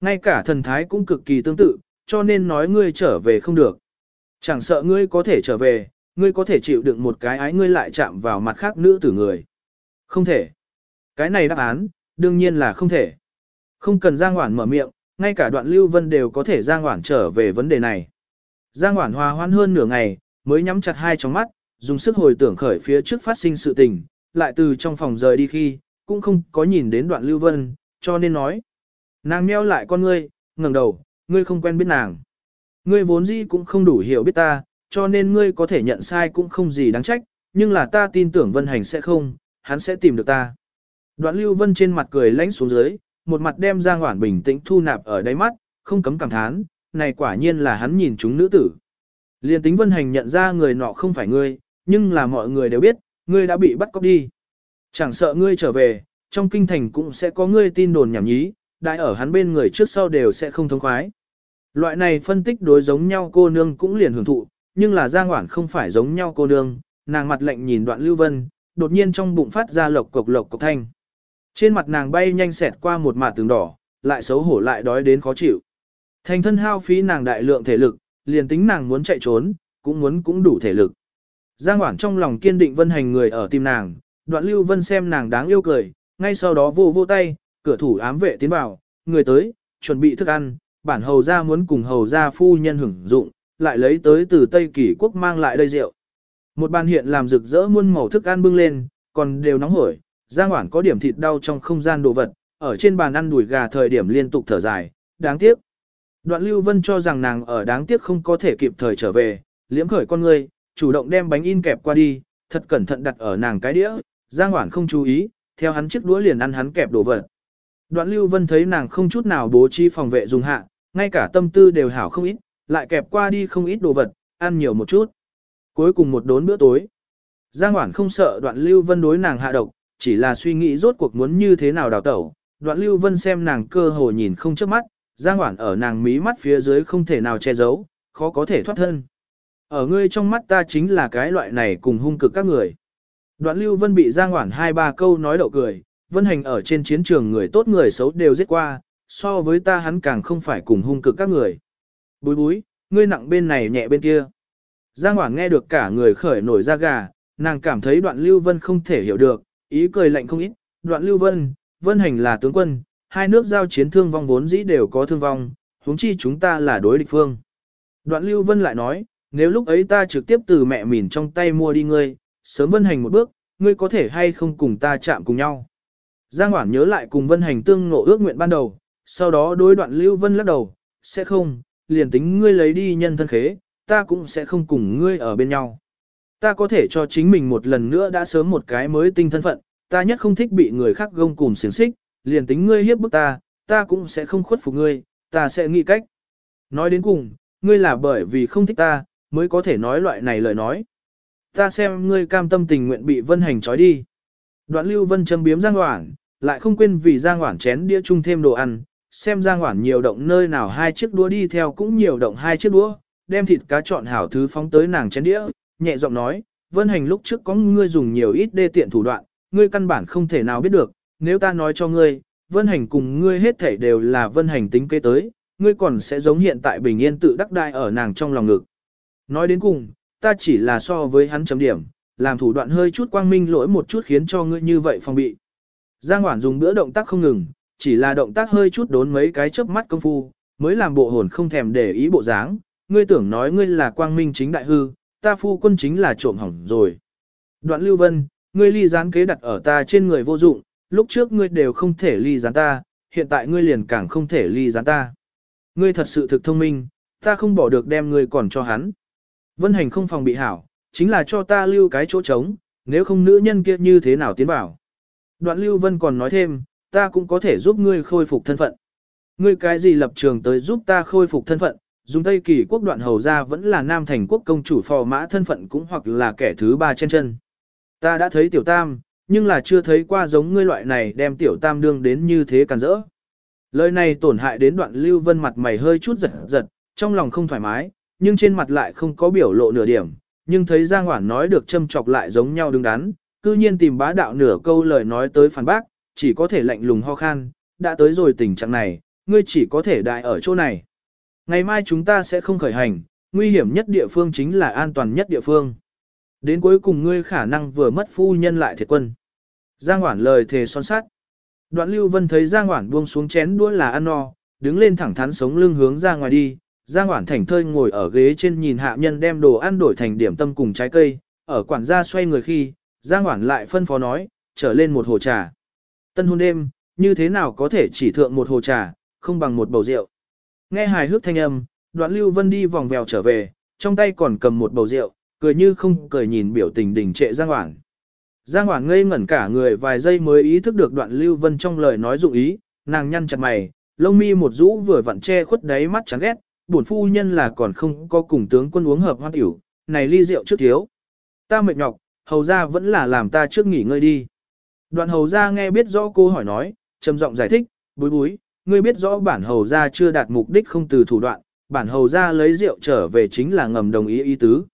Ngay cả thần thái cũng cực kỳ tương tự, cho nên nói ngươi trở về không được. Chẳng sợ ngươi có thể trở về, ngươi có thể chịu đựng một cái ái ngươi lại chạm vào mặt khác nữ tử người. Không thể. Cái này đáp án, đương nhiên là không thể. Không cần Giang Hoản mở miệng, ngay cả đoạn Lưu Vân đều có thể Giang Hoản trở về vấn đề này. Giang Hoản hòa hoãn hơn nửa ngày, mới nhắm chặt hai tròng mắt, dùng sức hồi tưởng khởi phía trước phát sinh sự tình, lại từ trong phòng rời đi khi, cũng không có nhìn đến đoạn Lưu Vân, cho nên nói. Nàng meo lại con ngươi, ngẩng đầu, ngươi không quen biết nàng. Ngươi vốn dĩ cũng không đủ hiểu biết ta, cho nên ngươi có thể nhận sai cũng không gì đáng trách, nhưng là ta tin tưởng Vân Hành sẽ không, hắn sẽ tìm được ta. Đoạn Lưu Vân trên mặt cười lánh xuống dưới, một mặt đem Giang Hoản bình tĩnh thu nạp ở đáy mắt, không cấm cảm thán, này quả nhiên là hắn nhìn chúng nữ tử. Liên tính Vân Hành nhận ra người nọ không phải ngươi, nhưng là mọi người đều biết, ngươi đã bị bắt cóc đi. Chẳng sợ ngươi trở về, trong kinh thành cũng sẽ có ngươi tin đồn nhảm nhí, đại ở hắn bên người trước sau đều sẽ không thông khoái. Loại này phân tích đối giống nhau cô nương cũng liền hưởng thụ, nhưng là Giang Hoản không phải giống nhau cô nương, nàng mặt lạnh nhìn đoạn lưu vân, đột nhiên trong bụng phát ra lộc cộc lộc cộc thanh. Trên mặt nàng bay nhanh xẹt qua một mạt tường đỏ, lại xấu hổ lại đói đến khó chịu. Thành thân hao phí nàng đại lượng thể lực, liền tính nàng muốn chạy trốn, cũng muốn cũng đủ thể lực. Giang Hoản trong lòng kiên định vân hành người ở tim nàng, đoạn lưu vân xem nàng đáng yêu cười, ngay sau đó vô vô tay, cửa thủ ám vệ tiến vào, người tới, chuẩn bị thức ăn, bản hầu ra muốn cùng hầu ra phu nhân hưởng dụng, lại lấy tới từ Tây Kỳ quốc mang lại đây rượu. Một bàn hiện làm rực rỡ muôn màu thức ăn bưng lên, còn đều nóng hổi, Giang Hoản có điểm thịt đau trong không gian đồ vật, ở trên bàn ăn đùi gà thời điểm liên tục thở dài, đáng tiếc. Đoạn Lưu Vân cho rằng nàng ở đáng tiếc không có thể kịp thời trở về, liễm khởi con người, chủ động đem bánh in kẹp qua đi, thật cẩn thận đặt ở nàng cái đĩa, Giang Hoản không chú ý, theo hắn chiếc đũa liền ăn hắn kẹp đồ vật. Đoạn Lưu Vân thấy nàng không chút nào bố trí phòng vệ dùng hạ, ngay cả tâm tư đều hảo không ít, lại kẹp qua đi không ít đồ vật, ăn nhiều một chút. Cuối cùng một đốn bữa tối. Giang Hoản không sợ đoạn Lưu Vân đối nàng hạ độc, chỉ là suy nghĩ rốt cuộc muốn như thế nào đào tẩu. Đoạn Lưu Vân xem nàng cơ hồ nhìn không chớp mắt, Giang Hoản ở nàng mí mắt phía dưới không thể nào che giấu, khó có thể thoát thân. Ở ngươi trong mắt ta chính là cái loại này cùng hung cực các người. Đoạn Lưu Vân bị Giang Hoản hai ba câu nói đậu cười, Vân Hành ở trên chiến trường người tốt người xấu đều giết qua, so với ta hắn càng không phải cùng hung cực các người. Búi búi, ngươi nặng bên này nhẹ bên kia. Giang Hoảng nghe được cả người khởi nổi da gà, nàng cảm thấy đoạn Lưu Vân không thể hiểu được, ý cười lạnh không ít, đoạn Lưu Vân, Vân Hành là tướng quân, hai nước giao chiến thương vong vốn dĩ đều có thương vong, huống chi chúng ta là đối địch phương. Đoạn Lưu Vân lại nói, nếu lúc ấy ta trực tiếp từ mẹ mìn trong tay mua đi ngươi, sớm Vân Hành một bước, ngươi có thể hay không cùng ta chạm cùng nhau. Giang Hoảng nhớ lại cùng Vân Hành tương ngộ ước nguyện ban đầu, sau đó đối đoạn Lưu Vân lắc đầu, sẽ không, liền tính ngươi lấy đi nhân thân khế, ta cũng sẽ không cùng ngươi ở bên nhau. Ta có thể cho chính mình một lần nữa đã sớm một cái mới tinh thân phận, ta nhất không thích bị người khác gông cùng xiềng xích, liền tính ngươi hiếp bức ta, ta cũng sẽ không khuất phục ngươi, ta sẽ nghĩ cách. Nói đến cùng, ngươi là bởi vì không thích ta, mới có thể nói loại này lời nói. Ta xem ngươi cam tâm tình nguyện bị vân hành trói đi. Đoạn lưu vân châm biếm Giang Hoảng, lại không quên vì Giang Hoản chén đĩa chung thêm đồ ăn, xem Giang Hoản nhiều động nơi nào hai chiếc đũa đi theo cũng nhiều động hai chiếc đũa, đem thịt cá chọn hảo thứ phóng tới nàng chén đĩa, nhẹ giọng nói, vân hành lúc trước có ngươi dùng nhiều ít đê tiện thủ đoạn, ngươi căn bản không thể nào biết được, nếu ta nói cho ngươi, vân hành cùng ngươi hết thảy đều là vân hành tính kế tới, ngươi còn sẽ giống hiện tại bình yên tự đắc đại ở nàng trong lòng ngực. Nói đến cùng, ta chỉ là so với hắn chấm điểm, làm thủ đoạn hơi chút quang minh lỗi một chút khiến cho ngươi như vậy phòng bị. Giang Hoản dùng bữa động tác không ngừng, chỉ là động tác hơi chút đốn mấy cái chớp mắt công phu, mới làm bộ hồn không thèm để ý bộ dáng, ngươi tưởng nói ngươi là quang minh chính đại hư, ta phu quân chính là trộm hỏng rồi. Đoạn Lưu Vân, ngươi ly gián kế đặt ở ta trên người vô dụng, lúc trước ngươi đều không thể ly gián ta, hiện tại ngươi liền càng không thể ly gián ta. Ngươi thật sự thực thông minh, ta không bỏ được đem ngươi còn cho hắn. Vân hành không phòng bị hảo, chính là cho ta lưu cái chỗ trống, nếu không nữ nhân kia như thế nào tiến bảo. Đoạn Lưu Vân còn nói thêm, ta cũng có thể giúp ngươi khôi phục thân phận. Ngươi cái gì lập trường tới giúp ta khôi phục thân phận, dùng Tây Kỳ quốc đoạn hầu ra vẫn là Nam Thành quốc công chủ phò mã thân phận cũng hoặc là kẻ thứ ba trên chân. Ta đã thấy tiểu tam, nhưng là chưa thấy qua giống ngươi loại này đem tiểu tam đương đến như thế càn rỡ. Lời này tổn hại đến đoạn lưu vân mặt mày hơi chút giật giật, trong lòng không thoải mái, nhưng trên mặt lại không có biểu lộ nửa điểm, nhưng thấy Giang Hoản nói được châm chọc lại giống nhau đứng đắn, cư nhiên tìm bá đạo nửa câu lời nói tới phản bác, chỉ có thể lạnh lùng ho khan, đã tới rồi tình trạng này, ngươi chỉ có thể đại ở chỗ này. Ngày mai chúng ta sẽ không khởi hành, nguy hiểm nhất địa phương chính là an toàn nhất địa phương. Đến cuối cùng ngươi khả năng vừa mất phu nhân lại thiệt quân. Giang Hoản lời thề son sát. Đoạn Lưu Vân thấy Giang Hoản buông xuống chén đũa là ăn no, đứng lên thẳng thắn sống lưng hướng ra ngoài đi. Giang Hoản thảnh thơi ngồi ở ghế trên nhìn hạ nhân đem đồ ăn đổi thành điểm tâm cùng trái cây, ở quản gia xoay người khi, Giang Hoản lại phân phó nói, trở lên một hồ trà. Tân hôn đêm, như thế nào có thể chỉ thượng một hồ trà, không bằng một bầu rượu. Nghe hài hước thanh âm, đoạn Lưu Vân đi vòng vèo trở về, trong tay còn cầm một bầu rượu, cười như không cười nhìn biểu tình đỉnh trệ Giang Hoản. Giang Hoản ngây ngẩn cả người vài giây mới ý thức được đoạn Lưu Vân trong lời nói dụng ý, nàng nhăn chặt mày, lông mi một rũ vừa vặn che khuất đáy mắt chán ghét, bổn phu nhân là còn không có cùng tướng quân uống hợp hoa tiểu, này ly rượu trước thiếu. Ta mệt nhọc, hầu ra vẫn là làm ta trước nghỉ ngơi đi. Đoạn hầu ra nghe biết rõ cô hỏi nói, trầm giọng giải thích, bối bối, ngươi biết rõ bản hầu ra chưa đạt mục đích không từ thủ đoạn, bản hầu ra lấy rượu trở về chính là ngầm đồng ý ý tứ.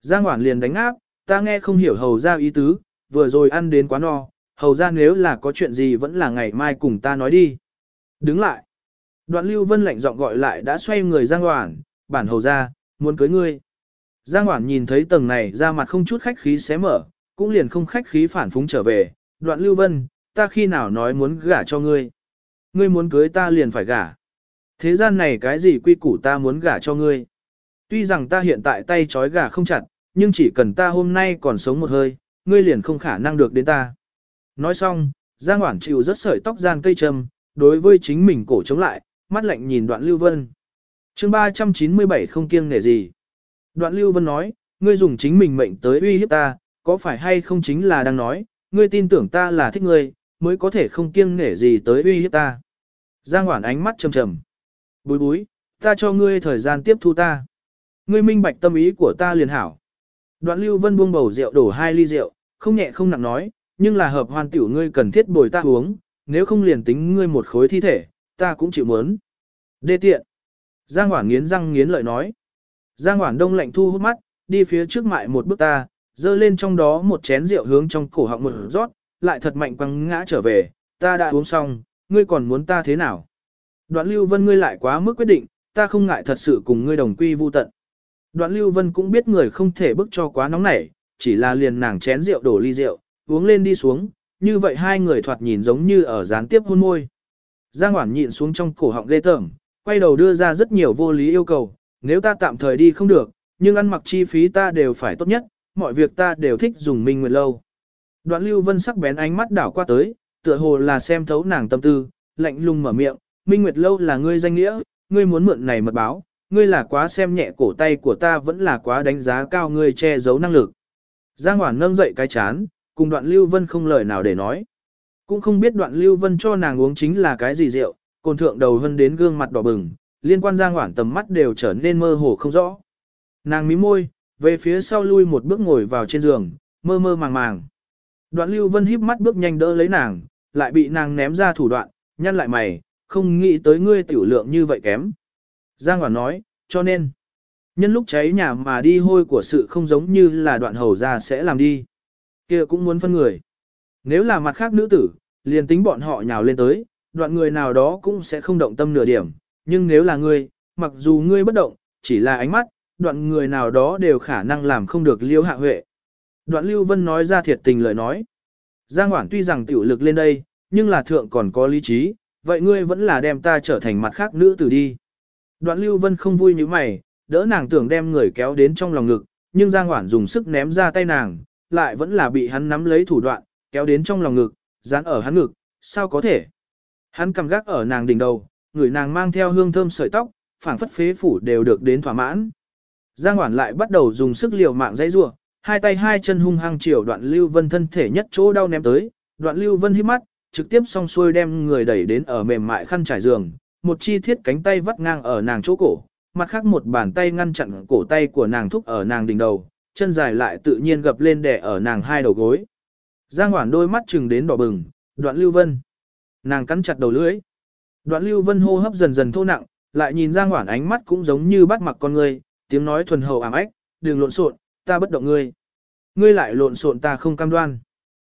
Giang Hoản liền đánh áp, ta nghe không hiểu hầu ra ý tứ, vừa rồi ăn đến quá no, hầu ra nếu là có chuyện gì vẫn là ngày mai cùng ta nói đi. Đứng lại. Đoạn Lưu Vân lạnh giọng gọi lại đã xoay người Giang Hoản, bản hầu ra, muốn cưới ngươi. Giang Hoản nhìn thấy tầng này ra mặt không chút khách khí xé mở, cũng liền không khách khí phản phúng trở về. Đoạn Lưu Vân, ta khi nào nói muốn gả cho ngươi. Ngươi muốn cưới ta liền phải gả. Thế gian này cái gì quy củ ta muốn gả cho ngươi. Tuy rằng ta hiện tại tay trói gà không chặt, nhưng chỉ cần ta hôm nay còn sống một hơi, ngươi liền không khả năng được đến ta. Nói xong, Giang Hoản chịu rất sợi tóc gian cây trầm, đối với chính mình cổ chống lại, mắt lạnh nhìn đoạn Lưu Vân. chương 397 không kiêng nể gì. Đoạn Lưu Vân nói, ngươi dùng chính mình mệnh tới uy hiếp ta, có phải hay không chính là đang nói, ngươi tin tưởng ta là thích ngươi, mới có thể không kiêng nể gì tới uy hiếp ta. Giang Hoản ánh mắt trầm trầm. Búi búi, ta cho ngươi thời gian tiếp thu ta. Ngươi minh bạch tâm ý của ta liền hảo. Đoạn Lưu Vân buông bầu rượu đổ hai ly rượu, không nhẹ không nặng nói, nhưng là hợp hoàn tiểu ngươi cần thiết bồi ta uống, nếu không liền tính ngươi một khối thi thể, ta cũng chịu muốn. Đê tiện. Giang Hoản nghiến răng nghiến lợi nói. Giang Hoản đông lạnh thu hút mắt, đi phía trước mại một bước ta, dơ lên trong đó một chén rượu hướng trong cổ họng một rót, lại thật mạnh quăng ngã trở về, ta đã uống xong, ngươi còn muốn ta thế nào? Đoạn Lưu Vân ngươi lại quá mức quyết định, ta không ngại thật sự cùng ngươi đồng quy vu tận. Đoạn Lưu Vân cũng biết người không thể bức cho quá nóng nảy, chỉ là liền nàng chén rượu đổ ly rượu, uống lên đi xuống, như vậy hai người thoạt nhìn giống như ở gián tiếp hôn môi. Giang Hoản nhịn xuống trong cổ họng ghê tởm, quay đầu đưa ra rất nhiều vô lý yêu cầu, nếu ta tạm thời đi không được, nhưng ăn mặc chi phí ta đều phải tốt nhất, mọi việc ta đều thích dùng Minh Nguyệt Lâu. Đoạn Lưu Vân sắc bén ánh mắt đảo qua tới, tựa hồ là xem thấu nàng tâm tư, lạnh lùng mở miệng, Minh Nguyệt Lâu là ngươi danh nghĩa, ngươi muốn mượn này mật báo, ngươi là quá xem nhẹ cổ tay của ta vẫn là quá đánh giá cao ngươi che giấu năng lực. Giang Hoản nâng dậy cái chán, cùng đoạn Lưu Vân không lời nào để nói. Cũng không biết đoạn Lưu Vân cho nàng uống chính là cái gì rượu, cồn thượng đầu hơn đến gương mặt đỏ bừng, liên quan Giang Hoản tầm mắt đều trở nên mơ hồ không rõ. Nàng mím môi, về phía sau lui một bước ngồi vào trên giường, mơ mơ màng màng. Đoạn Lưu Vân híp mắt bước nhanh đỡ lấy nàng, lại bị nàng ném ra thủ đoạn, nhăn lại mày, không nghĩ tới ngươi tiểu lượng như vậy kém. Giang Hoản nói, cho nên, nhân lúc cháy nhà mà đi hôi của sự không giống như là đoạn hầu ra sẽ làm đi. kia cũng muốn phân người. Nếu là mặt khác nữ tử, liền tính bọn họ nhào lên tới, đoạn người nào đó cũng sẽ không động tâm nửa điểm, nhưng nếu là ngươi, mặc dù ngươi bất động, chỉ là ánh mắt, đoạn người nào đó đều khả năng làm không được liêu hạ huệ. Đoạn Lưu Vân nói ra thiệt tình lời nói. Giang Hoảng tuy rằng tiểu lực lên đây, nhưng là thượng còn có lý trí, vậy ngươi vẫn là đem ta trở thành mặt khác nữ tử đi. Đoạn Lưu Vân không vui như mày, đỡ nàng tưởng đem người kéo đến trong lòng ngực, nhưng Giang Hoảng dùng sức ném ra tay nàng, lại vẫn là bị hắn nắm lấy thủ đoạn, kéo đến trong lòng ngực, dán ở hắn ngực, sao có thể. Hắn cầm gác ở nàng đỉnh đầu, người nàng mang theo hương thơm sợi tóc, phảng phất phế phủ đều được đến thỏa mãn. Giang Hoản lại bắt đầu dùng sức liều mạng dãy rủa, hai tay hai chân hung hăng chiều đoạn Lưu Vân thân thể nhất chỗ đau ném tới, đoạn Lưu Vân hít mắt, trực tiếp song xuôi đem người đẩy đến ở mềm mại khăn trải giường, một chi thiết cánh tay vắt ngang ở nàng chỗ cổ, mặt khác một bàn tay ngăn chặn cổ tay của nàng thúc ở nàng đỉnh đầu, chân dài lại tự nhiên gập lên đè ở nàng hai đầu gối. Giang Hoản đôi mắt chừng đến đỏ bừng, đoạn Lưu Vân. Nàng cắn chặt đầu lưỡi. Đoạn Lưu Vân hô hấp dần dần thô nặng, lại nhìn Giang Hoản ánh mắt cũng giống như bắt mặc con người, tiếng nói thuần hậu ảm ách, đừng lộn xộn, ta bất động ngươi. Ngươi lại lộn xộn ta không cam đoan.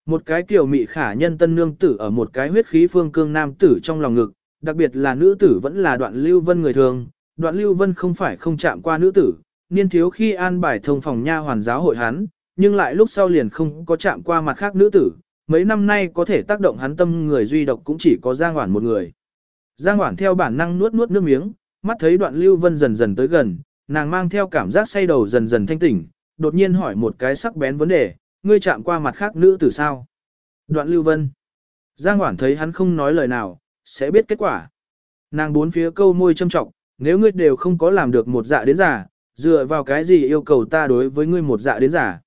Một cái kiểu mị khả nhân tân nương tử ở một cái huyết khí phương cương nam tử trong lòng ngực, đặc biệt là nữ tử vẫn là đoạn lưu vân người thường, đoạn lưu vân không phải không chạm qua nữ tử, niên thiếu khi an bài thông phòng nha hoàn giáo hội hắn, nhưng lại lúc sau liền không có chạm qua mặt khác nữ tử, mấy năm nay có thể tác động hắn tâm người duy độc cũng chỉ có Giang Hoản một người. Giang Hoản theo bản năng nuốt nuốt nước miếng, mắt thấy đoạn lưu vân dần dần tới gần, nàng mang theo cảm giác say đầu dần dần thanh tỉnh, đột nhiên hỏi một cái sắc bén vấn đề, ngươi chạm qua mặt khác nữ tử sao? Đoạn lưu vân. Giang Hoản thấy hắn không nói lời nào, sẽ biết kết quả. Nàng bốn phía câu môi châm trọng, nếu ngươi đều không có làm được một dạ đến giả, dựa vào cái gì yêu cầu ta đối với ngươi một dạ đến giả.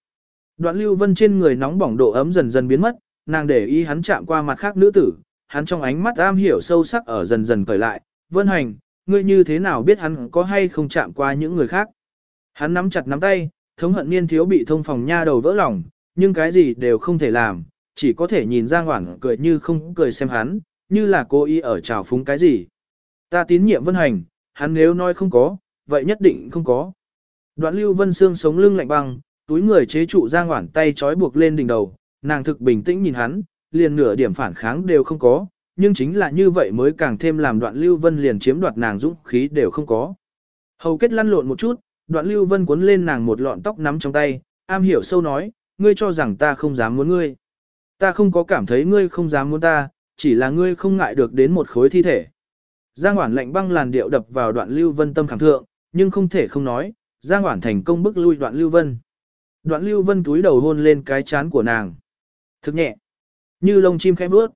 Đoạn lưu vân trên người nóng bỏng độ ấm dần dần biến mất, nàng để ý hắn chạm qua mặt khác nữ tử, hắn trong ánh mắt am hiểu sâu sắc ở dần dần cởi lại, vân hành, ngươi như thế nào biết hắn có hay không chạm qua những người khác. Hắn nắm chặt nắm tay, thống hận niên thiếu bị thông phòng nha đầu vỡ lòng, nhưng cái gì đều không thể làm, chỉ có thể nhìn Giang Hoảng cười như không cười xem hắn, như là cố ý ở trào phúng cái gì. Ta tín nhiệm vân hành, hắn nếu nói không có, vậy nhất định không có. Đoạn lưu vân xương sống lưng lạnh băng, túi người chế trụ Giang Hoảng tay trói buộc lên đỉnh đầu, nàng thực bình tĩnh nhìn hắn, liền nửa điểm phản kháng đều không có, nhưng chính là như vậy mới càng thêm làm đoạn lưu vân liền chiếm đoạt nàng dũng khí đều không có. Hầu kết lăn lộn một chút, đoạn lưu vân cuốn lên nàng một lọn tóc nắm trong tay, am hiểu sâu nói, ngươi cho rằng ta không dám muốn ngươi. Ta không có cảm thấy ngươi không dám muốn ta, chỉ là ngươi không ngại được đến một khối thi thể. Giang Hoản lạnh băng làn điệu đập vào đoạn lưu vân tâm khảm thượng, nhưng không thể không nói, Giang Hoản thành công bức lui đoạn lưu vân. Đoạn lưu vân túi đầu hôn lên cái chán của nàng. Thực nhẹ, như lông chim khẽ bước.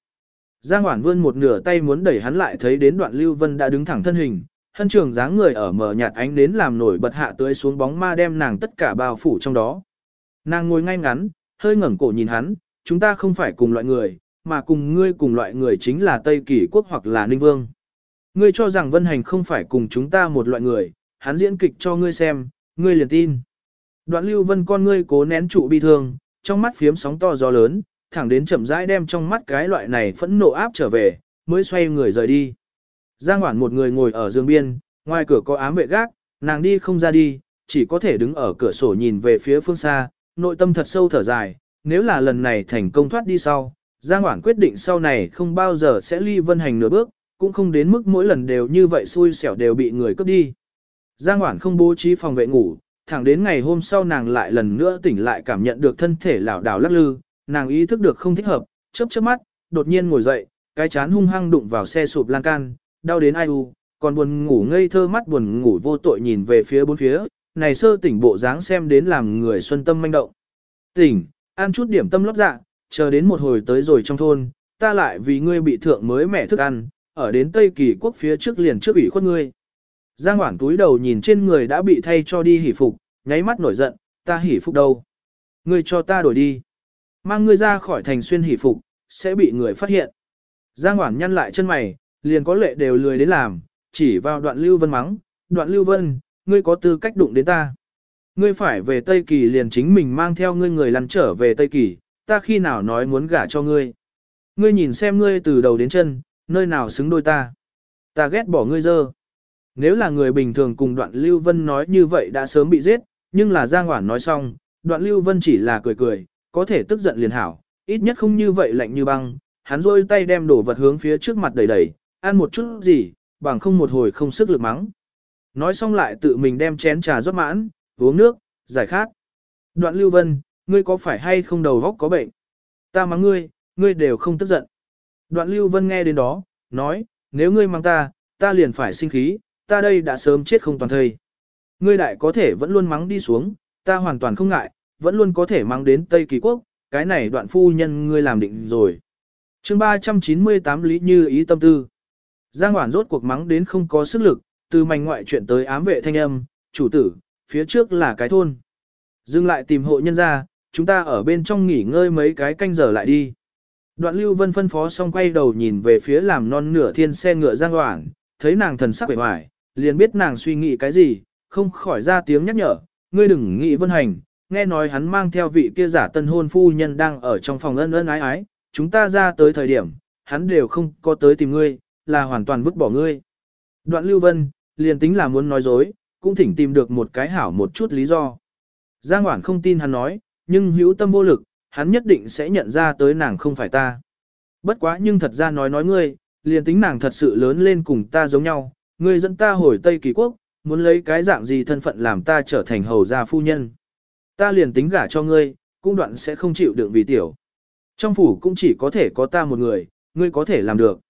Giang Hoản vươn một nửa tay muốn đẩy hắn lại thấy đến đoạn lưu vân đã đứng thẳng thân hình, hân trường dáng người ở mở nhạt ánh đến làm nổi bật hạ tưới xuống bóng ma đem nàng tất cả bao phủ trong đó. Nàng ngồi ngay ngắn, hơi ngẩng cổ nhìn hắn, chúng ta không phải cùng loại người, mà cùng ngươi cùng loại người chính là Tây Kỳ quốc hoặc là Ninh Vương. Ngươi cho rằng Vân Hành không phải cùng chúng ta một loại người, hắn diễn kịch cho ngươi xem, ngươi liền tin. Đoạn lưu vân con ngươi cố nén trụ bi thương, trong mắt phiếm sóng to gió lớn, thẳng đến chậm rãi đem trong mắt cái loại này phẫn nộ áp trở về, mới xoay người rời đi. Giang Hoản một người ngồi ở giường biên, ngoài cửa có ám vệ gác, nàng đi không ra đi, chỉ có thể đứng ở cửa sổ nhìn về phía phương xa, nội tâm thật sâu thở dài, nếu là lần này thành công thoát đi sau, Giang Hoản quyết định sau này không bao giờ sẽ ly vân hành nửa bước, cũng không đến mức mỗi lần đều như vậy xui xẻo đều bị người cướp đi. Giang Hoản không bố trí phòng vệ ngủ, thẳng đến ngày hôm sau nàng lại lần nữa tỉnh lại cảm nhận được thân thể lảo đảo lắc lư, nàng ý thức được không thích hợp, chớp chớp mắt, đột nhiên ngồi dậy, cái chán hung hăng đụng vào xe sụp lan can, đau đến ai u, còn buồn ngủ ngây thơ mắt buồn ngủ vô tội nhìn về phía bốn phía, này sơ tỉnh bộ dáng xem đến làm người xuân tâm manh động. Tỉnh, ăn chút điểm tâm lót dạ, chờ đến một hồi tới rồi trong thôn, ta lại vì ngươi bị thượng mới mẻ thức ăn, ở đến Tây Kỳ quốc phía trước liền trước ủy khuất ngươi. Giang Hoảng túi đầu nhìn trên người đã bị thay cho đi hỉ phục, nháy mắt nổi giận, ta hỉ phục đâu? Ngươi cho ta đổi đi. Mang ngươi ra khỏi thành xuyên hỉ phục, sẽ bị người phát hiện. Giang Hoảng nhăn lại chân mày, liền có lệ đều lười đến làm, chỉ vào đoạn lưu vân mắng, đoạn lưu vân, ngươi có tư cách đụng đến ta. Ngươi phải về Tây Kỳ liền chính mình mang theo ngươi người lăn trở về Tây Kỳ, ta khi nào nói muốn gả cho ngươi. Ngươi nhìn xem ngươi từ đầu đến chân, nơi nào xứng đôi ta. Ta ghét bỏ ngươi dơ. Nếu là người bình thường cùng đoạn Lưu Vân nói như vậy đã sớm bị giết, nhưng là Giang Hoản nói xong, đoạn Lưu Vân chỉ là cười cười, có thể tức giận liền hảo, ít nhất không như vậy lạnh như băng, hắn rôi tay đem đổ vật hướng phía trước mặt đẩy đẩy, ăn một chút gì, bằng không một hồi không sức lực mắng. Nói xong lại tự mình đem chén trà rót mãn, uống nước, giải khát. Đoạn Lưu Vân, ngươi có phải hay không đầu góc có bệnh? Ta mắng ngươi, ngươi đều không tức giận. Đoạn Lưu Vân nghe đến đó, nói, nếu ngươi mắng ta, ta liền phải sinh khí, ta đây đã sớm chết không toàn thây. Ngươi đại có thể vẫn luôn mắng đi xuống, ta hoàn toàn không ngại, vẫn luôn có thể mang đến Tây Kỳ Quốc, cái này đoạn phu nhân ngươi làm định rồi. chương 398 Lý Như ý tâm tư. Giang Hoản rốt cuộc mắng đến không có sức lực, từ mảnh ngoại chuyện tới ám vệ thanh âm, chủ tử, phía trước là cái thôn. Dừng lại tìm hộ nhân ra, chúng ta ở bên trong nghỉ ngơi mấy cái canh giờ lại đi. Đoạn Lưu Vân phân phó xong quay đầu nhìn về phía làm non nửa thiên xe ngựa Giang Hoản, thấy nàng thần sắc vẻ hoài, liền biết nàng suy nghĩ cái gì, không khỏi ra tiếng nhắc nhở, ngươi đừng nghĩ vân hành, nghe nói hắn mang theo vị kia giả tân hôn phu nhân đang ở trong phòng ân ân ái ái, chúng ta ra tới thời điểm, hắn đều không có tới tìm ngươi, là hoàn toàn vứt bỏ ngươi. Đoạn Lưu Vân, liền tính là muốn nói dối, cũng thỉnh tìm được một cái hảo một chút lý do. Giang Hoản không tin hắn nói, nhưng hữu tâm vô lực, hắn nhất định sẽ nhận ra tới nàng không phải ta. Bất quá nhưng thật ra nói nói ngươi, liền tính nàng thật sự lớn lên cùng ta giống nhau, ngươi dẫn ta hồi Tây Kỳ Quốc, muốn lấy cái dạng gì thân phận làm ta trở thành hầu gia phu nhân. Ta liền tính gả cho ngươi, cũng đoạn sẽ không chịu đựng vì tiểu. Trong phủ cũng chỉ có thể có ta một người, ngươi có thể làm được.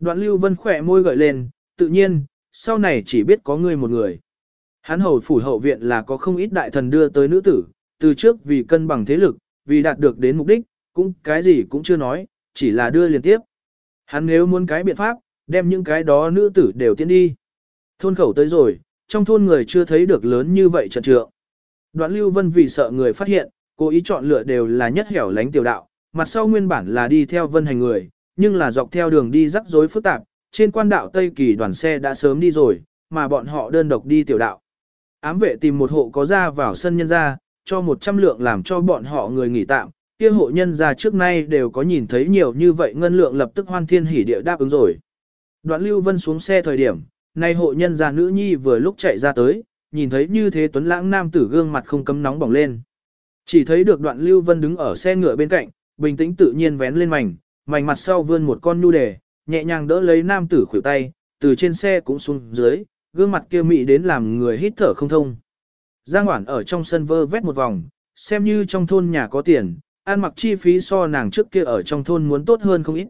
Đoạn Lưu Vân khỏe môi gợi lên, tự nhiên, sau này chỉ biết có ngươi một người. Hắn hầu phủ hậu viện là có không ít đại thần đưa tới nữ tử, từ trước vì cân bằng thế lực, vì đạt được đến mục đích, cũng cái gì cũng chưa nói, chỉ là đưa liên tiếp. Hắn nếu muốn cái biện pháp, đem những cái đó nữ tử đều tiến đi. Thôn khẩu tới rồi, trong thôn người chưa thấy được lớn như vậy trận trượng. Đoạn Lưu Vân vì sợ người phát hiện, cố ý chọn lựa đều là nhất hẻo lánh tiểu đạo, mặt sau nguyên bản là đi theo vân hành người, nhưng là dọc theo đường đi rắc rối phức tạp, trên quan đạo Tây Kỳ đoàn xe đã sớm đi rồi, mà bọn họ đơn độc đi tiểu đạo. Ám vệ tìm một hộ có ra vào sân nhân ra, cho 100 lượng làm cho bọn họ người nghỉ tạm, kia hộ nhân ra trước nay đều có nhìn thấy nhiều như vậy ngân lượng lập tức hoan thiên hỉ địa đáp ứng rồi. Đoạn Lưu Vân xuống xe thời điểm, nay hộ nhân gia nữ nhi vừa lúc chạy ra tới, nhìn thấy như thế tuấn lãng nam tử gương mặt không cấm nóng bỏng lên. Chỉ thấy được đoạn Lưu Vân đứng ở xe ngựa bên cạnh, bình tĩnh tự nhiên vén lên mảnh, mảnh mặt sau vươn một con nhu đề, nhẹ nhàng đỡ lấy nam tử khuỷu tay, từ trên xe cũng xuống dưới, gương mặt kia mị đến làm người hít thở không thông. Giang Hoản ở trong sân vơ vét một vòng, xem như trong thôn nhà có tiền, ăn mặc chi phí so nàng trước kia ở trong thôn muốn tốt hơn không ít.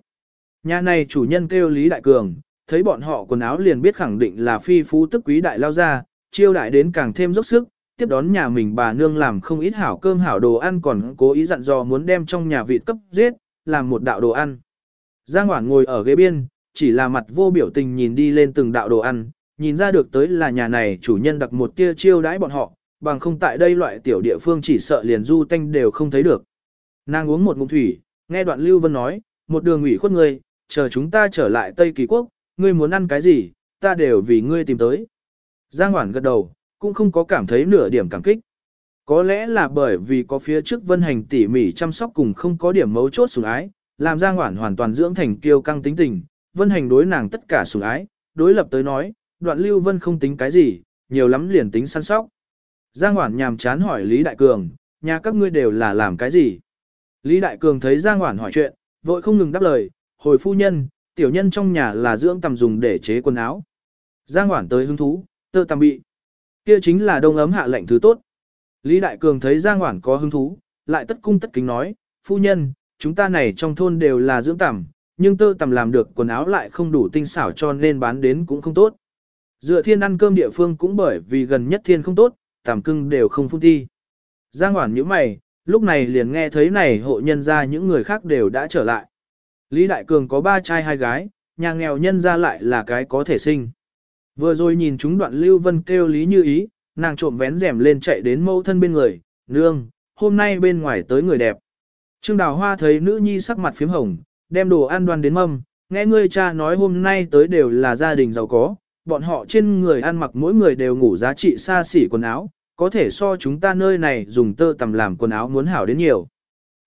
Nhà này chủ nhân kêu Lý Đại Cường, thấy bọn họ quần áo liền biết khẳng định là phi phú tức quý đại lao ra, chiêu đại đến càng thêm dốc sức, tiếp đón nhà mình bà nương làm không ít hảo cơm hảo đồ ăn còn cố ý dặn dò muốn đem trong nhà vịt cấp giết, làm một đạo đồ ăn. Giang Hoảng ngồi ở ghế biên, chỉ là mặt vô biểu tình nhìn đi lên từng đạo đồ ăn, nhìn ra được tới là nhà này chủ nhân đặc một tia chiêu đãi bọn họ, bằng không tại đây loại tiểu địa phương chỉ sợ liền du tanh đều không thấy được. Nàng uống một ngụm thủy, nghe đoạn Lưu Vân nói, một đường ủy khuất người, chờ chúng ta trở lại Tây Kỳ Quốc, ngươi muốn ăn cái gì, ta đều vì ngươi tìm tới. Giang Hoản gật đầu, cũng không có cảm thấy nửa điểm cảm kích. Có lẽ là bởi vì có phía trước vân hành tỉ mỉ chăm sóc cùng không có điểm mấu chốt sủng ái, làm Giang Hoản hoàn toàn dưỡng thành kiêu căng tính tình, vân hành đối nàng tất cả sủng ái, đối lập tới nói, đoạn lưu vân không tính cái gì, nhiều lắm liền tính săn sóc. Giang Hoản nhàm chán hỏi Lý Đại Cường, nhà các ngươi đều là làm cái gì? Lý Đại Cường thấy Giang Hoản hỏi chuyện, vội không ngừng đáp lời, hồi phu nhân, tiểu nhân trong nhà là dưỡng tầm dùng để chế quần áo. Giang Hoản tới hứng thú, tơ tằm bị. Kia chính là đông ấm hạ lệnh thứ tốt. Lý Đại Cường thấy Giang Hoản có hứng thú, lại tất cung tất kính nói, phu nhân, chúng ta này trong thôn đều là dưỡng tằm, nhưng tơ tầm làm được quần áo lại không đủ tinh xảo cho nên bán đến cũng không tốt. Dựa thiên ăn cơm địa phương cũng bởi vì gần nhất thiên không tốt, tằm cưng đều không phun thi. Giang Hoản như mày, lúc này liền nghe thấy này hộ nhân ra những người khác đều đã trở lại. Lý Đại Cường có ba trai hai gái, nhà nghèo nhân ra lại là cái có thể sinh. Vừa rồi nhìn chúng đoạn Lưu Vân kêu Lý Như Ý, nàng trộm vén rèm lên chạy đến mẫu thân bên người, nương, hôm nay bên ngoài tới người đẹp. Trương Đào Hoa thấy nữ nhi sắc mặt phím hồng, đem đồ ăn đoan đến mâm, nghe ngươi cha nói hôm nay tới đều là gia đình giàu có, bọn họ trên người ăn mặc mỗi người đều ngủ giá trị xa xỉ quần áo, có thể so chúng ta nơi này dùng tơ tầm làm quần áo muốn hảo đến nhiều.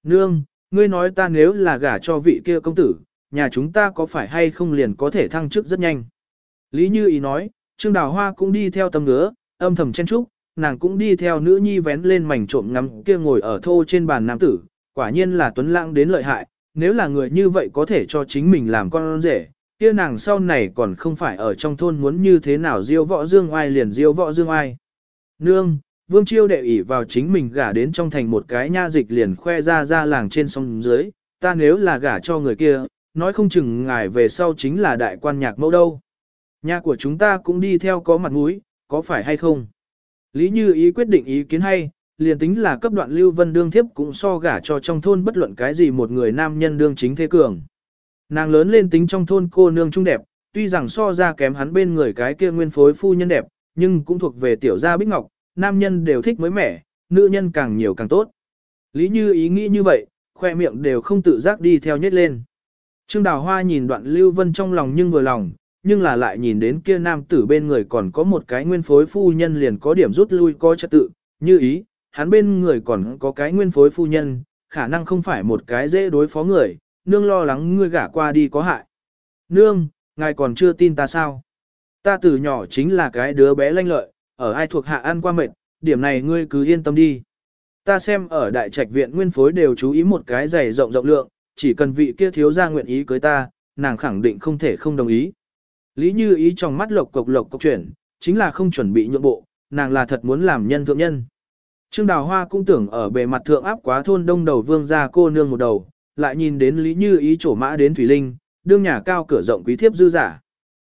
Nương, ngươi nói ta nếu là gả cho vị kia công tử, nhà chúng ta có phải hay không liền có thể thăng chức rất nhanh. Lý Như Ý nói, Trương Đào Hoa cũng đi theo tâm ngứa, âm thầm chen trúc, nàng cũng đi theo nữ nhi vén lên mảnh trộm ngắm kia ngồi ở thô trên bàn nam tử, quả nhiên là tuấn lãng đến lợi hại, nếu là người như vậy có thể cho chính mình làm con rể, kia nàng sau này còn không phải ở trong thôn muốn như thế nào diêu võ dương ai liền diêu võ dương ai, Nương, Vương Chiêu đệ ỷ vào chính mình gả đến trong thành một cái nha dịch liền khoe ra ra làng trên sông dưới, ta nếu là gả cho người kia, nói không chừng ngài về sau chính là đại quan nhạc mẫu đâu. Nhà của chúng ta cũng đi theo có mặt mũi, có phải hay không? Lý Như ý quyết định ý kiến hay, liền tính là cấp đoạn lưu vân đương thiếp cũng so gả cho trong thôn bất luận cái gì một người nam nhân đương chính thế cường. Nàng lớn lên tính trong thôn cô nương trung đẹp, tuy rằng so ra kém hắn bên người cái kia nguyên phối phu nhân đẹp, nhưng cũng thuộc về tiểu gia bích ngọc, nam nhân đều thích mới mẻ, nữ nhân càng nhiều càng tốt. Lý Như ý nghĩ như vậy, khoe miệng đều không tự giác đi theo nhét lên. Trương Đào Hoa nhìn đoạn Lưu Vân trong lòng nhưng vừa lòng, nhưng là lại nhìn đến kia nam tử bên người còn có một cái nguyên phối phu nhân liền có điểm rút lui coi trật tự, như ý, hắn bên người còn có cái nguyên phối phu nhân, khả năng không phải một cái dễ đối phó người, nương lo lắng ngươi gả qua đi có hại. Nương, ngài còn chưa tin ta sao? Ta từ nhỏ chính là cái đứa bé lanh lợi, ở ai thuộc hạ ăn qua mệt, điểm này ngươi cứ yên tâm đi. Ta xem ở đại trạch viện nguyên phối đều chú ý một cái giày rộng rộng lượng, chỉ cần vị kia thiếu gia nguyện ý cưới ta, nàng khẳng định không thể không đồng ý. Lý Như ý trong mắt lộc cộc lộc cộc chuyển, chính là không chuẩn bị nhượng bộ, nàng là thật muốn làm nhân thượng nhân. Trương Đào Hoa cũng tưởng ở bề mặt thượng áp quá thôn đông đầu vương gia cô nương một đầu, lại nhìn đến Lý Như ý trổ mã đến Thủy Linh, đương nhà cao cửa rộng quý thiếp dư giả.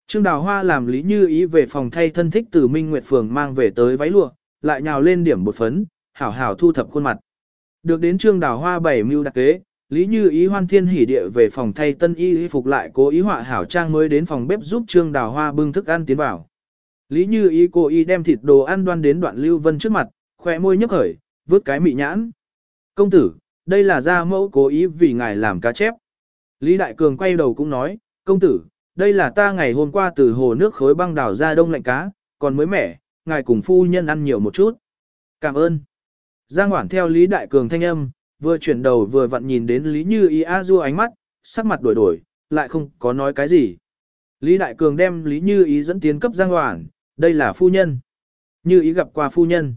Trương Đào Hoa làm Lý Như ý về phòng thay thân thích từ Minh Nguyệt Phường mang về tới váy lụa, lại nhào lên điểm bột phấn, hảo hảo thu thập khuôn mặt. Được đến Trương Đào Hoa bảy mưu đặc kế, Lý Như ý hoan thiên hỉ địa về phòng thay tân y y phục lại cố ý họa hảo trang mới đến phòng bếp giúp Trương Đào Hoa bưng thức ăn tiến vào. Lý Như ý cố ý đem thịt đồ ăn đoan đến đoạn Lưu Vân trước mặt, khỏe môi nhấp khởi, vứt cái mị nhãn. Công tử, đây là gia mẫu cố ý vì ngài làm cá chép. Lý Đại Cường quay đầu cũng nói, công tử, đây là ta ngày hôm qua từ hồ nước khối băng đảo ra đông lạnh cá, còn mới mẻ, ngài cùng phu nhân ăn nhiều một chút. Cảm ơn. Giang Hoản theo Lý Đại Cường thanh âm, vừa chuyển đầu vừa vặn nhìn đến Lý Như Ý A Du ánh mắt, sắc mặt đổi đổi, lại không có nói cái gì. Lý Đại Cường đem Lý Như Ý dẫn tiến cấp Giang Hoản, đây là phu nhân. Như Ý gặp qua phu nhân.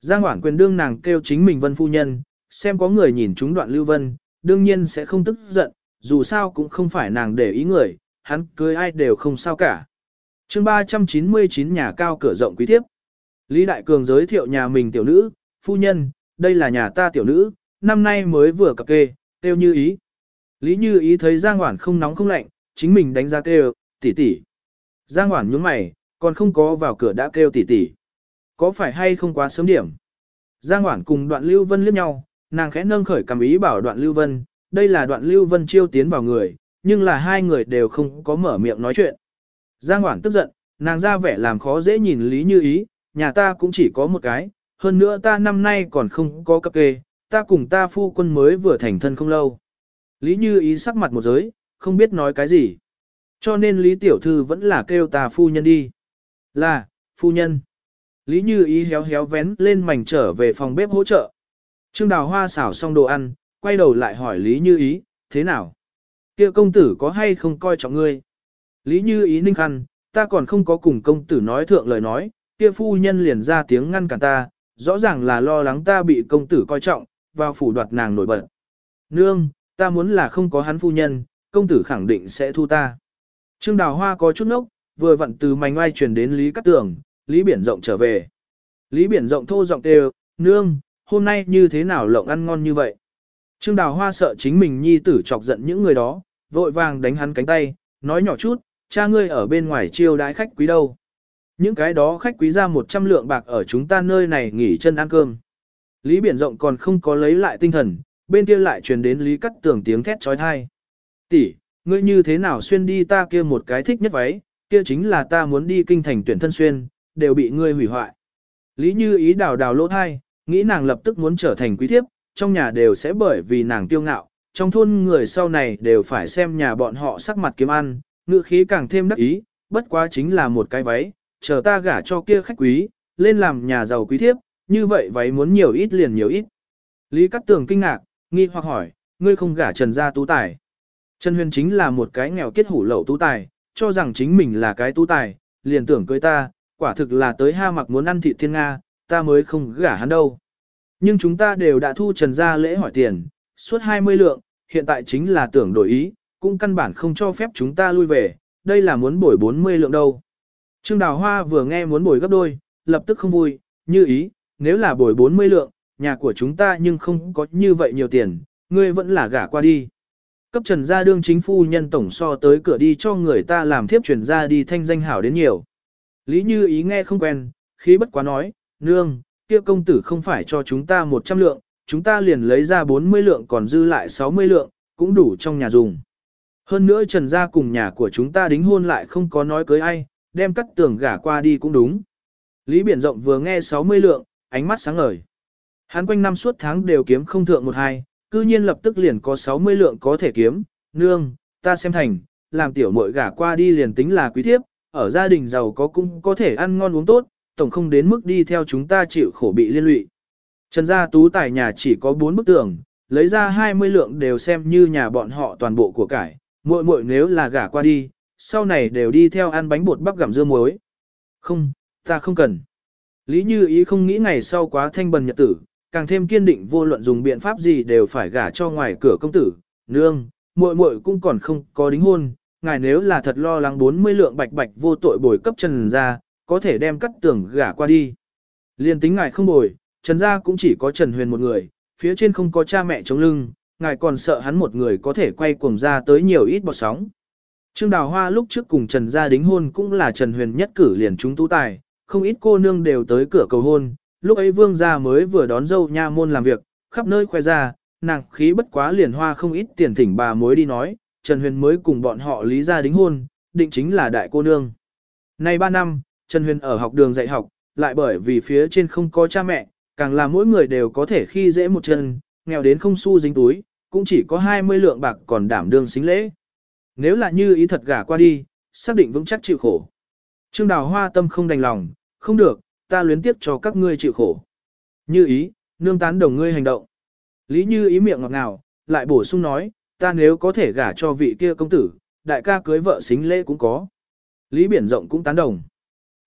Giang Hoản quyền đương nàng kêu chính mình vân phu nhân, xem có người nhìn chúng đoạn lưu vân, đương nhiên sẽ không tức giận, dù sao cũng không phải nàng để ý người, hắn cưới ai đều không sao cả. chương 399 nhà cao cửa rộng quý thiếp. Lý Đại Cường giới thiệu nhà mình tiểu nữ, phu nhân, đây là nhà ta tiểu nữ, năm nay mới vừa cập kê, tiêu như ý. Lý như ý thấy Giang Hoản không nóng không lạnh, chính mình đánh giá kêu, tỷ tỷ. Giang Hoản nhướng mày, còn không có vào cửa đã kêu tỷ tỷ. Có phải hay không quá sớm điểm? Giang Hoản cùng đoạn Lưu Vân liếc nhau, nàng khẽ nâng khởi cầm ý bảo đoạn Lưu Vân, đây là đoạn Lưu Vân chiêu tiến vào người, nhưng là hai người đều không có mở miệng nói chuyện. Giang Hoản tức giận, nàng ra vẻ làm khó dễ nhìn Lý Như Ý, nhà ta cũng chỉ có một cái, hơn nữa ta năm nay còn không có cấp kê, ta cùng ta phu quân mới vừa thành thân không lâu. Lý Như Ý sắc mặt một giới, không biết nói cái gì. Cho nên Lý Tiểu Thư vẫn là kêu ta phu nhân đi. Là, phu nhân. Lý Như Ý héo héo vén lên mảnh trở về phòng bếp hỗ trợ. Trương Đào Hoa xảo xong đồ ăn, quay đầu lại hỏi Lý Như Ý, thế nào? kia công tử có hay không coi trọng ngươi? Lý Như Ý ninh khăn, ta còn không có cùng công tử nói thượng lời nói, kia phu nhân liền ra tiếng ngăn cản ta, rõ ràng là lo lắng ta bị công tử coi trọng, vào phủ đoạt nàng nổi bật. Nương, ta muốn là không có hắn phu nhân, công tử khẳng định sẽ thu ta. Trương Đào Hoa có chút nốc, vừa vặn từ mảnh oai truyền đến Lý Cát Tường, Lý Biển Rộng trở về. Lý Biển Rộng thô giọng đều, nương, hôm nay như thế nào lộng ăn ngon như vậy? Trương Đào Hoa sợ chính mình nhi tử chọc giận những người đó, vội vàng đánh hắn cánh tay, nói nhỏ chút, cha ngươi ở bên ngoài chiêu đái khách quý đâu. Những cái đó khách quý ra 100 lượng bạc ở chúng ta nơi này nghỉ chân ăn cơm. Lý Biển Rộng còn không có lấy lại tinh thần, bên kia lại truyền đến Lý Cắt Tường tiếng thét trói thai. Tỷ, ngươi như thế nào xuyên đi ta kia một cái thích nhất váy, kia chính là ta muốn đi kinh thành tuyển thân xuyên, đều bị ngươi hủy hoại. Lý Như ý đào đào lỗ thai, nghĩ nàng lập tức muốn trở thành quý thiếp, trong nhà đều sẽ bởi vì nàng tiêu ngạo, trong thôn người sau này đều phải xem nhà bọn họ sắc mặt kiếm ăn, ngữ khí càng thêm đắc ý, bất quá chính là một cái váy, chờ ta gả cho kia khách quý, lên làm nhà giàu quý thiếp, như vậy váy muốn nhiều ít liền nhiều ít. Lý Cát Tường kinh ngạc, nghi hoặc hỏi, ngươi không gả Trần gia tú tài. Trần Huyền chính là một cái nghèo kết hủ lậu tú tài, cho rằng chính mình là cái tú tài, liền tưởng cưới ta, quả thực là tới ha mặc muốn ăn thịt thiên Nga, ta mới không gả hắn đâu. Nhưng chúng ta đều đã thu Trần gia lễ hỏi tiền, suốt 20 lượng, hiện tại chính là tưởng đổi ý, cũng căn bản không cho phép chúng ta lui về, đây là muốn bồi 40 lượng đâu. Trương Đào Hoa vừa nghe muốn bồi gấp đôi, lập tức không vui, như ý, nếu là bồi 40 lượng, nhà của chúng ta nhưng không có như vậy nhiều tiền, ngươi vẫn là gả qua đi. Cấp trần gia đương chính phu nhân tổng so tới cửa đi cho người ta làm thiếp truyền ra đi thanh danh hảo đến nhiều. Lý như ý nghe không quen, khí bất quá nói, nương, kia công tử không phải cho chúng ta 100 lượng, chúng ta liền lấy ra 40 lượng còn dư lại 60 lượng, cũng đủ trong nhà dùng. Hơn nữa trần gia cùng nhà của chúng ta đính hôn lại không có nói cưới ai, đem cắt tường gả qua đi cũng đúng. Lý Biển Rộng vừa nghe 60 lượng, ánh mắt sáng ngời. Hắn quanh năm suốt tháng đều kiếm không thượng một hai, cư nhiên lập tức liền có 60 lượng có thể kiếm, nương, ta xem thành, làm tiểu muội gả qua đi liền tính là quý thiếp, ở gia đình giàu có cũng có thể ăn ngon uống tốt, tổng không đến mức đi theo chúng ta chịu khổ bị liên lụy. Trần gia tú tài nhà chỉ có 4 bức tường, lấy ra 20 lượng đều xem như nhà bọn họ toàn bộ của cải, muội muội nếu là gả qua đi, sau này đều đi theo ăn bánh bột bắp gặm dưa muối. Không, ta không cần. Lý Như Ý không nghĩ ngày sau quá thanh bần nhật tử, càng thêm kiên định vô luận dùng biện pháp gì đều phải gả cho ngoài cửa công tử, nương, muội muội cũng còn không có đính hôn, ngài nếu là thật lo lắng 40 lượng bạch bạch vô tội bồi cấp Trần gia, có thể đem cắt tưởng gả qua đi. Liên tính ngài không bồi, Trần gia cũng chỉ có Trần Huyền một người, phía trên không có cha mẹ chống lưng, ngài còn sợ hắn một người có thể quay cuồng ra tới nhiều ít bọt sóng. Trương Đào Hoa lúc trước cùng Trần gia đính hôn cũng là Trần Huyền nhất cử liền chúng tú tài, không ít cô nương đều tới cửa cầu hôn, lúc ấy vương gia mới vừa đón dâu nha môn làm việc, khắp nơi khoe ra, nàng khí bất quá liền hoa không ít tiền thỉnh bà mối đi nói, Trần Huyền mới cùng bọn họ lý ra đính hôn, định chính là đại cô nương. Nay 3 năm, Trần Huyền ở học đường dạy học, lại bởi vì phía trên không có cha mẹ, càng là mỗi người đều có thể khi dễ một chân, nghèo đến không xu dính túi, cũng chỉ có 20 lượng bạc còn đảm đương xính lễ. Nếu là như ý thật gả qua đi, xác định vững chắc chịu khổ. Trương Đào Hoa tâm không đành lòng, không được, ta luyến tiếp cho các ngươi chịu khổ. Như ý, nương tán đồng ngươi hành động. Lý Như ý miệng ngọt ngào, lại bổ sung nói, ta nếu có thể gả cho vị kia công tử, đại ca cưới vợ xính lễ cũng có. Lý Biển Rộng cũng tán đồng.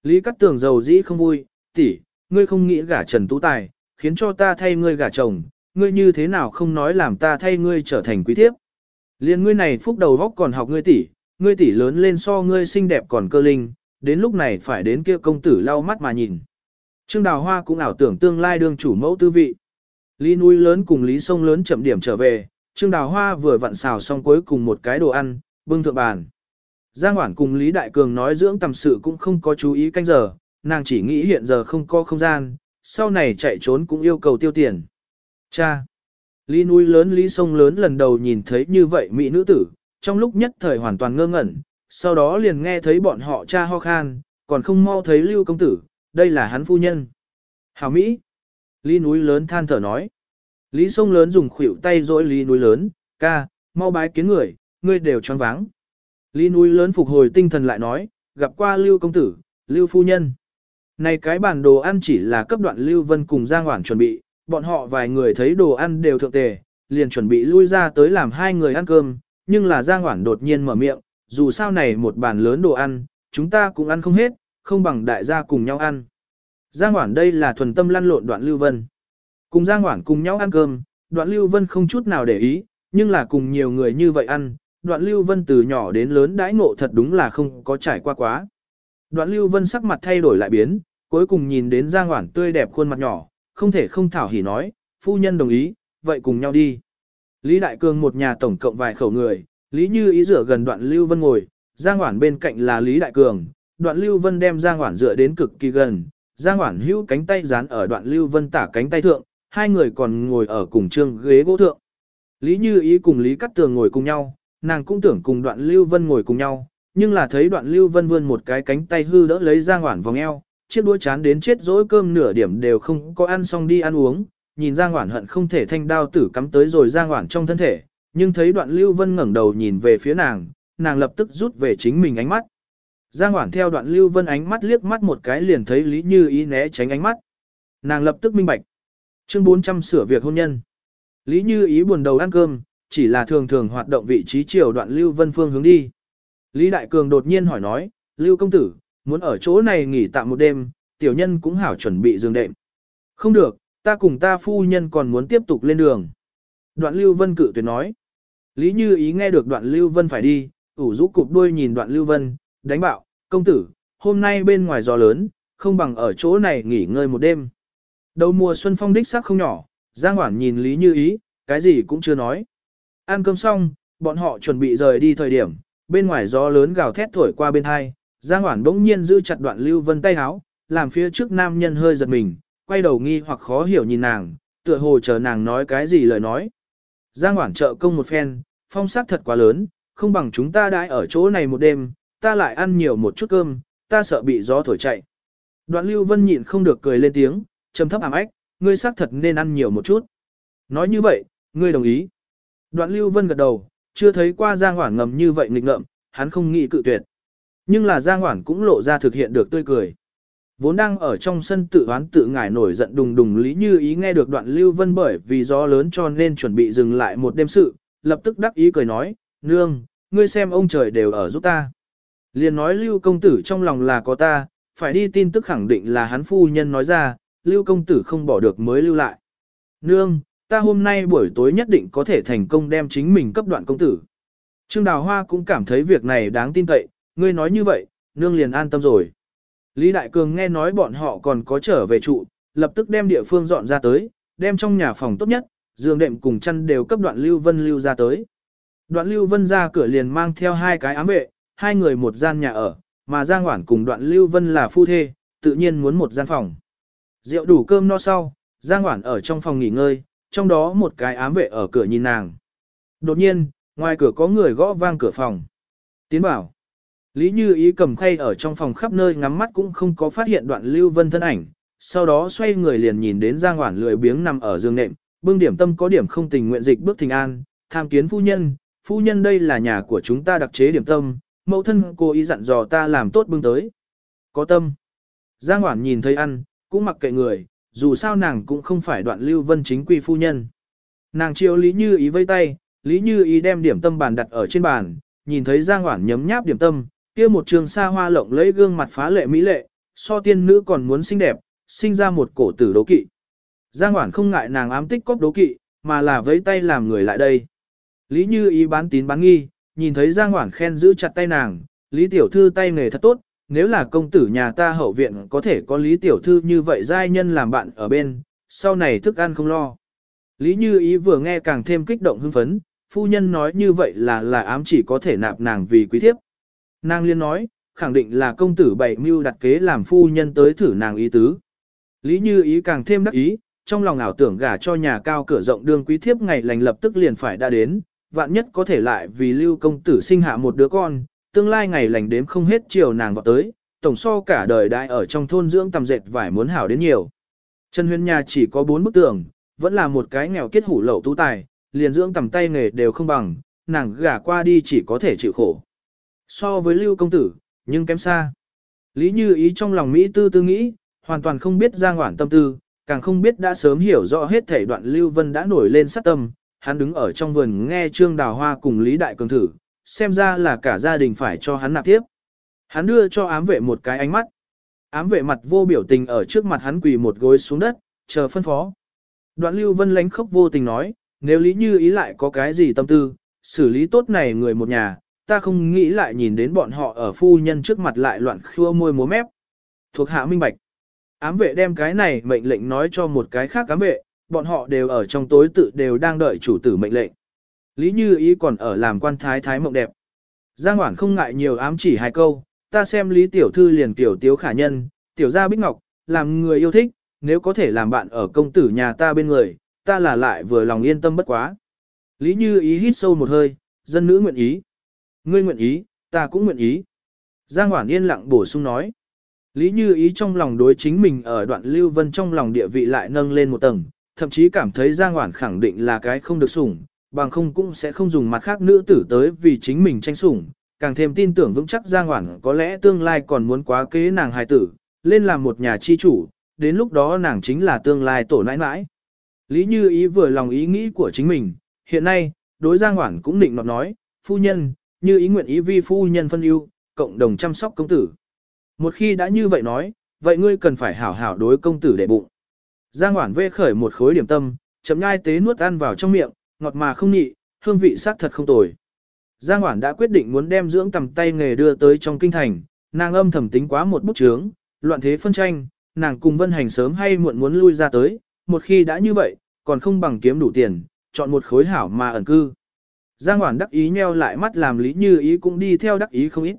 Lý Cát Tường giàu dĩ không vui, tỷ, ngươi không nghĩ gả Trần Tú Tài, khiến cho ta thay ngươi gả chồng, ngươi như thế nào không nói làm ta thay ngươi trở thành quý thiếp. Liên ngươi này phúc đầu vóc còn học ngươi tỷ, ngươi tỷ lớn lên so ngươi xinh đẹp còn cơ linh, đến lúc này phải đến kia công tử lau mắt mà nhìn. Trương Đào Hoa cũng ảo tưởng tương lai đương chủ mẫu tư vị. Lý núi lớn cùng Lý sông lớn chậm điểm trở về, Trương Đào Hoa vừa vặn xào xong cuối cùng một cái đồ ăn, bưng thượng bàn. Giang Hoản cùng Lý Đại Cường nói dưỡng tầm sự cũng không có chú ý canh giờ, nàng chỉ nghĩ hiện giờ không có không gian, sau này chạy trốn cũng yêu cầu tiêu tiền. Cha! Lý núi lớn Lý sông lớn lần đầu nhìn thấy như vậy mỹ nữ tử, trong lúc nhất thời hoàn toàn ngơ ngẩn, sau đó liền nghe thấy bọn họ cha ho khan, còn không mau thấy Lưu công tử, đây là hắn phu nhân. Hảo Mỹ! Lý núi lớn than thở nói. Lý sông lớn dùng khuỷu tay dỗi Lý núi lớn, ca, mau bái kiến người, ngươi đều choáng váng. Lý núi lớn phục hồi tinh thần lại nói, gặp qua Lưu công tử, Lưu phu nhân. Này cái bản đồ ăn chỉ là cấp đoạn Lưu Vân cùng Giang Hoảng chuẩn bị, bọn họ vài người thấy đồ ăn đều thượng tề, liền chuẩn bị lui ra tới làm hai người ăn cơm, nhưng là Giang Hoảng đột nhiên mở miệng, dù sao này một bàn lớn đồ ăn, chúng ta cũng ăn không hết, không bằng đại gia cùng nhau ăn. Giang Hoản đây là thuần tâm lăn lộn đoạn Lưu Vân. Cùng Giang Hoản cùng nhau ăn cơm, đoạn Lưu Vân không chút nào để ý, nhưng là cùng nhiều người như vậy ăn, đoạn Lưu Vân từ nhỏ đến lớn đãi ngộ thật đúng là không có trải qua quá. Đoạn Lưu Vân sắc mặt thay đổi lại biến, cuối cùng nhìn đến Giang Hoản tươi đẹp khuôn mặt nhỏ, không thể không thảo hỉ nói, phu nhân đồng ý, vậy cùng nhau đi. Lý Đại Cương một nhà tổng cộng vài khẩu người, Lý Như ý rửa gần đoạn Lưu Vân ngồi, Giang Hoản bên cạnh là Lý Đại Cường, đoạn Lưu Vân đem Giang Hoản dựa đến cực kỳ gần, Giang Hoản hữu cánh tay dán ở đoạn Lưu Vân tả cánh tay thượng, hai người còn ngồi ở cùng trương ghế gỗ thượng. Lý Như ý cùng Lý Cát Tường ngồi cùng nhau, nàng cũng tưởng cùng đoạn Lưu Vân ngồi cùng nhau, nhưng là thấy đoạn Lưu Vân vươn một cái cánh tay hư đỡ lấy Giang Hoản vòng eo, chiếc đũa chán đến chết dỗi cơm nửa điểm đều không có ăn xong đi ăn uống, nhìn Giang Hoản hận không thể thanh đao tử cắm tới rồi Giang Hoản trong thân thể, nhưng thấy đoạn Lưu Vân ngẩng đầu nhìn về phía nàng, nàng lập tức rút về chính mình ánh mắt. Giang Hoảng theo đoạn Lưu Vân ánh mắt liếc mắt một cái liền thấy Lý Như ý né tránh ánh mắt. Nàng lập tức minh bạch. Chương 400 sửa việc hôn nhân. Lý Như ý buồn đầu ăn cơm, chỉ là thường thường hoạt động vị trí chiều đoạn Lưu Vân phương hướng đi. Lý Đại Cường đột nhiên hỏi nói, Lưu công tử, muốn ở chỗ này nghỉ tạm một đêm, tiểu nhân cũng hảo chuẩn bị giường đệm. Không được, ta cùng ta phu nhân còn muốn tiếp tục lên đường. Đoạn Lưu Vân cự tuyệt nói. Lý Như ý nghe được đoạn Lưu Vân phải đi, ủ rũ cụp đuôi nhìn đoạn Lưu Vân, đánh bạo, công tử, hôm nay bên ngoài gió lớn, không bằng ở chỗ này nghỉ ngơi một đêm. Đầu mùa xuân phong đích sắc không nhỏ, Giang Hoản nhìn Lý Như ý, cái gì cũng chưa nói. Ăn cơm xong, bọn họ chuẩn bị rời đi thời điểm, bên ngoài gió lớn gào thét thổi qua bên hai, Giang Hoản bỗng nhiên giữ chặt đoạn Lưu Vân tay háo, làm phía trước nam nhân hơi giật mình, quay đầu nghi hoặc khó hiểu nhìn nàng, tựa hồ chờ nàng nói cái gì lời nói. Giang Hoảng trợ công một phen, phong sắc thật quá lớn, không bằng chúng ta đãi ở chỗ này một đêm, ta lại ăn nhiều một chút cơm, ta sợ bị gió thổi chạy. Đoạn Lưu Vân nhịn không được cười lên tiếng, trầm thấp ảm ách, ngươi xác thật nên ăn nhiều một chút. Nói như vậy, ngươi đồng ý. Đoạn Lưu Vân gật đầu, chưa thấy qua Giang Hoảng ngầm như vậy nghịch ngợm, hắn không nghĩ cự tuyệt. Nhưng là Giang Hoảng cũng lộ ra thực hiện được tươi cười. Vốn đang ở trong sân tự oán tự ngải nổi giận đùng đùng lý như ý nghe được đoạn Lưu Vân bởi vì gió lớn cho nên chuẩn bị dừng lại một đêm sự, lập tức đắc ý cười nói, nương, ngươi xem ông trời đều ở giúp ta. Liền nói Lưu công tử trong lòng là có ta, phải đi tin tức khẳng định là hắn phu nhân nói ra, Lưu công tử không bỏ được mới lưu lại. Nương, ta hôm nay buổi tối nhất định có thể thành công đem chính mình cấp đoạn công tử. Trương Đào Hoa cũng cảm thấy việc này đáng tin cậy, ngươi nói như vậy, nương liền an tâm rồi. Lý Đại Cường nghe nói bọn họ còn có trở về trụ, lập tức đem địa phương dọn ra tới, đem trong nhà phòng tốt nhất, giường đệm cùng chăn đều cấp đoạn Lưu Vân lưu ra tới. Đoạn Lưu Vân ra cửa liền mang theo hai cái ám vệ, hai người một gian nhà ở, mà Giang Hoản cùng đoạn Lưu Vân là phu thê, tự nhiên muốn một gian phòng. Rượu đủ cơm no sau, Giang Hoản ở trong phòng nghỉ ngơi, trong đó một cái ám vệ ở cửa nhìn nàng. Đột nhiên, ngoài cửa có người gõ vang cửa phòng. Tiến bảo. Lý Như Ý cầm khay ở trong phòng khắp nơi ngắm mắt cũng không có phát hiện đoạn Lưu Vân thân ảnh, sau đó xoay người liền nhìn đến Giang Hoản lười biếng nằm ở giường nệm, bưng điểm tâm có điểm không tình nguyện dịch bước thình an, tham kiến phu nhân, phu nhân đây là nhà của chúng ta đặc chế điểm tâm, mẫu thân cô ý dặn dò ta làm tốt bưng tới. Có tâm. Giang Hoản nhìn thấy ăn, cũng mặc kệ người, dù sao nàng cũng không phải đoạn lưu vân chính quy phu nhân. Nàng chiều Lý Như Ý vây tay, Lý Như Ý đem điểm tâm bàn đặt ở trên bàn, nhìn thấy Giang Hoản nhấm nháp điểm tâm, kia một trường xa hoa lộng lẫy gương mặt phá lệ mỹ lệ, so tiên nữ còn muốn xinh đẹp, sinh ra một cổ tử đố kỵ. Giang Hoản không ngại nàng ám tích cóp đố kỵ, mà là vẫy tay làm người lại đây. Lý Như Ý bán tín bán nghi, nhìn thấy Giang Hoản khen giữ chặt tay nàng, Lý Tiểu Thư tay nghề thật tốt, nếu là công tử nhà ta hậu viện có thể có Lý Tiểu Thư như vậy giai nhân làm bạn ở bên, sau này thức ăn không lo. Lý Như Ý vừa nghe càng thêm kích động hưng phấn, phu nhân nói như vậy là là ám chỉ có thể nạp nàng vì quý thiếp. Nàng liên nói, khẳng định là công tử bảy mưu đặt kế làm phu nhân tới thử nàng ý tứ. Lý Như Ý càng thêm đắc ý, trong lòng ảo tưởng gả cho nhà cao cửa rộng đương quý thiếp ngày lành lập tức liền phải đã đến, vạn nhất có thể lại vì lưu công tử sinh hạ một đứa con, tương lai ngày lành đếm không hết chiều nàng vào tới, tổng so cả đời đại ở trong thôn dưỡng tầm dệt vải muốn hảo đến nhiều. Trần Huyền nhà chỉ có bốn bức tường, vẫn là một cái nghèo kết hủ lậu tú tài, liền dưỡng tầm tay nghề đều không bằng, nàng gả qua đi chỉ có thể chịu khổ. So với lưu công tử, nhưng kém xa. Lý Như Ý trong lòng Mỹ tư tư nghĩ, hoàn toàn không biết Giang Hoản tâm tư, càng không biết đã sớm hiểu rõ hết thể đoạn Lưu Vân đã nổi lên sát tâm, hắn đứng ở trong vườn nghe Trương Đào Hoa cùng Lý Đại Cường thử, xem ra là cả gia đình phải cho hắn nạp tiếp. Hắn đưa cho ám vệ một cái ánh mắt. Ám vệ mặt vô biểu tình ở trước mặt hắn quỳ một gối xuống đất, chờ phân phó. Đoạn Lưu Vân lánh khóc vô tình nói, nếu Lý Như ý lại có cái gì tâm tư, xử lý tốt này người một nhà, ta không nghĩ lại nhìn đến bọn họ ở phu nhân trước mặt lại loạn khua môi múa mép. Thuộc hạ minh bạch. Ám vệ đem cái này mệnh lệnh nói cho một cái khác ám vệ, bọn họ đều ở trong tối tự đều đang đợi chủ tử mệnh lệnh. Lý Như Ý còn ở làm quan thái thái mộng đẹp. Giang Hoản không ngại nhiều ám chỉ hai câu, ta xem Lý Tiểu Thư liền tiểu tiếu khả nhân, tiểu gia bích ngọc, làm người yêu thích, nếu có thể làm bạn ở công tử nhà ta bên người, ta là lại vừa lòng yên tâm bất quá. Lý Như Ý hít sâu một hơi, dân nữ nguyện ý. Ngươi nguyện ý, ta cũng nguyện ý. Giang Hoản yên lặng bổ sung nói. Lý Như Ý trong lòng đối chính mình ở đoạn Lưu Vân trong lòng địa vị lại nâng lên một tầng, thậm chí cảm thấy Giang Hoản khẳng định là cái không được sủng, bằng không cũng sẽ không dùng mặt khác nữ tử tới vì chính mình tranh sủng, càng thêm tin tưởng vững chắc Giang Hoản có lẽ tương lai còn muốn quá kế nàng hài tử, lên làm một nhà chi chủ, đến lúc đó nàng chính là tương lai tổ nãi nãi. Lý Như Ý vừa lòng ý nghĩ của chính mình, hiện nay, đối Giang Hoản cũng định nọt nói, phu nhân, như ý nguyện ý vi phu nhân phân ưu, cộng đồng chăm sóc công tử. Một khi đã như vậy nói, vậy ngươi cần phải hảo hảo đối công tử để bụng. Giang Hoản vê khởi một khối điểm tâm, chậm nhai tế nuốt ăn vào trong miệng, ngọt mà không nhị, hương vị sắc thật không tồi. Giang Hoản đã quyết định muốn đem dưỡng tầm tay nghề đưa tới trong kinh thành, nàng âm thầm tính quá một bút chướng, loạn thế phân tranh, nàng cùng Vân Hành sớm hay muộn muốn lui ra tới, một khi đã như vậy, còn không bằng kiếm đủ tiền, chọn một khối hảo mà ẩn cư. Giang Hoản đắc ý nheo lại mắt làm Lý Như Ý cũng đi theo đắc ý không ít.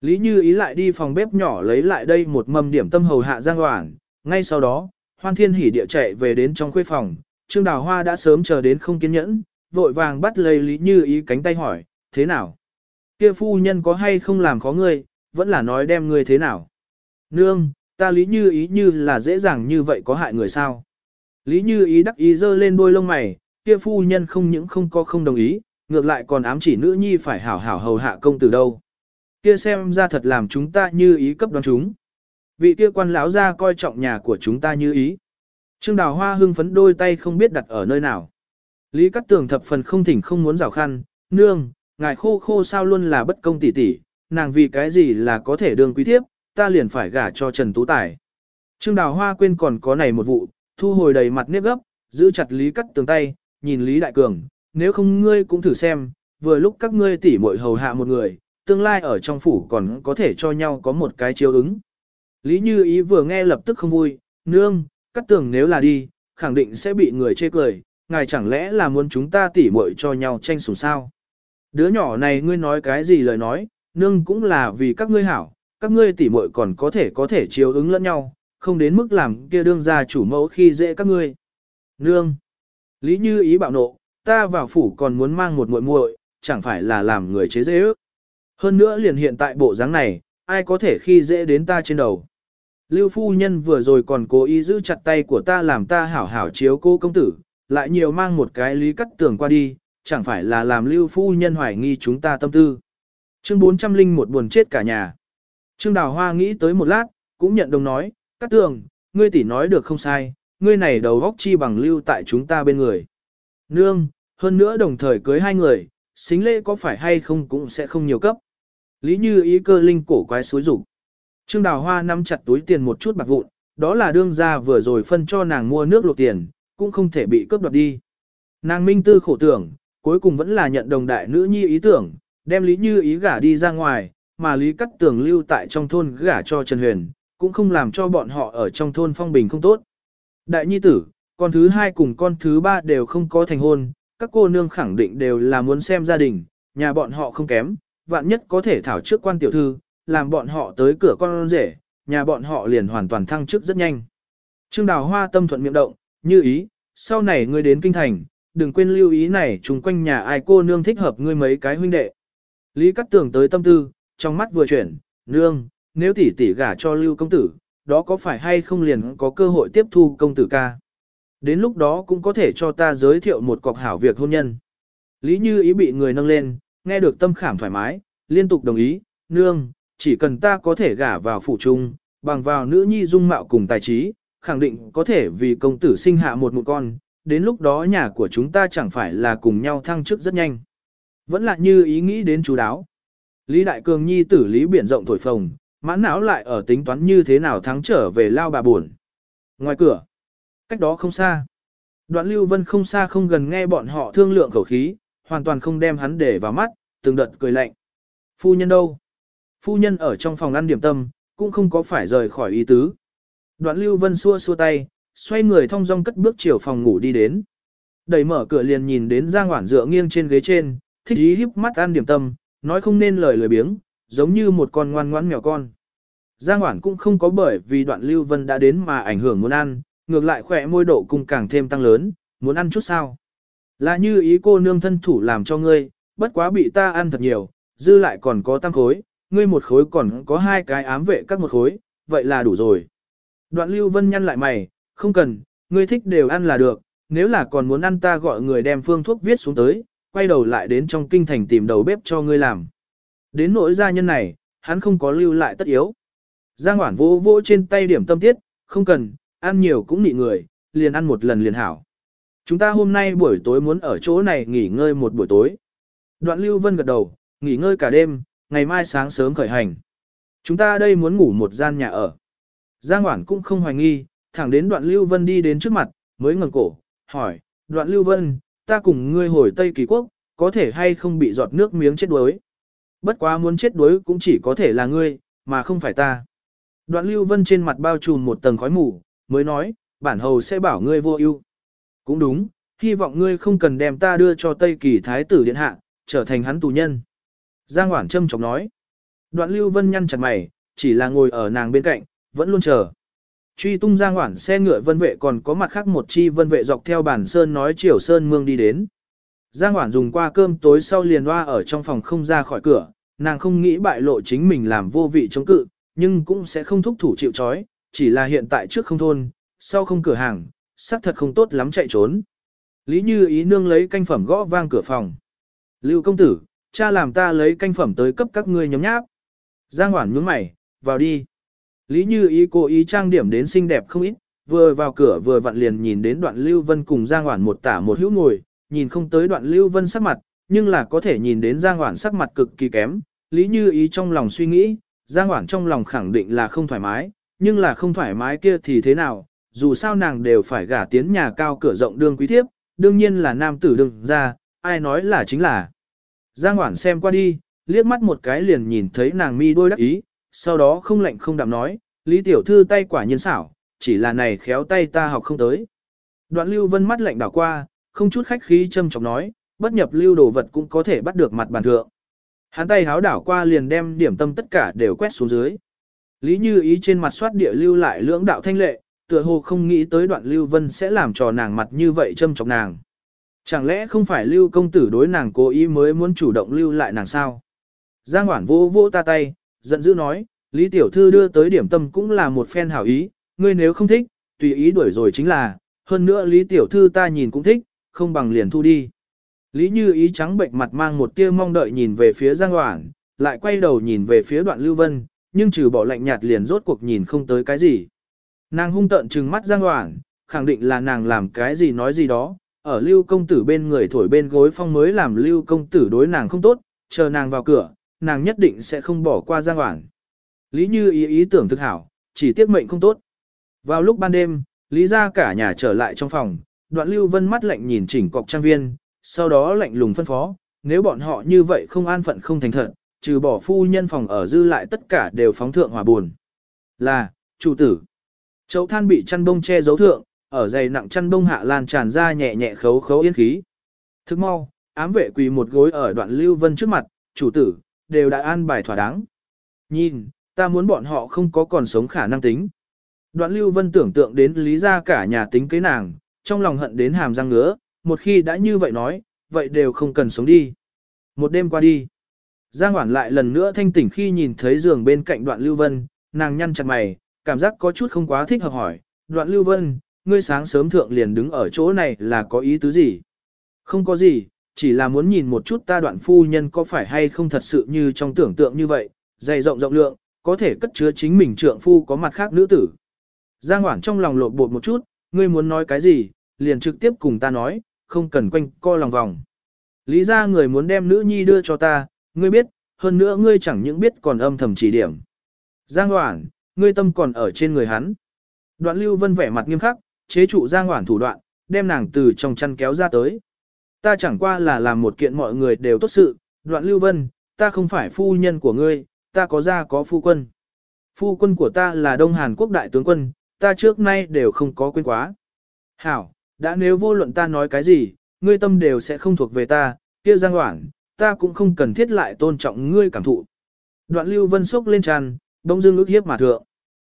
Lý Như Ý lại đi phòng bếp nhỏ lấy lại đây một mâm điểm tâm hầu hạ Giang Hoản, ngay sau đó, Hoan Thiên hỉ địa chạy về đến trong khuê phòng, Trương Đào Hoa đã sớm chờ đến không kiên nhẫn, vội vàng bắt lấy Lý Như Ý cánh tay hỏi, thế nào? Kia phu nhân có hay không làm khó ngươi, vẫn là nói đem ngươi thế nào? Nương, ta Lý Như Ý như là dễ dàng như vậy có hại người sao? Lý Như Ý đắc ý giơ lên đôi lông mày, kia phu nhân không những không có không đồng ý, ngược lại còn ám chỉ nữ nhi phải hảo hảo hầu hạ công tử đâu. Kia xem ra thật làm chúng ta như ý cấp đoán chúng. Vị kia quan lão ra coi trọng nhà của chúng ta như ý. Trương Đào Hoa hưng phấn đôi tay không biết đặt ở nơi nào. Lý Cát Tường thập phần không thỉnh không muốn rào khăn, nương, ngài khô khô sao luôn là bất công tỷ tỷ, nàng vì cái gì là có thể đương quý thiếp, ta liền phải gả cho Trần Tú Tài. Trương Đào Hoa quên còn có này một vụ, thu hồi đầy mặt nếp gấp, giữ chặt Lý Cát Tường tay, nhìn Lý Đại Cường, nếu không ngươi cũng thử xem, vừa lúc các ngươi tỉ muội hầu hạ một người, tương lai ở trong phủ còn có thể cho nhau có một cái chiếu ứng. Lý Như Ý vừa nghe lập tức không vui, nương, cắt tường nếu là đi, khẳng định sẽ bị người chê cười, ngài chẳng lẽ là muốn chúng ta tỉ muội cho nhau tranh sủng sao? Đứa nhỏ này ngươi nói cái gì lời nói, nương cũng là vì các ngươi hảo, các ngươi tỉ muội còn có thể có thể chiếu ứng lẫn nhau, không đến mức làm kia đương gia chủ mẫu khi dễ các ngươi. Nương. Lý Như ý bạo nộ, ta vào phủ còn muốn mang một muội muội, chẳng phải là làm người chế dễ ước. Hơn nữa liền hiện tại bộ dáng này, ai có thể khi dễ đến ta trên đầu. Lưu phu nhân vừa rồi còn cố ý giữ chặt tay của ta làm ta hảo hảo chiếu cô công tử, lại nhiều mang một cái lý cắt tường qua đi, chẳng phải là làm lưu phu nhân hoài nghi chúng ta tâm tư. Chương 400 linh một buồn chết cả nhà. Trương Đào Hoa nghĩ tới một lát, cũng nhận đồng nói, cắt tường, ngươi tỷ nói được không sai, ngươi này đầu góc chi bằng lưu tại chúng ta bên người. Nương, hơn nữa đồng thời cưới hai người, xính lễ có phải hay không cũng sẽ không nhiều cấp. Lý như ý cơ linh cổ quái xối rủ. Trương Đào Hoa nắm chặt túi tiền một chút bạc vụn, đó là đương gia vừa rồi phân cho nàng mua nước luộc tiền, cũng không thể bị cướp đoạt đi. Nàng minh tư khổ tưởng, cuối cùng vẫn là nhận đồng đại nữ nhi ý tưởng, đem Lý Như ý gả đi ra ngoài, mà Lý Cắt Tường lưu tại trong thôn gả cho Trần Huyền, cũng không làm cho bọn họ ở trong thôn phong bình không tốt. Đại nhi tử, con thứ hai cùng con thứ ba đều không có thành hôn, các cô nương khẳng định đều là muốn xem gia đình, nhà bọn họ không kém, vạn nhất có thể thảo trước quan tiểu thư, làm bọn họ tới cửa con rể, nhà bọn họ liền hoàn toàn thăng chức rất nhanh. Trương Đào Hoa tâm thuận miệng động, như ý, sau này ngươi đến kinh thành, đừng quên lưu ý này chung quanh nhà ai cô nương thích hợp ngươi mấy cái huynh đệ. Lý Cát Tường tới tâm tư, trong mắt vừa chuyển, nương, nếu tỷ tỷ gả cho lưu công tử, đó có phải hay không liền có cơ hội tiếp thu công tử ca. Đến lúc đó cũng có thể cho ta giới thiệu một cọc hảo việc hôn nhân. Lý Như ý bị người nâng lên, nghe được tâm khảm thoải mái, liên tục đồng ý, nương, chỉ cần ta có thể gả vào phủ trung, bằng vào nữ nhi dung mạo cùng tài trí, khẳng định có thể vì công tử sinh hạ một một con, đến lúc đó nhà của chúng ta chẳng phải là cùng nhau thăng chức rất nhanh. Vẫn là như ý nghĩ đến chú đáo. Lý Đại Cường Nhi tử Lý Biển rộng thổi phồng, mãn não lại ở tính toán như thế nào thắng trở về lao bà buồn. Ngoài cửa, cách đó không xa. Đoạn Lưu Vân không xa không gần nghe bọn họ thương lượng khẩu khí, hoàn toàn không đem hắn để vào mắt, từng đợt cười lạnh. Phu nhân đâu? Phu nhân ở trong phòng ăn điểm tâm, cũng không có phải rời khỏi ý tứ. Đoạn Lưu Vân xua xua tay, xoay người thong dong cất bước chiều phòng ngủ đi đến. Đẩy mở cửa liền nhìn đến Giang Hoản dựa nghiêng trên ghế trên, thích ý híp mắt ăn điểm tâm, nói không nên lời lười biếng, giống như một con ngoan ngoãn mèo con. Giang Hoản cũng không có bởi vì đoạn Lưu Vân đã đến mà ảnh hưởng muốn ăn, ngược lại khỏe môi độ cung càng thêm tăng lớn, muốn ăn chút sao. Là như ý cô nương thân thủ làm cho ngươi, bất quá bị ta ăn thật nhiều, dư lại còn có tăng khối, ngươi một khối còn có hai cái ám vệ các một khối, vậy là đủ rồi. Đoạn Lưu Vân nhăn lại mày, không cần, ngươi thích đều ăn là được, nếu là còn muốn ăn ta gọi người đem phương thuốc viết xuống tới, quay đầu lại đến trong kinh thành tìm đầu bếp cho ngươi làm. Đến nỗi gia nhân này, hắn không có lưu lại tất yếu. Giang Hoản vô vô trên tay điểm tâm tiết, không cần, ăn nhiều cũng nị người, liền ăn một lần liền hảo. Chúng ta hôm nay buổi tối muốn ở chỗ này nghỉ ngơi một buổi tối. Đoạn Lưu Vân gật đầu, nghỉ ngơi cả đêm, ngày mai sáng sớm khởi hành. Chúng ta đây muốn ngủ một gian nhà ở. Giang Hoản cũng không hoài nghi, thẳng đến đoạn Lưu Vân đi đến trước mặt, mới ngẩng cổ, hỏi, đoạn Lưu Vân, ta cùng ngươi hồi Tây Kỳ Quốc, có thể hay không bị giọt nước miếng chết đuối. Bất quá muốn chết đuối cũng chỉ có thể là ngươi, mà không phải ta. Đoạn Lưu Vân trên mặt bao trùm một tầng khói mù, mới nói, bản hầu sẽ bảo ngươi vô ưu. Cũng đúng, hy vọng ngươi không cần đem ta đưa cho Tây Kỳ Thái tử Điện Hạ, trở thành hắn tù nhân. Giang Hoản Trâm chọc nói. Đoạn Lưu Vân nhăn chặt mày, chỉ là ngồi ở nàng bên cạnh, vẫn luôn chờ. Truy tung Giang Hoản xe ngựa vân vệ còn có mặt khác một chi vân vệ dọc theo bản sơn nói chiều sơn mương đi đến. Giang Hoản dùng qua cơm tối sau liền loa ở trong phòng không ra khỏi cửa, nàng không nghĩ bại lộ chính mình làm vô vị chống cự, nhưng cũng sẽ không thúc thủ chịu chói, chỉ là hiện tại trước không thôn, sau không cửa hàng, xác thật không tốt lắm chạy trốn. Lý Như ý nương lấy canh phẩm gõ vang cửa phòng. Lưu công tử, cha làm ta lấy canh phẩm tới cấp các ngươi nhóm nháp. Giang Hoản nhướng mày, vào đi. Lý Như ý cố ý trang điểm đến xinh đẹp không ít, vừa vào cửa vừa vặn liền nhìn đến đoạn Lưu Vân cùng Giang Hoản một tả một hữu ngồi, nhìn không tới đoạn Lưu Vân sắc mặt, nhưng là có thể nhìn đến Giang Hoản sắc mặt cực kỳ kém. Lý Như ý trong lòng suy nghĩ, Giang Hoản trong lòng khẳng định là không thoải mái, nhưng là không thoải mái kia thì thế nào, dù sao nàng đều phải gả tiến nhà cao cửa rộng đương quý thiếp, đương nhiên là nam tử đương ra, ai nói là chính là. Giang Hoản xem qua đi, liếc mắt một cái liền nhìn thấy nàng mi đôi đắc ý, sau đó không lạnh không đạm nói, Lý Tiểu Thư tay quả nhiên xảo, chỉ là này khéo tay ta học không tới. Đoạn lưu vân mắt lạnh đảo qua, không chút khách khí châm chọc nói, bất nhập lưu đồ vật cũng có thể bắt được mặt bàn thượng. Hắn tay háo đảo qua liền đem điểm tâm tất cả đều quét xuống dưới. Lý Như ý trên mặt soát địa lưu lại lưỡng đạo thanh lệ, tựa hồ không nghĩ tới đoạn lưu vân sẽ làm trò nàng mặt như vậy châm chọc nàng. Chẳng lẽ không phải lưu công tử đối nàng cố ý mới muốn chủ động lưu lại nàng sao? Giang Hoản vô vô ta tay, giận dữ nói, Lý Tiểu Thư đưa tới điểm tâm cũng là một phen hảo ý, ngươi nếu không thích, tùy ý đuổi rồi chính là, hơn nữa Lý Tiểu Thư ta nhìn cũng thích, không bằng liền thu đi. Lý Như ý trắng bệnh mặt mang một tia mong đợi nhìn về phía Giang Hoản, lại quay đầu nhìn về phía đoạn Lưu Vân, nhưng trừ bỏ lạnh nhạt liền rốt cuộc nhìn không tới cái gì. Nàng hung tợn trừng mắt Giang Hoảng, khẳng định là nàng làm cái gì nói gì đó, ở Lưu công tử bên người thổi bên gối phong mới làm Lưu công tử đối nàng không tốt, chờ nàng vào cửa, nàng nhất định sẽ không bỏ qua Giang Hoảng. Lý Như ý ý tưởng thực hảo, chỉ tiếc mệnh không tốt. Vào lúc ban đêm, Lý ra cả nhà trở lại trong phòng, đoạn Lưu Vân mắt lạnh nhìn chỉnh cọc trang viên, sau đó lạnh lùng phân phó, nếu bọn họ như vậy không an phận không thành thật, trừ bỏ phu nhân phòng ở dư lại tất cả đều phóng thượng hòa buồn. Là, chủ tử. Chậu than bị chăn bông che giấu thượng, ở dày nặng chăn bông hạ lan tràn ra nhẹ nhẹ khấu khấu yên khí. Thức mau, ám vệ quỳ một gối ở đoạn Lưu Vân trước mặt, chủ tử, đều đã an bài thỏa đáng. Nhìn, ta muốn bọn họ không có còn sống khả năng tính. Đoạn Lưu Vân tưởng tượng đến lý ra cả nhà tính kế nàng, trong lòng hận đến hàm răng ngứa, một khi đã như vậy nói, vậy đều không cần sống đi. Một đêm qua đi, Giang Hoản lại lần nữa thanh tỉnh khi nhìn thấy giường bên cạnh đoạn Lưu Vân, nàng nhăn chặt mày, cảm giác có chút không quá thích hợp hỏi, đoạn Lưu Vân, ngươi sáng sớm thượng liền đứng ở chỗ này là có ý tứ gì? Không có gì, chỉ là muốn nhìn một chút ta đoạn phu nhân có phải hay không thật sự như trong tưởng tượng như vậy, dày rộng rộng lượng, có thể cất chứa chính mình trượng phu có mặt khác nữ tử. Giang Hoản trong lòng lột bột một chút, ngươi muốn nói cái gì, liền trực tiếp cùng ta nói, không cần quanh co lòng vòng. Lý ra người muốn đem nữ nhi đưa cho ta, ngươi biết, hơn nữa ngươi chẳng những biết còn âm thầm chỉ điểm. Giang Hoản, ngươi tâm còn ở trên người hắn. Đoạn Lưu Vân vẻ mặt nghiêm khắc, chế trụ Giang Hoản thủ đoạn, đem nàng từ trong chăn kéo ra tới. Ta chẳng qua là làm một kiện mọi người đều tốt sự, đoạn Lưu Vân, ta không phải phu nhân của ngươi, ta có ra có phu quân. Phu quân của ta là Đông Hàn Quốc đại tướng quân, ta trước nay đều không có quên quá. Hảo, đã nếu vô luận ta nói cái gì, ngươi tâm đều sẽ không thuộc về ta, kia Giang Hoản, ta cũng không cần thiết lại tôn trọng ngươi cảm thụ. Đoạn Lưu Vân sốc lên tràn, đông dương ước hiếp mà thượng.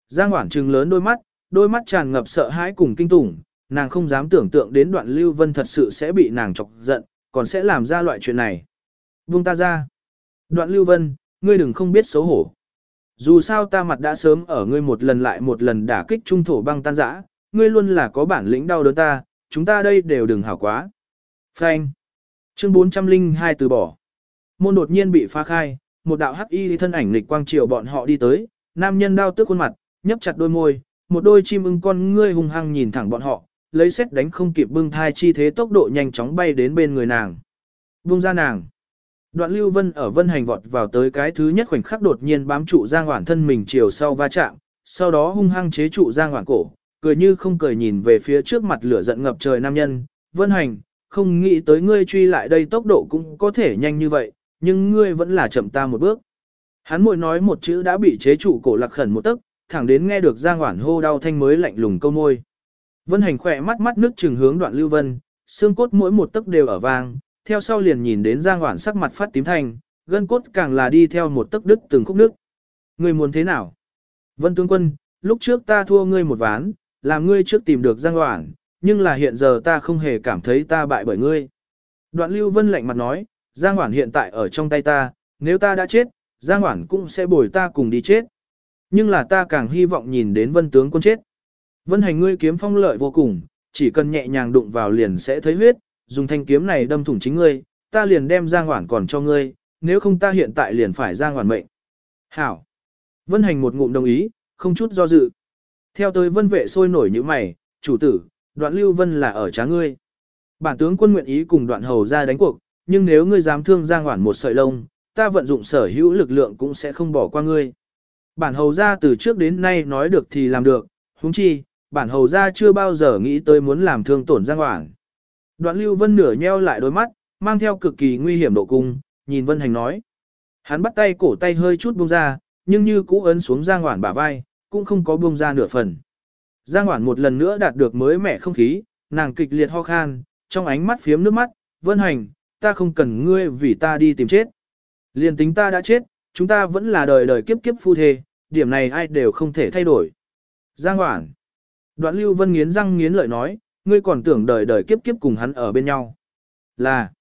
Giang Hoản trừng lớn đôi mắt, đôi mắt tràn ngập sợ hãi cùng kinh tủng, nàng không dám tưởng tượng đến đoạn Lưu Vân thật sự sẽ bị nàng chọc giận, còn sẽ làm ra loại chuyện này. Buông ta ra. Đoạn Lưu Vân, ngươi đừng không biết xấu hổ. Dù sao ta mặt đã sớm ở ngươi một lần lại một lần đả kích trung thổ băng tan rã, ngươi luôn là có bản lĩnh đau đớn ta, chúng ta đây đều đừng hảo quá. Frank. Chương 402 từ bỏ. Môn đột nhiên bị phá khai, một đạo hắc y thân ảnh lịch quang chiều bọn họ đi tới, nam nhân đau tức khuôn mặt, nhấp chặt đôi môi, một đôi chim ưng con ngươi hung hăng nhìn thẳng bọn họ, lấy xét đánh không kịp bưng thai chi thế tốc độ nhanh chóng bay đến bên người nàng. Buông ra nàng. Đoạn Lưu Vân ở Vân Hành vọt vào tới cái thứ nhất khoảnh khắc đột nhiên bám trụ Giang Hoản thân mình chiều sau va chạm, sau đó hung hăng chế trụ Giang Hoản cổ, cười như không cười nhìn về phía trước mặt lửa giận ngập trời nam nhân, Vân Hành, không nghĩ tới ngươi truy lại đây tốc độ cũng có thể nhanh như vậy, nhưng ngươi vẫn là chậm ta một bước. Hắn môi nói một chữ đã bị chế trụ cổ lạc khẩn một tấc, thẳng đến nghe được Giang Hoản hô đau thanh mới lạnh lùng câu môi. Vân Hành khỏe mắt mắt nước trừng hướng đoạn Lưu Vân, xương cốt mỗi một tấc đều ở vang, theo sau liền nhìn đến Giang Hoản sắc mặt phát tím thành, gân cốt càng là đi theo một tấc đứt từng khúc nước. Ngươi muốn thế nào? Vân tướng quân, lúc trước ta thua ngươi một ván, làm ngươi trước tìm được Giang Hoản, nhưng là hiện giờ ta không hề cảm thấy ta bại bởi ngươi. Đoạn Lưu Vân lạnh mặt nói, Giang Hoản hiện tại ở trong tay ta, nếu ta đã chết, Giang Hoản cũng sẽ bồi ta cùng đi chết. Nhưng là ta càng hy vọng nhìn đến vân tướng quân chết. Vân hành ngươi kiếm phong lợi vô cùng, chỉ cần nhẹ nhàng đụng vào liền sẽ thấy huyết, dùng thanh kiếm này đâm thủng chính ngươi, ta liền đem Giang Hoản còn cho ngươi, nếu không ta hiện tại liền phải Giang Hoản mệnh. Hảo. Vân hành một ngụm đồng ý, không chút do dự. Theo tới vân vệ sôi nổi như mày, chủ tử, đoạn lưu vân là ở trá ngươi. Bản tướng quân nguyện ý cùng đoạn hầu ra đánh cuộc, nhưng nếu ngươi dám thương Giang Hoản một sợi lông, ta vận dụng sở hữu lực lượng cũng sẽ không bỏ qua ngươi. Bản hầu ra từ trước đến nay nói được thì làm được, huống chi, bản hầu ra chưa bao giờ nghĩ tới muốn làm thương tổn Giang Hoản. Đoạn Lưu Vân nửa nheo lại đôi mắt, mang theo cực kỳ nguy hiểm độ cung, nhìn Vân Hành nói. Hắn bắt tay cổ tay hơi chút buông ra, nhưng như cũ ấn xuống Giang Hoản bả vai, cũng không có buông ra nửa phần. Giang Hoản một lần nữa đạt được mới mẻ không khí, nàng kịch liệt ho khan, trong ánh mắt phiếm nước mắt, Vân Hành, ta không cần ngươi vì ta đi tìm chết. liền tính ta đã chết, chúng ta vẫn là đời đời kiếp kiếp phu thê, điểm này ai đều không thể thay đổi. Giang Hoản. Đoạn Lưu Vân nghiến răng nghiến lợi nói, ngươi còn tưởng đời đời kiếp kiếp cùng hắn ở bên nhau. Là.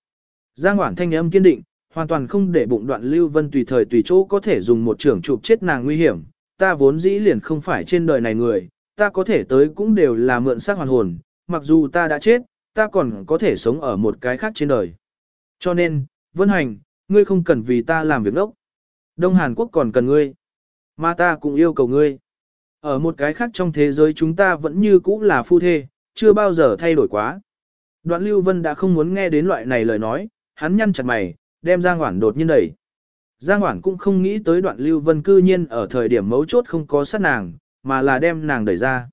Giang Hoản thanh âm kiên định, hoàn toàn không để bụng đoạn Lưu Vân tùy thời tùy chỗ có thể dùng một trưởng chụp chết nàng nguy hiểm. Ta vốn dĩ liền không phải trên đời này người, ta có thể tới cũng đều là mượn xác hoàn hồn, mặc dù ta đã chết, ta còn có thể sống ở một cái khác trên đời. Cho nên, Vân Hành, ngươi không cần vì ta làm việc đốc. Đông Hàn Quốc còn cần ngươi. Mà ta cũng yêu cầu ngươi. Ở một cái khác trong thế giới chúng ta vẫn như cũ là phu thê, chưa bao giờ thay đổi quá. Đoạn Lưu Vân đã không muốn nghe đến loại này lời nói, hắn nhăn chặt mày, đem Giang Hoản đột nhiên đẩy. Giang Hoản cũng không nghĩ tới đoạn Lưu Vân cư nhiên ở thời điểm mấu chốt không có sát nàng, mà là đem nàng đẩy ra.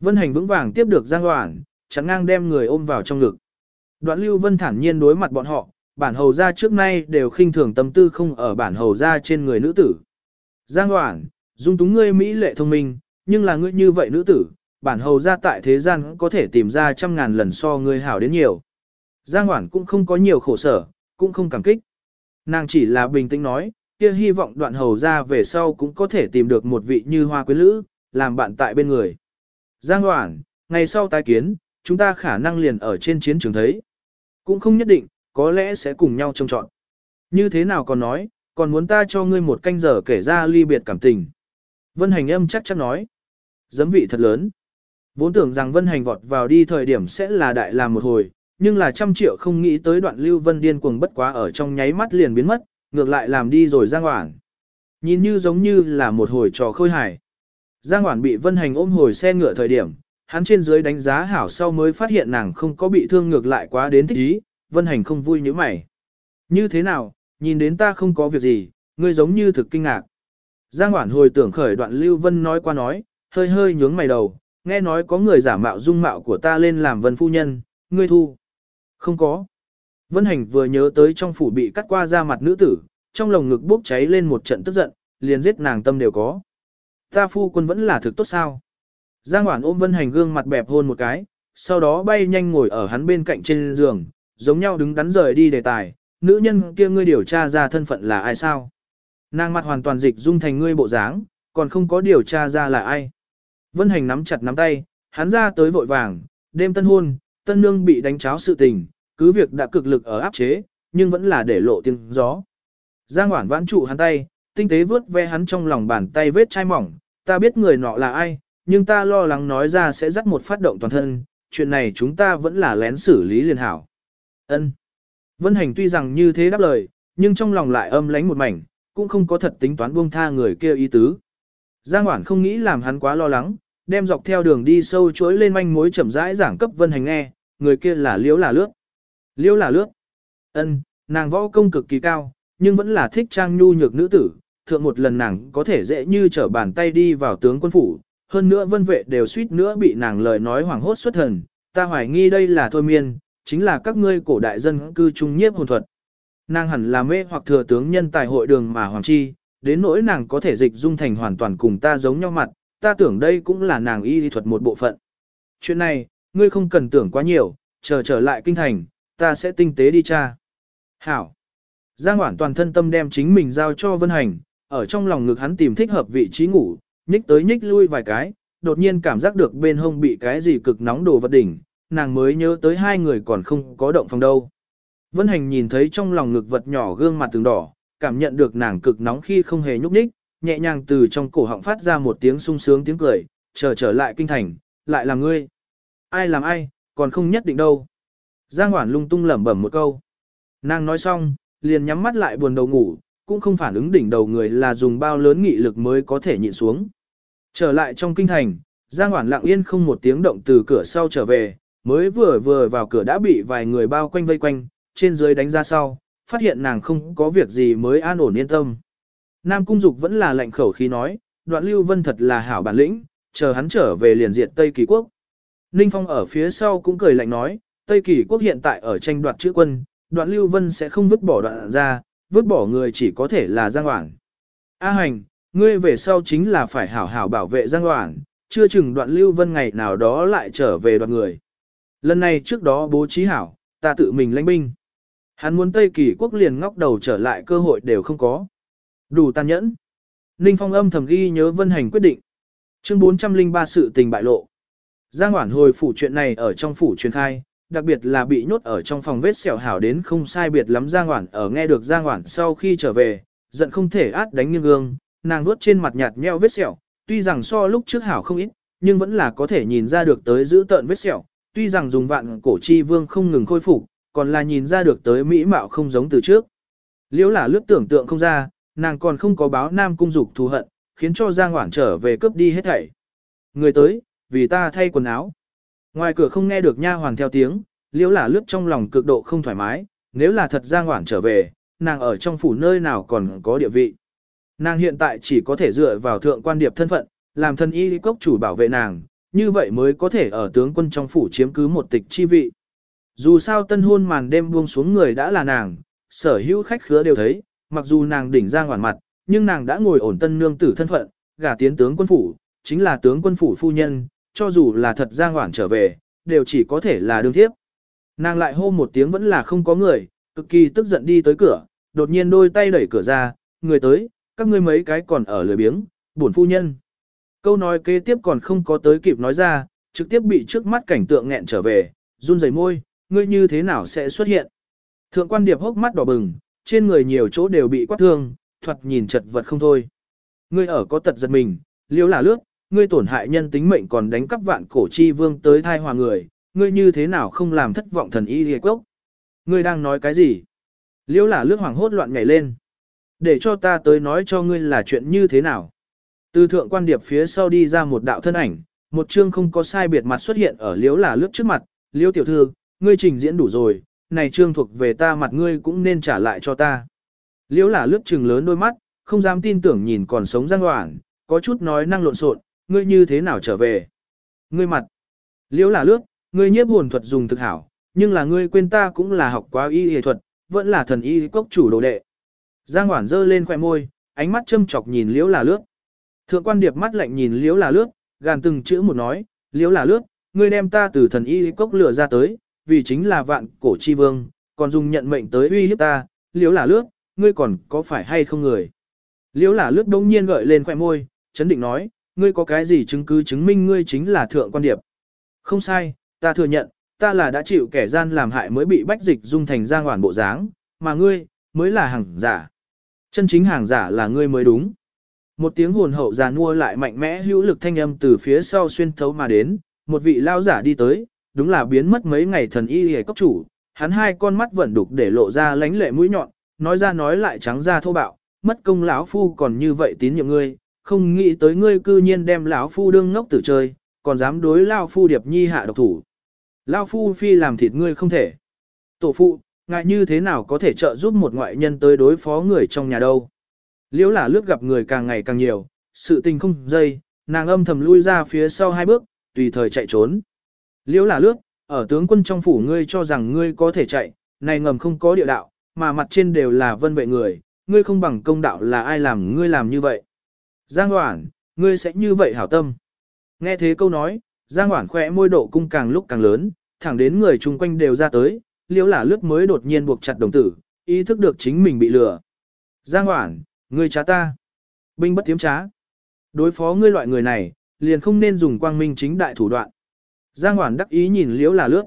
Vân Hành vững vàng tiếp được Giang Hoản, chẳng ngang đem người ôm vào trong ngực. Đoạn Lưu Vân thản nhiên đối mặt bọn họ, bản hầu gia trước nay đều khinh thường tâm tư không ở bản hầu gia trên người nữ tử. Giang Hoản, dung túng ngươi mỹ lệ thông minh, nhưng là ngươi như vậy nữ tử, bản hầu gia tại thế gian có thể tìm ra trăm ngàn lần so ngươi hảo đến nhiều. Giang Hoản cũng không có nhiều khổ sở, cũng không cảm kích. Nàng chỉ là bình tĩnh nói, kia hy vọng đoạn hầu gia về sau cũng có thể tìm được một vị như hoa quyến lữ, làm bạn tại bên người. Giang Hoản, ngày sau tái kiến, chúng ta khả năng liền ở trên chiến trường thấy. Cũng không nhất định, có lẽ sẽ cùng nhau trông trọn. Như thế nào còn nói, còn muốn ta cho ngươi một canh giờ kể ra ly biệt cảm tình. Vân Hành âm chắc chắn nói. Giấm vị thật lớn. Vốn tưởng rằng Vân Hành vọt vào đi thời điểm sẽ là đại làm một hồi, nhưng là trăm triệu không nghĩ tới đoạn Lưu Vân điên cuồng bất quá ở trong nháy mắt liền biến mất, ngược lại làm đi rồi Giang hoảng. Nhìn như giống như là một hồi trò khôi hài. Giang Hoản bị Vân Hành ôm hồi xe ngựa thời điểm, hắn trên dưới đánh giá hảo sau mới phát hiện nàng không có bị thương ngược lại quá đến thích ý, Vân Hành không vui như mày. Như thế nào, nhìn đến ta không có việc gì, ngươi giống như thực kinh ngạc. Giang Hoản hồi tưởng khởi đoạn Lưu Vân nói qua nói, hơi hơi nhướng mày đầu, nghe nói có người giả mạo dung mạo của ta lên làm vân phu nhân, ngươi thu. Không có. Vân Hành vừa nhớ tới trong phủ bị cắt qua da mặt nữ tử, trong lồng ngực bốc cháy lên một trận tức giận, liền giết nàng tâm đều có. Ta phu quân vẫn là thực tốt sao. Giang Hoản ôm Vân Hành gương mặt bẹp hôn một cái, sau đó bay nhanh ngồi ở hắn bên cạnh trên giường, giống nhau đứng đắn rời đi đề tài, nữ nhân kia ngươi điều tra ra thân phận là ai sao? Nàng mặt hoàn toàn dịch dung thành ngươi bộ dáng, còn không có điều tra ra là ai. Vân Hành nắm chặt nắm tay, hắn ra tới vội vàng, đêm tân hôn, tân nương bị đánh cháo sự tình, cứ việc đã cực lực ở áp chế, nhưng vẫn là để lộ tiếng gió. Giang Hoản vãn trụ hắn tay, tinh tế vướt ve hắn trong lòng bàn tay vết chai mỏng, ta biết người nọ là ai, nhưng ta lo lắng nói ra sẽ dắt một phát động toàn thân, chuyện này chúng ta vẫn là lén xử lý liền hảo. Ân. Vân Hành tuy rằng như thế đáp lời, nhưng trong lòng lại âm lánh một mảnh, cũng không có thật tính toán buông tha người kia ý tứ. Giang Hoản không nghĩ làm hắn quá lo lắng, đem dọc theo đường đi sâu chuỗi lên manh mối chậm rãi giảng cấp Vân Hành nghe, người kia là Liễu là lướt. Liễu là lướt. Ân, nàng võ công cực kỳ cao, nhưng vẫn là thích trang nhu nhược nữ tử, thượng một lần nàng có thể dễ như trở bàn tay đi vào tướng quân phủ, hơn nữa vân vệ đều suýt nữa bị nàng lời nói hoảng hốt xuất thần, ta hoài nghi đây là thôi miên, chính là các ngươi cổ đại dân cư trung nhiếp hồn thuật. Nàng hẳn là mê hoặc thừa tướng nhân tài hội đường mà hoàng chi, đến nỗi nàng có thể dịch dung thành hoàn toàn cùng ta giống nhau mặt, ta tưởng đây cũng là nàng y thuật một bộ phận. Chuyện này, ngươi không cần tưởng quá nhiều, chờ trở lại kinh thành, ta sẽ tinh tế đi tra. Hảo. Giang Hoản toàn thân tâm đem chính mình giao cho Vân Hành, ở trong lòng ngực hắn tìm thích hợp vị trí ngủ, nhích tới nhích lui vài cái, đột nhiên cảm giác được bên hông bị cái gì cực nóng đồ vật đỉnh, nàng mới nhớ tới hai người còn không có động phòng đâu. Vân Hành nhìn thấy trong lòng ngực vật nhỏ gương mặt từng đỏ, cảm nhận được nàng cực nóng khi không hề nhúc nhích, nhẹ nhàng từ trong cổ họng phát ra một tiếng sung sướng tiếng cười, chờ trở lại kinh thành, lại là ngươi. Ai làm ai, còn không nhất định đâu. Giang Hoản lung tung lẩm bẩm một câu. Nàng nói xong, liền nhắm mắt lại buồn đầu ngủ, cũng không phản ứng đỉnh đầu người là dùng bao lớn nghị lực mới có thể nhịn xuống. Trở lại trong kinh thành, Giang Hoản lặng yên không một tiếng động từ cửa sau trở về, mới vừa vừa vào cửa đã bị vài người bao quanh vây quanh, trên dưới đánh ra sau, phát hiện nàng không có việc gì mới an ổn yên tâm. Nam Cung Dục vẫn là lạnh khẩu khí nói, đoạn Lưu Vân thật là hảo bản lĩnh, chờ hắn trở về liền diện Tây Kỳ Quốc. Ninh Phong ở phía sau cũng cười lạnh nói, Tây Kỳ Quốc hiện tại ở tranh đoạt chữ quân, đoạn Lưu Vân sẽ không vứt bỏ đoạn ra, vứt bỏ người chỉ có thể là Giang Hoảng. A hành, ngươi về sau chính là phải hảo hảo bảo vệ Giang Hoảng, chưa chừng đoạn lưu vân ngày nào đó lại trở về đoạn người. Lần này trước đó bố trí hảo, ta tự mình lãnh binh. Hắn muốn Tây Kỳ quốc liền ngóc đầu trở lại cơ hội đều không có. Đủ tàn nhẫn. Ninh Phong âm thầm ghi nhớ Vân Hành quyết định. Chương 403 sự tình bại lộ. Giang Hoản hồi phủ chuyện này ở trong phủ truyền khai, đặc biệt là bị nhốt ở trong phòng vết sẹo hảo đến không sai biệt lắm Giang Hoản ở nghe được Giang Hoản sau khi trở về, giận không thể át đánh nghiêng gương, nàng vuốt trên mặt nhạt nheo vết sẹo, tuy rằng so lúc trước hảo không ít, nhưng vẫn là có thể nhìn ra được tới giữ tợn vết sẹo, tuy rằng dùng vạn cổ chi vương không ngừng khôi phục, còn là nhìn ra được tới mỹ mạo không giống từ trước. Liễu là lướt tưởng tượng không ra, nàng còn không có báo nam cung dục thù hận, khiến cho Giang Hoản trở về cướp đi hết thảy. Người tới, vì ta thay quần áo. Ngoài cửa không nghe được nha hoàn theo tiếng, liễu là lướt trong lòng cực độ không thoải mái, nếu là thật Giang Hoảng trở về, nàng ở trong phủ nơi nào còn có địa vị. Nàng hiện tại chỉ có thể dựa vào thượng quan điệp thân phận, làm thân y cốc chủ bảo vệ nàng, như vậy mới có thể ở tướng quân trong phủ chiếm cứ một tịch chi vị. Dù sao tân hôn màn đêm buông xuống người đã là nàng, sở hữu khách khứa đều thấy, mặc dù nàng đỉnh ra ngoản mặt, nhưng nàng đã ngồi ổn tân nương tử thân phận, gả tiến tướng quân phủ, chính là tướng quân phủ phu nhân, cho dù là thật ra ngoản trở về, đều chỉ có thể là đương thiếp. Nàng lại hô một tiếng vẫn là không có người, cực kỳ tức giận đi tới cửa, đột nhiên đôi tay đẩy cửa ra, người tới, các ngươi mấy cái còn ở lười biếng, buồn phu nhân. Câu nói kế tiếp còn không có tới kịp nói ra, trực tiếp bị trước mắt cảnh tượng nghẹn trở về, run rẩy môi, ngươi như thế nào sẽ xuất hiện. Thượng quan điệp hốc mắt đỏ bừng, trên người nhiều chỗ đều bị quát thương, thoạt nhìn chật vật không thôi. Ngươi ở có tật giật mình, liếu là lướt, ngươi tổn hại nhân tính mệnh còn đánh cắp vạn cổ chi vương tới thai hòa người, ngươi như thế nào không làm thất vọng thần y hề quốc Ngươi đang nói cái gì? liễu là lướt hoàng hốt loạn nhảy lên. Để cho ta tới nói cho ngươi là chuyện như thế nào. Từ thượng quan điệp phía sau đi ra một đạo thân ảnh, một chương không có sai biệt mặt xuất hiện ở liễu là lướt trước mặt, liễu tiểu thư, ngươi trình diễn đủ rồi, này trương thuộc về ta mặt ngươi cũng nên trả lại cho ta. liễu là lướt trừng lớn đôi mắt, không dám tin tưởng nhìn còn sống giang hoảng, có chút nói năng lộn xộn, ngươi như thế nào trở về. Ngươi mặt. Liễu là lướt, ngươi nhiếp hồn thuật dùng thực hảo, nhưng là ngươi quên ta cũng là học quá y y thuật, vẫn là thần y cốc chủ đồ đệ. Giang Hoản dơ lên khỏe môi, ánh mắt châm chọc nhìn Liễu là lướt. Thượng quan điệp mắt lạnh nhìn Liễu là lướt, gàn từng chữ một nói, Liễu là lướt, ngươi đem ta từ thần y cốc lửa ra tới, vì chính là vạn cổ chi vương, còn dùng nhận mệnh tới uy hiếp ta, Liễu là lướt, ngươi còn có phải hay không người. Liễu là lướt đông nhiên gợi lên khoẻ môi, chấn định nói, ngươi có cái gì chứng cứ chứng minh ngươi chính là thượng quan điệp. Không sai, ta thừa nhận, ta là đã chịu kẻ gian làm hại mới bị bách dịch dung thành giang hoàn bộ dáng, mà ngươi, mới là hàng giả. Chân chính hàng giả là ngươi mới đúng. Một tiếng hồn hậu già nua lại mạnh mẽ hữu lực thanh âm từ phía sau xuyên thấu mà đến, một vị lao giả đi tới, đúng là biến mất mấy ngày thần y hề cốc chủ, hắn hai con mắt vẫn đục để lộ ra lánh lệ mũi nhọn, nói ra nói lại trắng ra thô bạo, mất công lão phu còn như vậy tín nhiệm ngươi, không nghĩ tới ngươi cư nhiên đem lão phu đương ngốc tử chơi, còn dám đối lão phu điệp nhi hạ độc thủ. Lão phu phi làm thịt ngươi không thể. Tổ phụ, ngại như thế nào có thể trợ giúp một ngoại nhân tới đối phó người trong nhà đâu. Liễu là lướt gặp người càng ngày càng nhiều, sự tình không dây, nàng âm thầm lui ra phía sau hai bước, tùy thời chạy trốn. Liễu là lướt, ở tướng quân trong phủ ngươi cho rằng ngươi có thể chạy, này ngầm không có địa đạo, mà mặt trên đều là vân vệ người, ngươi không bằng công đạo là ai làm ngươi làm như vậy. Giang Hoản, ngươi sẽ như vậy hảo tâm. Nghe thế câu nói, Giang Hoản khỏe môi độ cung càng lúc càng lớn, thẳng đến người chung quanh đều ra tới, liễu là lướt mới đột nhiên buộc chặt đồng tử, ý thức được chính mình bị lừa. Giang Hoản, ngươi trá ta. Binh bất tiếm trá. Đối phó ngươi loại người này, liền không nên dùng quang minh chính đại thủ đoạn. Giang Hoản đắc ý nhìn liễu là lướt.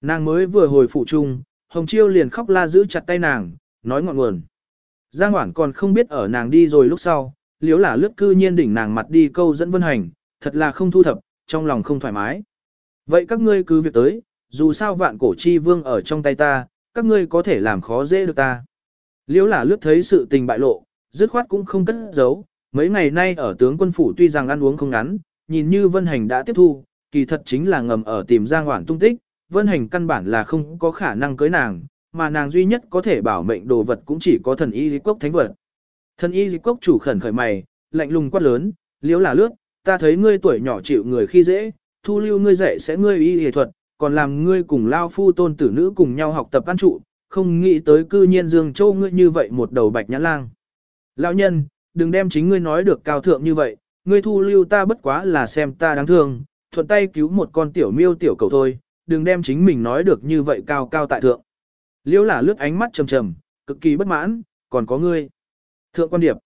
Nàng mới vừa hồi phụ trung, Hồng Chiêu liền khóc la giữ chặt tay nàng, nói ngọn nguồn. Giang Hoản còn không biết ở nàng đi rồi lúc sau, liếu là lướt cư nhiên đỉnh nàng mặt đi câu dẫn vân hành, thật là không thu thập, trong lòng không thoải mái. Vậy các ngươi cứ việc tới, dù sao vạn cổ chi vương ở trong tay ta, các ngươi có thể làm khó dễ được ta. liếu là lướt thấy sự tình bại lộ, dứt khoát cũng không cất giấu, mấy ngày nay ở tướng quân phủ tuy rằng ăn uống không ngắn, nhìn như vân hành đã tiếp thu, kỳ thật chính là ngầm ở tìm Giang Hoản tung tích, vân hành căn bản là không có khả năng cưới nàng, mà nàng duy nhất có thể bảo mệnh đồ vật cũng chỉ có thần y cốc thánh vật. Thần y cốc chủ khẩn khởi mày, lạnh lùng quát lớn, liếu là lướt, ta thấy ngươi tuổi nhỏ chịu người khi dễ, thu lưu ngươi dạy sẽ ngươi y y thuật, còn làm ngươi cùng lao phu tôn tử nữ cùng nhau học tập ăn trụ, không nghĩ tới cư nhiên Dương Châu ngươi như vậy một đầu bạch nhãn lang. Lão nhân, đừng đem chính ngươi nói được cao thượng như vậy, ngươi thu lưu ta bất quá là xem ta đáng thương, thuận tay cứu một con tiểu miêu tiểu cầu thôi, đừng đem chính mình nói được như vậy cao cao tại thượng. Liễu là lướt ánh mắt trầm trầm, cực kỳ bất mãn, còn có ngươi. Thượng quan điệp,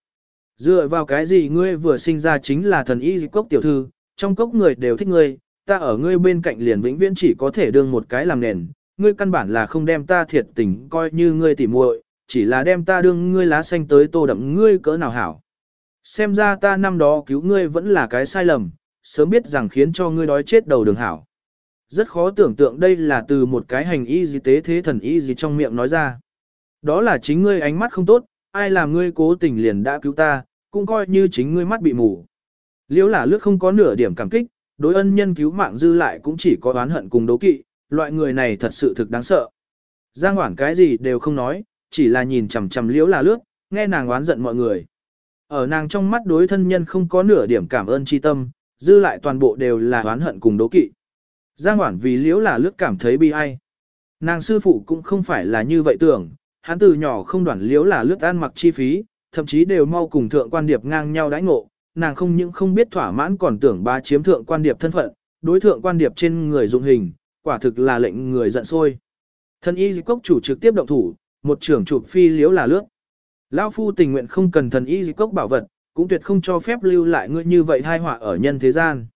dựa vào cái gì ngươi vừa sinh ra chính là thần y cốc tiểu thư, trong cốc người đều thích ngươi, ta ở ngươi bên cạnh liền vĩnh viễn chỉ có thể đương một cái làm nền, ngươi căn bản là không đem ta thiệt tình coi như ngươi tỉ muội, chỉ là đem ta đương ngươi lá xanh tới tô đậm ngươi cỡ nào hảo. Xem ra ta năm đó cứu ngươi vẫn là cái sai lầm, sớm biết rằng khiến cho ngươi đói chết đầu đường hảo. Rất khó tưởng tượng đây là từ một cái hành y gì tế thế thần y gì trong miệng nói ra. Đó là chính ngươi ánh mắt không tốt, ai làm ngươi cố tình liền đã cứu ta, cũng coi như chính ngươi mắt bị mù. Liễu là lướt không có nửa điểm cảm kích, đối ân nhân cứu mạng dư lại cũng chỉ có oán hận cùng đố kỵ, loại người này thật sự thực đáng sợ. Giang Hoảng cái gì đều không nói, chỉ là nhìn chằm chằm liễu là lướt, nghe nàng oán giận mọi người. Ở nàng trong mắt đối thân nhân không có nửa điểm cảm ơn chi tâm, dư lại toàn bộ đều là oán hận cùng đố kỵ. Giang Hoảng vì liễu là lướt cảm thấy bi ai. Nàng sư phụ cũng không phải là như vậy tưởng, hắn từ nhỏ không đoản liếu là lướt ăn mặc chi phí, thậm chí đều mau cùng thượng quan điệp ngang nhau đãi ngộ, nàng không những không biết thỏa mãn còn tưởng ba chiếm thượng quan điệp thân phận, đối thượng quan điệp trên người dụng hình, quả thực là lệnh người giận sôi. Thần y cốc chủ trực tiếp động thủ, một trưởng chụp phi liếu là lướt. Lão phu tình nguyện không cần thần y cốc bảo vật, cũng tuyệt không cho phép lưu lại ngươi như vậy hai họa ở nhân thế gian.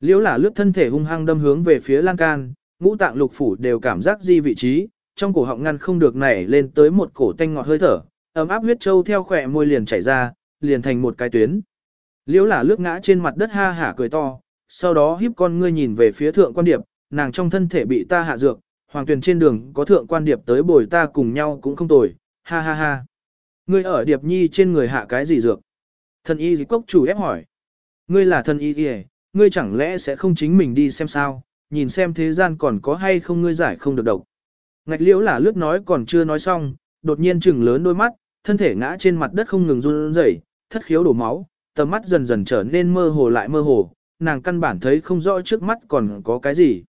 Liếu là lướt thân thể hung hăng đâm hướng về phía lan can, ngũ tạng lục phủ đều cảm giác di vị trí, trong cổ họng ngăn không được nảy lên tới một cổ tanh ngọt hơi thở, ấm áp huyết châu theo khỏe môi liền chảy ra, liền thành một cái tuyến. Liễu là lướt ngã trên mặt đất ha hả cười to, sau đó híp con ngươi nhìn về phía thượng quan điệp, nàng trong thân thể bị ta hạ dược, hoàng tuyền trên đường có thượng quan điệp tới bồi ta cùng nhau cũng không tồi, ha ha ha. Ngươi ở điệp nhi trên người hạ cái gì dược? Thần y gì cốc chủ ép hỏi. Ngươi là thần y gì ngươi chẳng lẽ sẽ không chính mình đi xem sao, nhìn xem thế gian còn có hay không ngươi giải không được độc. Ngạch liễu là lướt nói còn chưa nói xong, đột nhiên chừng lớn đôi mắt, thân thể ngã trên mặt đất không ngừng run rẩy, thất khiếu đổ máu, tầm mắt dần dần trở nên mơ hồ lại mơ hồ, nàng căn bản thấy không rõ trước mắt còn có cái gì.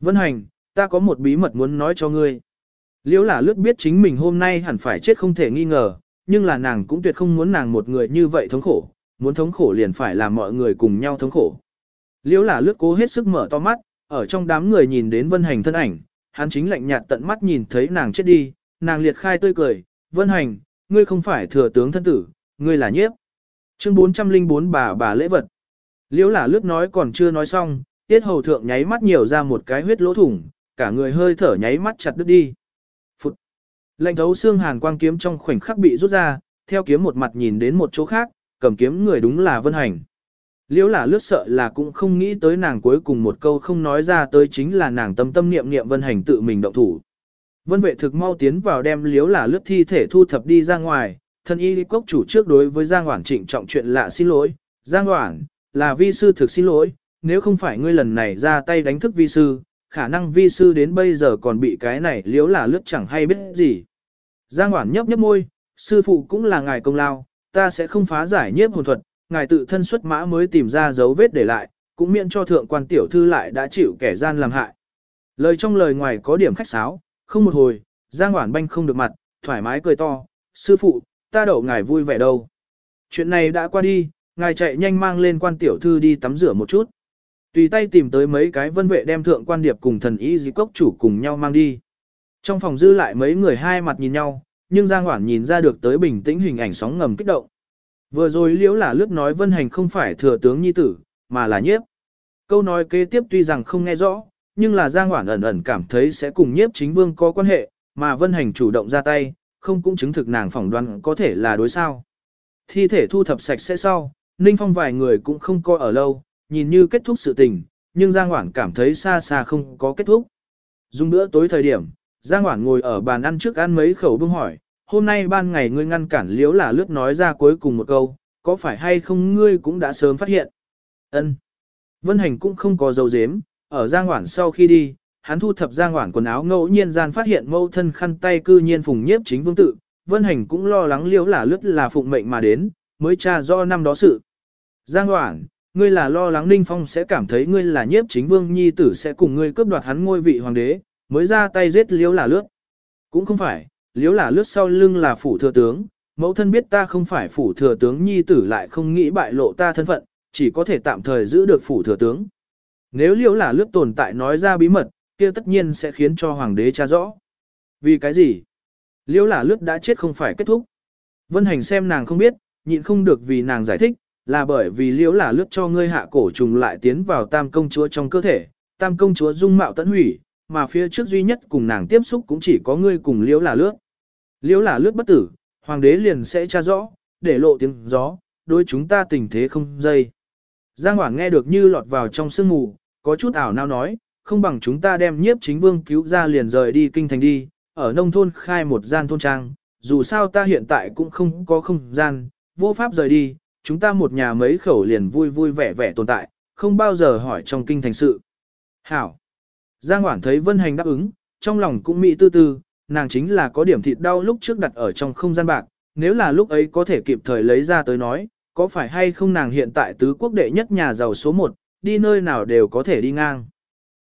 Vân hành, ta có một bí mật muốn nói cho ngươi. Liễu là lướt biết chính mình hôm nay hẳn phải chết không thể nghi ngờ, nhưng là nàng cũng tuyệt không muốn nàng một người như vậy thống khổ, muốn thống khổ liền phải làm mọi người cùng nhau thống khổ. Liễu là lướt cố hết sức mở to mắt, ở trong đám người nhìn đến vân hành thân ảnh, hắn chính lạnh nhạt tận mắt nhìn thấy nàng chết đi, nàng liệt khai tươi cười, vân hành, ngươi không phải thừa tướng thân tử, ngươi là nhiếp. Chương 404 bà bà lễ vật. Liễu là lướt nói còn chưa nói xong, tiết hầu thượng nháy mắt nhiều ra một cái huyết lỗ thủng, cả người hơi thở nháy mắt chặt đứt đi. Phụt. Lệnh thấu xương hàn quang kiếm trong khoảnh khắc bị rút ra, theo kiếm một mặt nhìn đến một chỗ khác, cầm kiếm người đúng là vân hành. Liễu là lướt sợ là cũng không nghĩ tới nàng cuối cùng một câu không nói ra tới chính là nàng tâm tâm niệm niệm vân hành tự mình động thủ. Vân vệ thực mau tiến vào đem liếu là lướt thi thể thu thập đi ra ngoài, thân y cốc chủ trước đối với Giang Hoảng trịnh trọng chuyện lạ xin lỗi. Giang Hoảng, là vi sư thực xin lỗi, nếu không phải ngươi lần này ra tay đánh thức vi sư, khả năng vi sư đến bây giờ còn bị cái này liếu là lướt chẳng hay biết gì. Giang Hoảng nhấp nhấp môi, sư phụ cũng là ngài công lao, ta sẽ không phá giải nhiếp hồn thuật, ngài tự thân xuất mã mới tìm ra dấu vết để lại, cũng miễn cho thượng quan tiểu thư lại đã chịu kẻ gian làm hại. Lời trong lời ngoài có điểm khách sáo, không một hồi, Giang Hoản banh không được mặt, thoải mái cười to, sư phụ, ta đậu ngài vui vẻ đâu. Chuyện này đã qua đi, ngài chạy nhanh mang lên quan tiểu thư đi tắm rửa một chút. Tùy tay tìm tới mấy cái vân vệ đem thượng quan điệp cùng thần y dì cốc chủ cùng nhau mang đi. Trong phòng dư lại mấy người hai mặt nhìn nhau, nhưng Giang Hoản nhìn ra được tới bình tĩnh hình ảnh sóng ngầm kích động. Vừa rồi liễu là lướt nói vân hành không phải thừa tướng nhi tử, mà là nhiếp. Câu nói kế tiếp tuy rằng không nghe rõ, nhưng là Giang Hoản ẩn ẩn cảm thấy sẽ cùng nhiếp chính vương có quan hệ, mà vân hành chủ động ra tay, không cũng chứng thực nàng phỏng đoán có thể là đối sao. Thi thể thu thập sạch sẽ sau, Ninh Phong vài người cũng không coi ở lâu, nhìn như kết thúc sự tình, nhưng Giang Hoản cảm thấy xa xa không có kết thúc. Dùng bữa tối thời điểm, Giang Hoản ngồi ở bàn ăn trước ăn mấy khẩu bưng hỏi, hôm nay ban ngày ngươi ngăn cản liếu là lướt nói ra cuối cùng một câu, có phải hay không ngươi cũng đã sớm phát hiện. ân Vân Hành cũng không có dấu dếm, ở Giang Hoản sau khi đi, hắn thu thập Giang Hoản quần áo ngẫu nhiên gian phát hiện mâu thân khăn tay cư nhiên phùng nhiếp chính vương tự, Vân Hành cũng lo lắng liếu là lướt là phụng mệnh mà đến, mới tra do năm đó sự. Giang Hoản, ngươi là lo lắng Ninh Phong sẽ cảm thấy ngươi là nhiếp chính vương nhi tử sẽ cùng ngươi cướp đoạt hắn ngôi vị hoàng đế, mới ra tay giết liếu là lướt. Cũng không phải, liếu là lướt sau lưng là phủ thừa tướng, mẫu thân biết ta không phải phủ thừa tướng nhi tử lại không nghĩ bại lộ ta thân phận, chỉ có thể tạm thời giữ được phủ thừa tướng. Nếu liếu là lướt tồn tại nói ra bí mật, kia tất nhiên sẽ khiến cho hoàng đế tra rõ. Vì cái gì? Liếu là lướt đã chết không phải kết thúc. Vân hành xem nàng không biết, nhịn không được vì nàng giải thích, là bởi vì liếu là lướt cho ngươi hạ cổ trùng lại tiến vào tam công chúa trong cơ thể, tam công chúa dung mạo tận hủy, mà phía trước duy nhất cùng nàng tiếp xúc cũng chỉ có ngươi cùng liếu là lướt. Liếu là lướt bất tử, hoàng đế liền sẽ tra rõ, để lộ tiếng gió, đối chúng ta tình thế không dây. Giang Hoảng nghe được như lọt vào trong sương mù, có chút ảo nào nói, không bằng chúng ta đem nhiếp chính vương cứu ra liền rời đi kinh thành đi, ở nông thôn khai một gian thôn trang, dù sao ta hiện tại cũng không có không gian, vô pháp rời đi, chúng ta một nhà mấy khẩu liền vui vui vẻ vẻ tồn tại, không bao giờ hỏi trong kinh thành sự. Hảo! Giang Hoảng thấy Vân Hành đáp ứng, trong lòng cũng mỹ tư tư, nàng chính là có điểm thịt đau lúc trước đặt ở trong không gian bạc, nếu là lúc ấy có thể kịp thời lấy ra tới nói, có phải hay không nàng hiện tại tứ quốc đệ nhất nhà giàu số 1, đi nơi nào đều có thể đi ngang.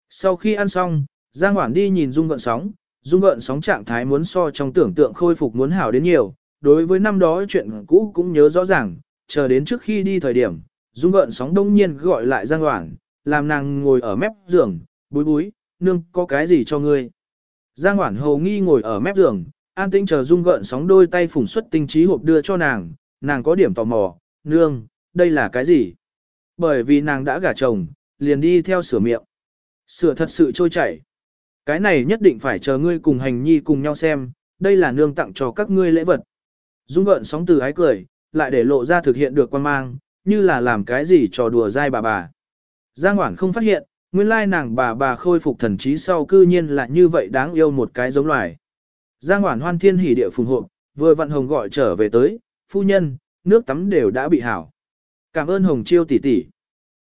Sau khi ăn xong, Giang Hoản đi nhìn Dung gợn sóng, Dung gợn sóng trạng thái muốn so trong tưởng tượng khôi phục muốn hảo đến nhiều, đối với năm đó chuyện cũ cũng nhớ rõ ràng, chờ đến trước khi đi thời điểm, Dung gợn sóng đông nhiên gọi lại Giang Hoản, làm nàng ngồi ở mép giường, búi búi, nương có cái gì cho ngươi. Giang Hoản Hồ nghi ngồi ở mép giường, an tĩnh chờ Dung gợn sóng đôi tay phủng xuất tinh trí hộp đưa cho nàng, nàng có điểm tò mò, nương, đây là cái gì? Bởi vì nàng đã gả chồng, liền đi theo sửa miệng. Sửa thật sự trôi chảy. Cái này nhất định phải chờ ngươi cùng hành nhi cùng nhau xem, đây là nương tặng cho các ngươi lễ vật. Dung gợn sóng từ ái cười, lại để lộ ra thực hiện được quan mang, như là làm cái gì trò đùa dai bà bà. Giang Hoản không phát hiện, nguyên lai nàng bà bà khôi phục thần trí sau cư nhiên là như vậy đáng yêu một cái giống loài. Giang Hoản hoan thiên hỉ địa phùng hộ, vừa vận hồng gọi trở về tới, phu nhân, nước tắm đều đã bị hảo. Cảm ơn Hồng Chiêu tỷ tỷ.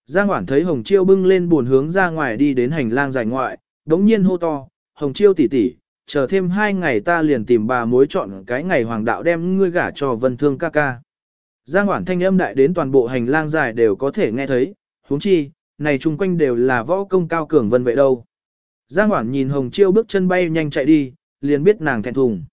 Giang Hoản thấy Hồng Chiêu bưng lên buồn hướng ra ngoài đi đến hành lang dài ngoại, đống nhiên hô to, Hồng Chiêu tỷ tỷ, chờ thêm hai ngày ta liền tìm bà mối chọn cái ngày hoàng đạo đem ngươi gả cho vân thương ca ca. Giang Hoản thanh âm đại đến toàn bộ hành lang dài đều có thể nghe thấy, huống chi, này chung quanh đều là võ công cao cường vân vậy đâu. Giang Hoản nhìn Hồng Chiêu bước chân bay nhanh chạy đi, liền biết nàng thẹn thùng.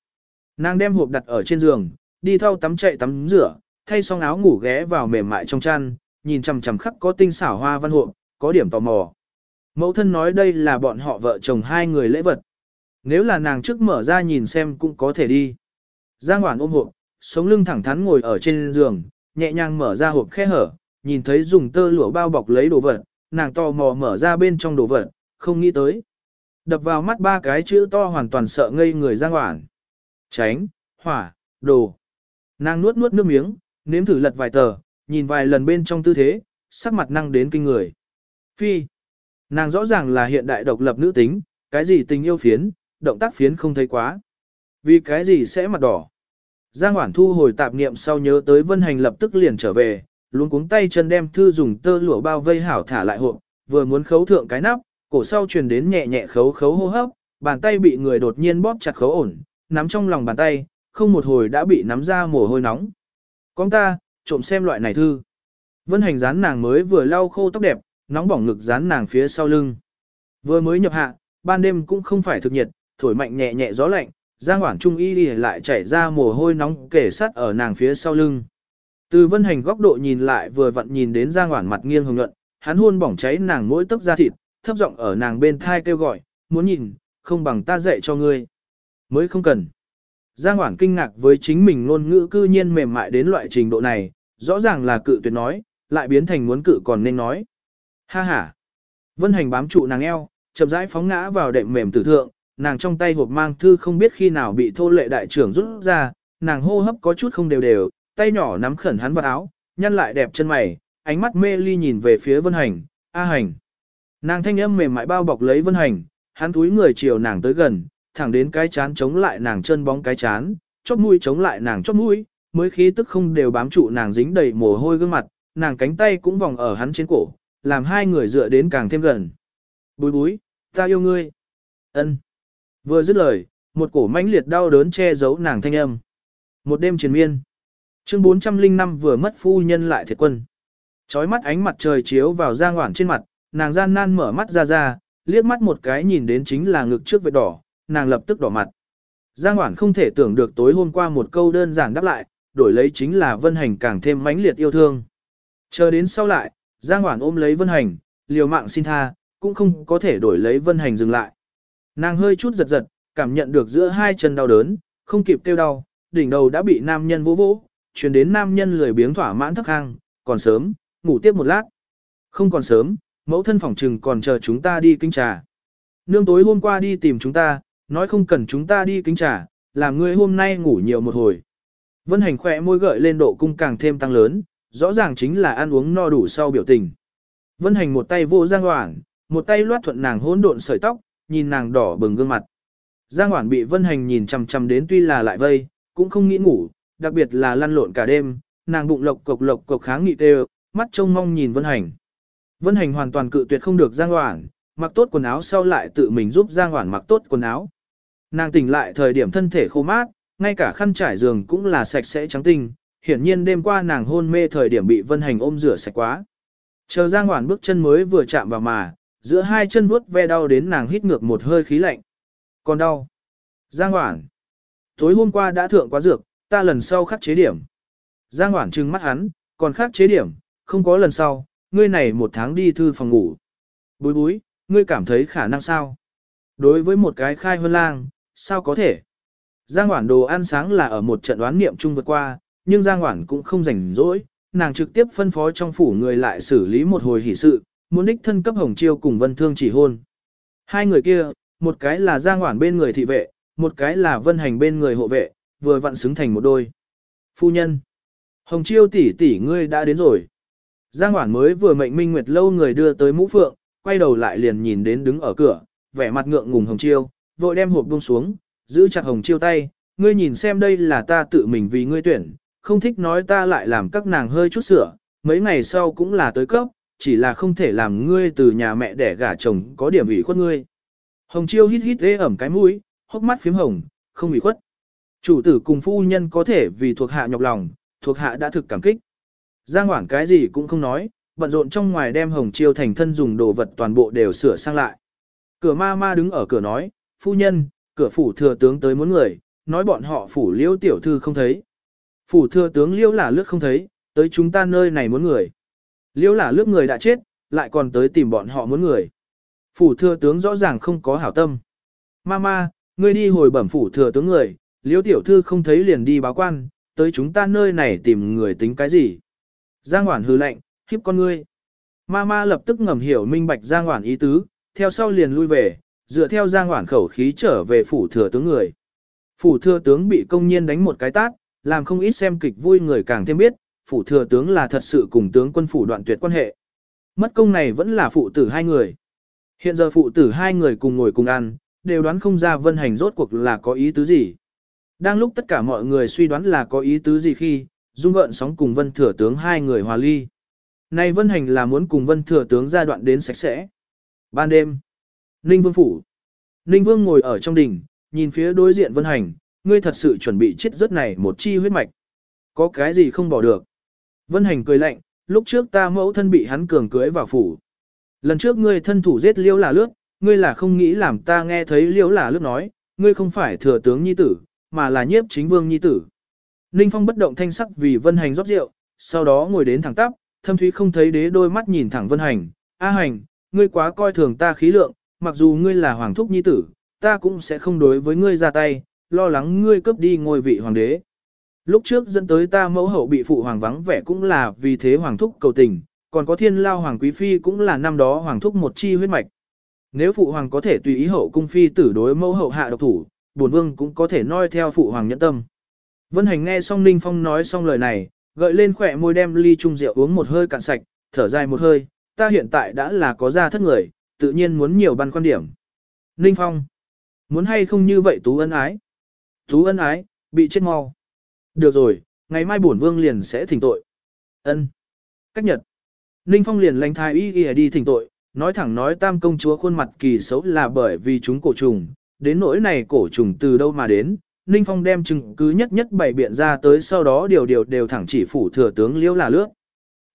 Nàng đem hộp đặt ở trên giường, đi thau tắm chạy tắm rửa, thay xong áo ngủ ghé vào mềm mại trong chăn, nhìn chằm chằm khắc có tinh xảo hoa văn hộp, có điểm tò mò. Mẫu thân nói đây là bọn họ vợ chồng hai người lễ vật. Nếu là nàng trước mở ra nhìn xem cũng có thể đi. Giang Hoản ôm hộp, sống lưng thẳng thắn ngồi ở trên giường, nhẹ nhàng mở ra hộp khe hở, nhìn thấy dùng tơ lụa bao bọc lấy đồ vật, nàng tò mò mở ra bên trong đồ vật, không nghĩ tới. Đập vào mắt ba cái chữ to hoàn toàn sợ ngây người Giang Hoản. Tránh, hỏa, đồ. Nàng nuốt nuốt nước miếng, nếm thử lật vài tờ, nhìn vài lần bên trong tư thế, sắc mặt năng đến kinh người. Phi. Nàng rõ ràng là hiện đại độc lập nữ tính, cái gì tình yêu phiến, động tác phiến không thấy quá. Vì cái gì sẽ mặt đỏ. Giang Hoản thu hồi tạp niệm sau nhớ tới Vân Hành lập tức liền trở về, luôn cuống tay chân đem thư dùng tơ lụa bao vây hảo thả lại hộp, vừa muốn khấu thượng cái nắp, cổ sau truyền đến nhẹ nhẹ khấu khấu hô hấp, bàn tay bị người đột nhiên bóp chặt khấu ổn, nắm trong lòng bàn tay, không một hồi đã bị nắm ra mồ hôi nóng. Con ta, trộm xem loại này thư. Vân hành dán nàng mới vừa lau khô tóc đẹp, nóng bỏng ngực dán nàng phía sau lưng. Vừa mới nhập hạ, ban đêm cũng không phải thực nhiệt, thổi mạnh nhẹ nhẹ gió lạnh, Giang Hoảng Trung y đi lại chảy ra mồ hôi nóng kể sát ở nàng phía sau lưng. Từ vân hành góc độ nhìn lại vừa vặn nhìn đến Giang Hoản mặt nghiêng hồng nhuận, hắn hôn bỏng cháy nàng mỗi tấc da thịt, thấp giọng ở nàng bên thai kêu gọi, muốn nhìn, không bằng ta dạy cho ngươi. Mới không cần. Giang Hoản kinh ngạc với chính mình ngôn ngữ cư nhiên mềm mại đến loại trình độ này, rõ ràng là cự tuyệt nói, lại biến thành muốn cự còn nên nói. Ha ha. Vân hành bám trụ nàng eo, chậm rãi phóng ngã vào đệm mềm tử thượng, nàng trong tay hộp mang thư không biết khi nào bị thô lệ đại trưởng rút ra, nàng hô hấp có chút không đều đều, tay nhỏ nắm khẩn hắn vào áo, nhăn lại đẹp chân mày, ánh mắt mê ly nhìn về phía vân hành, a hành. Nàng thanh âm mềm mại bao bọc lấy vân hành, hắn túi người chiều nàng tới gần, thẳng đến cái chán chống lại nàng chân bóng cái chán, chóp mũi chống lại nàng chóp mũi, mới khí tức không đều bám trụ nàng dính đầy mồ hôi gương mặt, nàng cánh tay cũng vòng ở hắn trên cổ, làm hai người dựa đến càng thêm gần. Búi búi, ta yêu ngươi. ân Vừa dứt lời, một cổ mãnh liệt đau đớn che giấu nàng thanh âm. Một đêm triền miên. Chương 405 vừa mất phu nhân lại thiệt quân. Chói mắt ánh mặt trời chiếu vào Giang Hoản trên mặt, nàng gian nan mở mắt ra ra, liếc mắt một cái nhìn đến chính là ngực trước vết đỏ, nàng lập tức đỏ mặt. Giang Hoản không thể tưởng được tối hôm qua một câu đơn giản đáp lại, đổi lấy chính là Vân Hành càng thêm mãnh liệt yêu thương. Chờ đến sau lại, Giang Hoản ôm lấy Vân Hành, liều mạng xin tha, cũng không có thể đổi lấy Vân Hành dừng lại. Nàng hơi chút giật giật, cảm nhận được giữa hai chân đau đớn, không kịp kêu đau, đỉnh đầu đã bị nam nhân vỗ vỗ, truyền đến nam nhân lười biếng thỏa mãn thấp hang, còn sớm, ngủ tiếp một lát. Không còn sớm, mẫu thân phòng trừng còn chờ chúng ta đi kinh trà. Nương tối hôm qua đi tìm chúng ta, nói không cần chúng ta đi kính trà, làm ngươi hôm nay ngủ nhiều một hồi. Vân hành khỏe môi gợi lên độ cung càng thêm tăng lớn, rõ ràng chính là ăn uống no đủ sau biểu tình. Vân hành một tay vô Giang hoảng, một tay loát thuận nàng hỗn độn sợi tóc, nhìn nàng đỏ bừng gương mặt. Giang Hoản bị Vân hành nhìn chằm chằm đến tuy là lại vây, cũng không nghĩ ngủ, đặc biệt là lăn lộn cả đêm, nàng bụng lộc cộc lộc cộc kháng nghị tê, mắt trông mong nhìn Vân hành. Vân hành hoàn toàn cự tuyệt không được Giang Hoản, mặc tốt quần áo sau lại tự mình giúp Giang Hoản mặc tốt quần áo. Nàng tỉnh lại thời điểm thân thể khô mát, ngay cả khăn trải giường cũng là sạch sẽ trắng tinh, hiển nhiên đêm qua nàng hôn mê thời điểm bị Vân Hành ôm rửa sạch quá. Chờ Giang Hoản bước chân mới vừa chạm vào mà, giữa hai chân vuốt ve đau đến nàng hít ngược một hơi khí lạnh. Còn đau. Giang Hoản. Tối hôm qua đã thượng quá dược, ta lần sau khắc chế điểm. Giang Hoảng trừng mắt hắn, còn khắc chế điểm, không có lần sau, ngươi này một tháng đi thư phòng ngủ. Búi búi, ngươi cảm thấy khả năng sao? Đối với một cái khai hơn lang, sao có thể? Giang Hoảng đồ ăn sáng là ở một trận đoán niệm chung vượt qua, nhưng Giang Hoảng cũng không rảnh rỗi, nàng trực tiếp phân phó trong phủ người lại xử lý một hồi hỷ sự, muốn đích thân cấp Hồng Chiêu cùng Vân Thương chỉ hôn. Hai người kia, một cái là Giang Hoảng bên người thị vệ, một cái là Vân Hành bên người hộ vệ, vừa vặn xứng thành một đôi. Phu nhân, Hồng Chiêu tỷ tỷ ngươi đã đến rồi. Giang Hoản mới vừa mệnh Minh Nguyệt lâu người đưa tới mũ phượng, quay đầu lại liền nhìn đến đứng ở cửa, vẻ mặt ngượng ngùng Hồng Chiêu, vội đem hộp buông xuống, giữ chặt Hồng Chiêu tay, ngươi nhìn xem đây là ta tự mình vì ngươi tuyển, không thích nói ta lại làm các nàng hơi chút sửa, mấy ngày sau cũng là tới cấp, chỉ là không thể làm ngươi từ nhà mẹ đẻ gả chồng có điểm ủy khuất ngươi. Hồng Chiêu hít hít ghê ẩm cái mũi, hốc mắt phím hồng, không ủy khuất. Chủ tử cùng phu nhân có thể vì thuộc hạ nhọc lòng, thuộc hạ đã thực cảm kích. Giang Hoảng cái gì cũng không nói, bận rộn trong ngoài đem Hồng Chiêu thành thân dùng đồ vật toàn bộ đều sửa sang lại. Cửa ma ma đứng ở cửa nói, phu nhân, cửa phủ thừa tướng tới muốn người, nói bọn họ phủ liêu tiểu thư không thấy. Phủ thừa tướng liêu là lướt không thấy, tới chúng ta nơi này muốn người. Liêu là lướt người đã chết, lại còn tới tìm bọn họ muốn người. Phủ thừa tướng rõ ràng không có hảo tâm. Ma ma, ngươi đi hồi bẩm phủ thừa tướng người, liêu tiểu thư không thấy liền đi báo quan, tới chúng ta nơi này tìm người tính cái gì. Giang Hoản hư lệnh, khiếp con ngươi. Mama lập tức ngầm hiểu minh bạch Giang Hoản ý tứ, theo sau liền lui về, dựa theo Giang Hoản khẩu khí trở về phủ thừa tướng người. Phủ thừa tướng bị công nhiên đánh một cái tát, làm không ít xem kịch vui người càng thêm biết, phủ thừa tướng là thật sự cùng tướng quân phủ đoạn tuyệt quan hệ. Mất công này vẫn là phụ tử hai người. Hiện giờ phụ tử hai người cùng ngồi cùng ăn, đều đoán không ra vân hành rốt cuộc là có ý tứ gì. Đang lúc tất cả mọi người suy đoán là có ý tứ gì khi, dung gợn sóng cùng vân thừa tướng hai người hòa ly. Này vân hành là muốn cùng vân thừa tướng gia đoạn đến sạch sẽ. Ban đêm, Ninh Vương phủ. Ninh Vương ngồi ở trong đỉnh, nhìn phía đối diện vân hành, ngươi thật sự chuẩn bị chết rất này một chi huyết mạch. Có cái gì không bỏ được. Vân hành cười lạnh, lúc trước ta mẫu thân bị hắn cường cưới vào phủ. Lần trước ngươi thân thủ giết liễu là lướt, ngươi là không nghĩ làm ta nghe thấy liễu là lướt nói, ngươi không phải thừa tướng nhi tử, mà là nhiếp chính vương nhi tử. Ninh Phong bất động thanh sắc vì Vân Hành rót rượu, sau đó ngồi đến thẳng tắp, thâm thúy không thấy đế đôi mắt nhìn thẳng Vân Hành, A Hành, ngươi quá coi thường ta khí lượng, mặc dù ngươi là hoàng thúc nhi tử, ta cũng sẽ không đối với ngươi ra tay, lo lắng ngươi cướp đi ngôi vị hoàng đế. Lúc trước dẫn tới ta mẫu hậu bị phụ hoàng vắng vẻ cũng là vì thế hoàng thúc cầu tình, còn có thiên lao hoàng quý phi cũng là năm đó hoàng thúc một chi huyết mạch. Nếu phụ hoàng có thể tùy ý hậu cung phi tử đối mẫu hậu hạ độc thủ, bổn vương cũng có thể noi theo phụ hoàng nhẫn tâm. Vân Hành nghe xong Ninh Phong nói xong lời này, gợi lên khỏe môi đem ly chung rượu uống một hơi cạn sạch, thở dài một hơi, ta hiện tại đã là có gia thất người, tự nhiên muốn nhiều băn quan điểm. Ninh Phong, muốn hay không như vậy tú ân ái? Tú ân ái, bị chết mau. Được rồi, ngày mai bổn vương liền sẽ thỉnh tội. Ân. Cách nhật. Ninh Phong liền lãnh thái y y đi thỉnh tội, nói thẳng nói tam công chúa khuôn mặt kỳ xấu là bởi vì chúng cổ trùng, đến nỗi này cổ trùng từ đâu mà đến, Ninh Phong đem chứng cứ nhất nhất bày biện ra tới sau đó điều điều đều thẳng chỉ phủ thừa tướng liễu là lướt.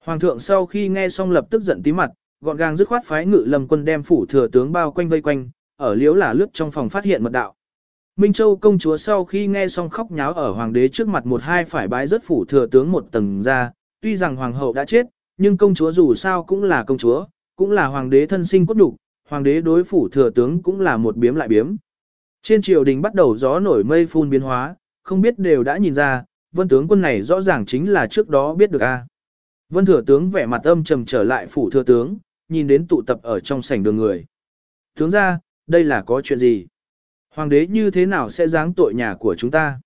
Hoàng thượng sau khi nghe xong lập tức giận tí mặt, gọn gàng dứt khoát phái ngự lâm quân đem phủ thừa tướng bao quanh vây quanh, ở liễu là lướt trong phòng phát hiện mật đạo. Minh Châu công chúa sau khi nghe xong khóc nháo ở hoàng đế trước mặt một hai phải bái rất phủ thừa tướng một tầng ra, tuy rằng hoàng hậu đã chết, nhưng công chúa dù sao cũng là công chúa, cũng là hoàng đế thân sinh cốt đủ, hoàng đế đối phủ thừa tướng cũng là một biếm lại biếm. Trên triều đình bắt đầu gió nổi mây phun biến hóa, không biết đều đã nhìn ra, vân tướng quân này rõ ràng chính là trước đó biết được a. Vân thừa tướng vẻ mặt âm trầm trở lại phủ thừa tướng, nhìn đến tụ tập ở trong sảnh đường người. Tướng ra, đây là có chuyện gì? Hoàng đế như thế nào sẽ giáng tội nhà của chúng ta?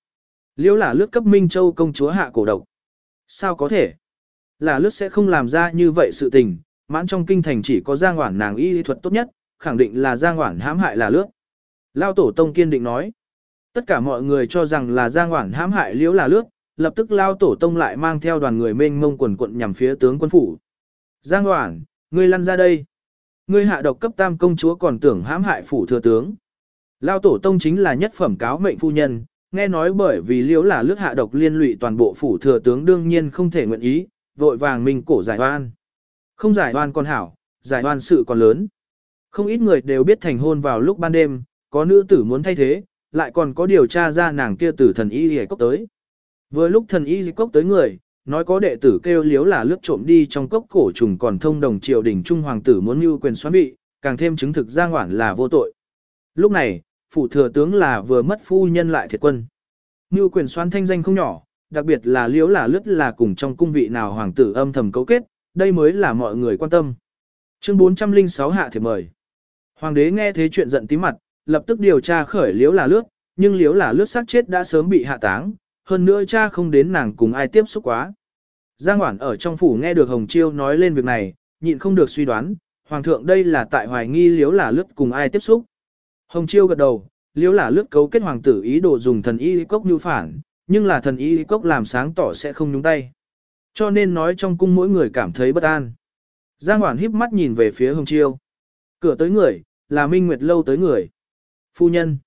Liễu là lướt cấp Minh Châu công chúa hạ cổ độc. Sao có thể? Là lướt sẽ không làm ra như vậy sự tình, mãn trong kinh thành chỉ có giang hoảng nàng y lý thuật tốt nhất, khẳng định là giang hoảng hãm hại là lướt. Lao tổ tông kiên định nói. Tất cả mọi người cho rằng là giang Hoảng hãm hại liễu là lướt, lập tức Lao tổ tông lại mang theo đoàn người mênh mông quần quận nhằm phía tướng quân phủ. Giang Hoảng, ngươi lăn ra đây. Ngươi hạ độc cấp tam công chúa còn tưởng hãm hại phủ thừa tướng. Lao tổ tông chính là nhất phẩm cáo mệnh phu nhân, nghe nói bởi vì liễu là lướt hạ độc liên lụy toàn bộ phủ thừa tướng đương nhiên không thể nguyện ý, vội vàng mình cổ giải oan. Không giải oan còn hảo, giải oan sự còn lớn. Không ít người đều biết thành hôn vào lúc ban đêm, có nữ tử muốn thay thế, lại còn có điều tra ra nàng kia tử thần y dì cốc tới. Vừa lúc thần y cốc tới người, nói có đệ tử kêu liếu là lướt trộm đi trong cốc cổ trùng còn thông đồng triều đình trung hoàng tử muốn mưu quyền xoán vị, càng thêm chứng thực giang hoản là vô tội. Lúc này, phủ thừa tướng là vừa mất phu nhân lại thiệt quân. Mưu quyền xoán thanh danh không nhỏ, đặc biệt là liếu là lướt là cùng trong cung vị nào hoàng tử âm thầm cấu kết, đây mới là mọi người quan tâm. Chương 406 hạ thiệp mời. Hoàng đế nghe thế chuyện giận tí mặt, lập tức điều tra khởi liếu là lướt, nhưng liếu là lướt xác chết đã sớm bị hạ táng, hơn nữa cha không đến nàng cùng ai tiếp xúc quá. Giang Hoản ở trong phủ nghe được Hồng Chiêu nói lên việc này, nhịn không được suy đoán, Hoàng thượng đây là tại hoài nghi liếu là lướt cùng ai tiếp xúc. Hồng Chiêu gật đầu, liếu là lướt cấu kết hoàng tử ý đồ dùng thần y cốc như phản, nhưng là thần y cốc làm sáng tỏ sẽ không nhúng tay. Cho nên nói trong cung mỗi người cảm thấy bất an. Giang Hoản híp mắt nhìn về phía Hồng Chiêu. Cửa tới người, là Minh Nguyệt Lâu tới người. Phu nhân.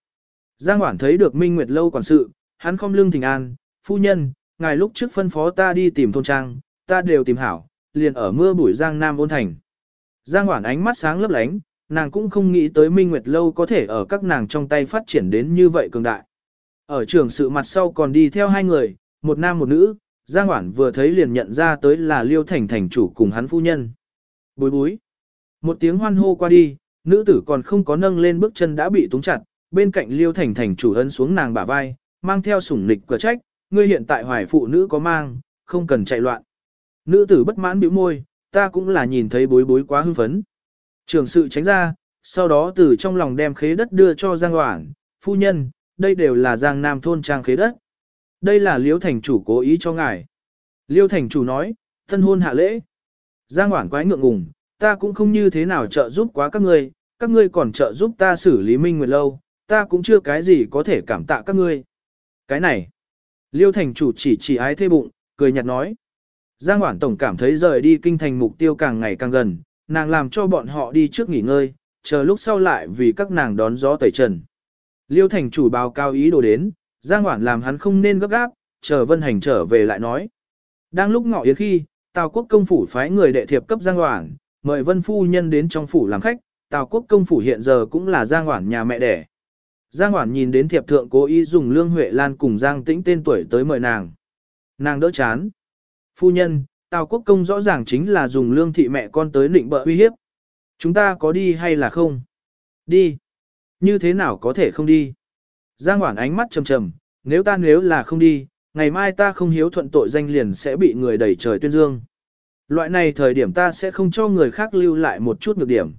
Giang Hoản thấy được Minh Nguyệt Lâu quản sự, hắn không lưng thỉnh an. Phu nhân, ngài lúc trước phân phó ta đi tìm thôn trang, ta đều tìm hảo, liền ở mưa bụi Giang Nam ôn thành. Giang Hoản ánh mắt sáng lấp lánh, nàng cũng không nghĩ tới Minh Nguyệt Lâu có thể ở các nàng trong tay phát triển đến như vậy cường đại. Ở trường sự mặt sau còn đi theo hai người, một nam một nữ, Giang Hoản vừa thấy liền nhận ra tới là Liêu Thành thành chủ cùng hắn phu nhân. Bối bối. Một tiếng hoan hô qua đi, nữ tử còn không có nâng lên bước chân đã bị túng chặt, bên cạnh Liêu Thành thành chủ ấn xuống nàng bả vai, mang theo sủng nịch cửa trách, ngươi hiện tại hoài phụ nữ có mang, không cần chạy loạn. Nữ tử bất mãn bĩu môi, ta cũng là nhìn thấy bối bối quá hưng phấn. Trường sự tránh ra, sau đó từ trong lòng đem khế đất đưa cho Giang Hoản, phu nhân, đây đều là Giang Nam thôn trang khế đất. Đây là Liêu Thành chủ cố ý cho ngài. Liêu Thành chủ nói, thân hôn hạ lễ. Giang Hoản quái ngượng ngùng, ta cũng không như thế nào trợ giúp quá các ngươi, các ngươi còn trợ giúp ta xử lý Minh Nguyệt Lâu, ta cũng chưa cái gì có thể cảm tạ các ngươi. Cái này, Liêu Thành chủ chỉ chỉ ái thê bụng, cười nhạt nói. Giang Hoản Tổng cảm thấy rời đi kinh thành mục tiêu càng ngày càng gần, nàng làm cho bọn họ đi trước nghỉ ngơi, chờ lúc sau lại vì các nàng đón gió tẩy trần. Liêu Thành chủ báo cao ý đồ đến, Giang Hoản làm hắn không nên gấp gáp, chờ Vân Hành trở về lại nói. Đang lúc ngọ yến khi, Tào Quốc công phủ phái người đệ thiệp cấp Giang Hoản, mời Vân Phu Nhân đến trong phủ làm khách, Tào Quốc công phủ hiện giờ cũng là Giang Hoản nhà mẹ đẻ. Giang Hoản nhìn đến thiệp thượng cố ý dùng Lương Huệ Lan cùng Giang Tĩnh tên tuổi tới mời nàng. Nàng đỡ chán. Phu nhân, Tào Quốc công rõ ràng chính là dùng lương thị mẹ con tới định bợ uy hiếp. Chúng ta có đi hay là không? Đi. Như thế nào có thể không đi? Giang Hoản ánh mắt trầm trầm, nếu ta nếu là không đi, ngày mai ta không hiếu thuận tội danh liền sẽ bị người đẩy trời tuyên dương. Loại này thời điểm ta sẽ không cho người khác lưu lại một chút nhược điểm.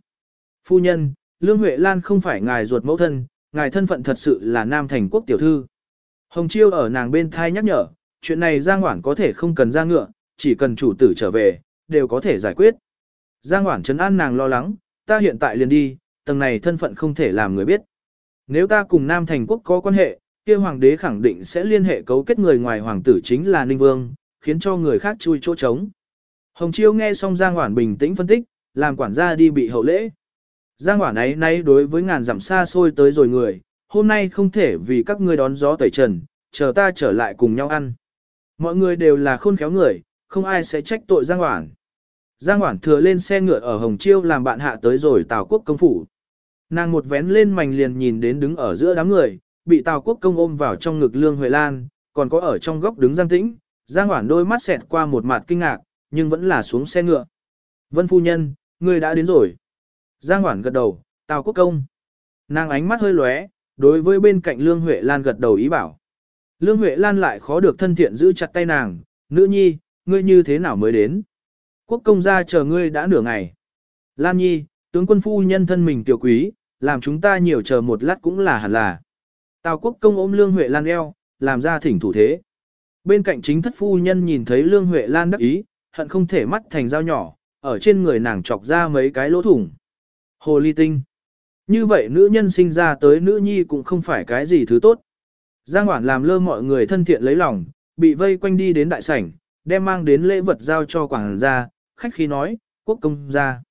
Phu nhân, Lương Huệ Lan không phải ngài ruột mẫu thân, ngài thân phận thật sự là nam thành quốc tiểu thư. Hồng Chiêu ở nàng bên thai nhắc nhở, chuyện này Giang Hoảng có thể không cần ra ngựa, chỉ cần chủ tử trở về, đều có thể giải quyết. Giang Hoảng trấn an nàng lo lắng, ta hiện tại liền đi, tầng này thân phận không thể làm người biết. Nếu ta cùng Nam Thành Quốc có quan hệ, kia hoàng đế khẳng định sẽ liên hệ cấu kết người ngoài hoàng tử chính là Ninh Vương, khiến cho người khác chui chỗ trống. Hồng Chiêu nghe xong Giang Hoản bình tĩnh phân tích, làm quản gia đi bị hậu lễ. Giang Hoản ấy nay đối với ngàn dặm xa xôi tới rồi người, hôm nay không thể vì các ngươi đón gió tẩy trần, chờ ta trở lại cùng nhau ăn. Mọi người đều là khôn khéo người, không ai sẽ trách tội Giang Hoản. Giang Hoản thừa lên xe ngựa ở Hồng Chiêu làm bạn hạ tới rồi Tào Quốc công phủ. Nàng một vén lên mảnh liền nhìn đến đứng ở giữa đám người, bị Tào Quốc công ôm vào trong ngực Lương Huệ Lan, còn có ở trong góc đứng Giang Tĩnh, Giang Hoản đôi mắt xẹt qua một mặt kinh ngạc, nhưng vẫn là xuống xe ngựa. Vân phu nhân, ngươi đã đến rồi. Giang Hoản gật đầu, Tào Quốc công. Nàng ánh mắt hơi lóe, đối với bên cạnh Lương Huệ Lan gật đầu ý bảo. Lương Huệ Lan lại khó được thân thiện giữ chặt tay nàng, nữ nhi, ngươi như thế nào mới đến? Quốc công gia chờ ngươi đã nửa ngày. Lan nhi, tướng quân phu nhân thân mình tiểu quý, làm chúng ta nhiều chờ một lát cũng là hẳn là. Tào quốc công ôm Lương Huệ Lan eo, làm ra thỉnh thủ thế. Bên cạnh chính thất phu nhân nhìn thấy Lương Huệ Lan đắc ý, hận không thể mắt thành dao nhỏ, ở trên người nàng chọc ra mấy cái lỗ thủng. Hồ ly tinh. Như vậy nữ nhân sinh ra tới nữ nhi cũng không phải cái gì thứ tốt. Giang Hoản làm lơ mọi người thân thiện lấy lòng, bị vây quanh đi đến đại sảnh, đem mang đến lễ vật giao cho quảng gia, khách khí nói, quốc công gia.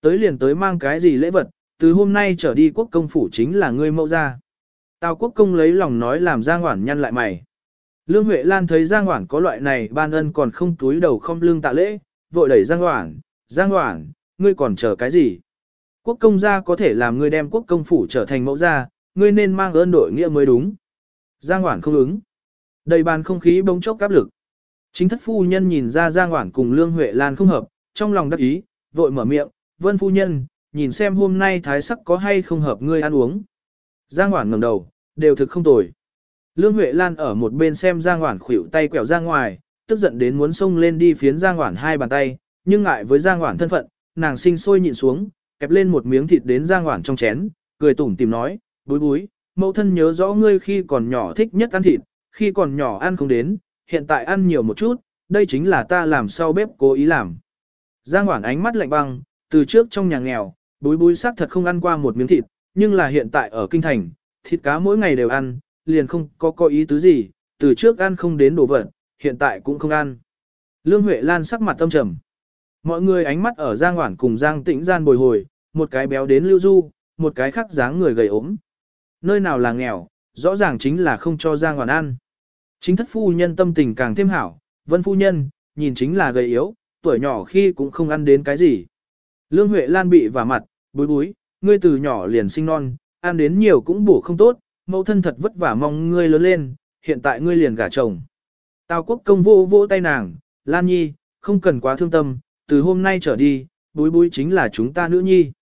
Tới liền tới mang cái gì lễ vật, từ hôm nay trở đi quốc công phủ chính là ngươi mẫu gia. Tào quốc công lấy lòng nói làm Giang Hoản nhăn lại mày. Lương Huệ Lan thấy Giang Hoảng có loại này ban ân còn không túi đầu không lương tạ lễ, vội đẩy Giang Hoảng, Giang Hoảng, ngươi còn chờ cái gì? Quốc công gia có thể làm ngươi đem quốc công phủ trở thành mẫu gia, ngươi nên mang ơn đội nghĩa mới đúng. Giang Hoảng không ứng. Đầy bàn không khí bỗng chốc áp lực. Chính thất phu nhân nhìn ra Giang Hoảng cùng Lương Huệ Lan không hợp, trong lòng đắc ý, vội mở miệng, vân phu nhân, nhìn xem hôm nay thái sắc có hay không hợp ngươi ăn uống. Giang Hoảng ngẩng đầu, đều thực không tồi. Lương Huệ Lan ở một bên xem Giang Hoản khuỷu tay quẹo ra ngoài, tức giận đến muốn xông lên đi phiến Giang Hoản hai bàn tay, nhưng ngại với Giang Hoản thân phận, nàng sinh sôi nhịn xuống, kẹp lên một miếng thịt đến Giang Hoản trong chén, cười tủm tìm nói, búi búi, mẫu thân nhớ rõ ngươi khi còn nhỏ thích nhất ăn thịt, khi còn nhỏ ăn không đến, hiện tại ăn nhiều một chút, đây chính là ta làm sau bếp cố ý làm. Giang Hoản ánh mắt lạnh băng, từ trước trong nhà nghèo, búi búi xác thật không ăn qua một miếng thịt, nhưng là hiện tại ở kinh thành, thịt cá mỗi ngày đều ăn, liền không có có ý tứ gì, từ trước ăn không đến đồ vật, hiện tại cũng không ăn. Lương Huệ Lan sắc mặt tâm trầm. Mọi người ánh mắt ở Giang Hoản cùng Giang Tĩnh gian bồi hồi, một cái béo đến lưu du, một cái khác dáng người gầy ốm. Nơi nào là nghèo, rõ ràng chính là không cho Giang Hoản ăn. Chính thất phu nhân tâm tình càng thêm hảo, vân phu nhân, nhìn chính là gầy yếu, tuổi nhỏ khi cũng không ăn đến cái gì. Lương Huệ Lan bị vả mặt, bối bối, ngươi từ nhỏ liền sinh non, ăn đến nhiều cũng bổ không tốt, mẫu thân thật vất vả mong ngươi lớn lên, hiện tại ngươi liền gả chồng. Tào quốc công vô vô tay nàng, Lan Nhi, không cần quá thương tâm, từ hôm nay trở đi, búi búi chính là chúng ta nữ nhi.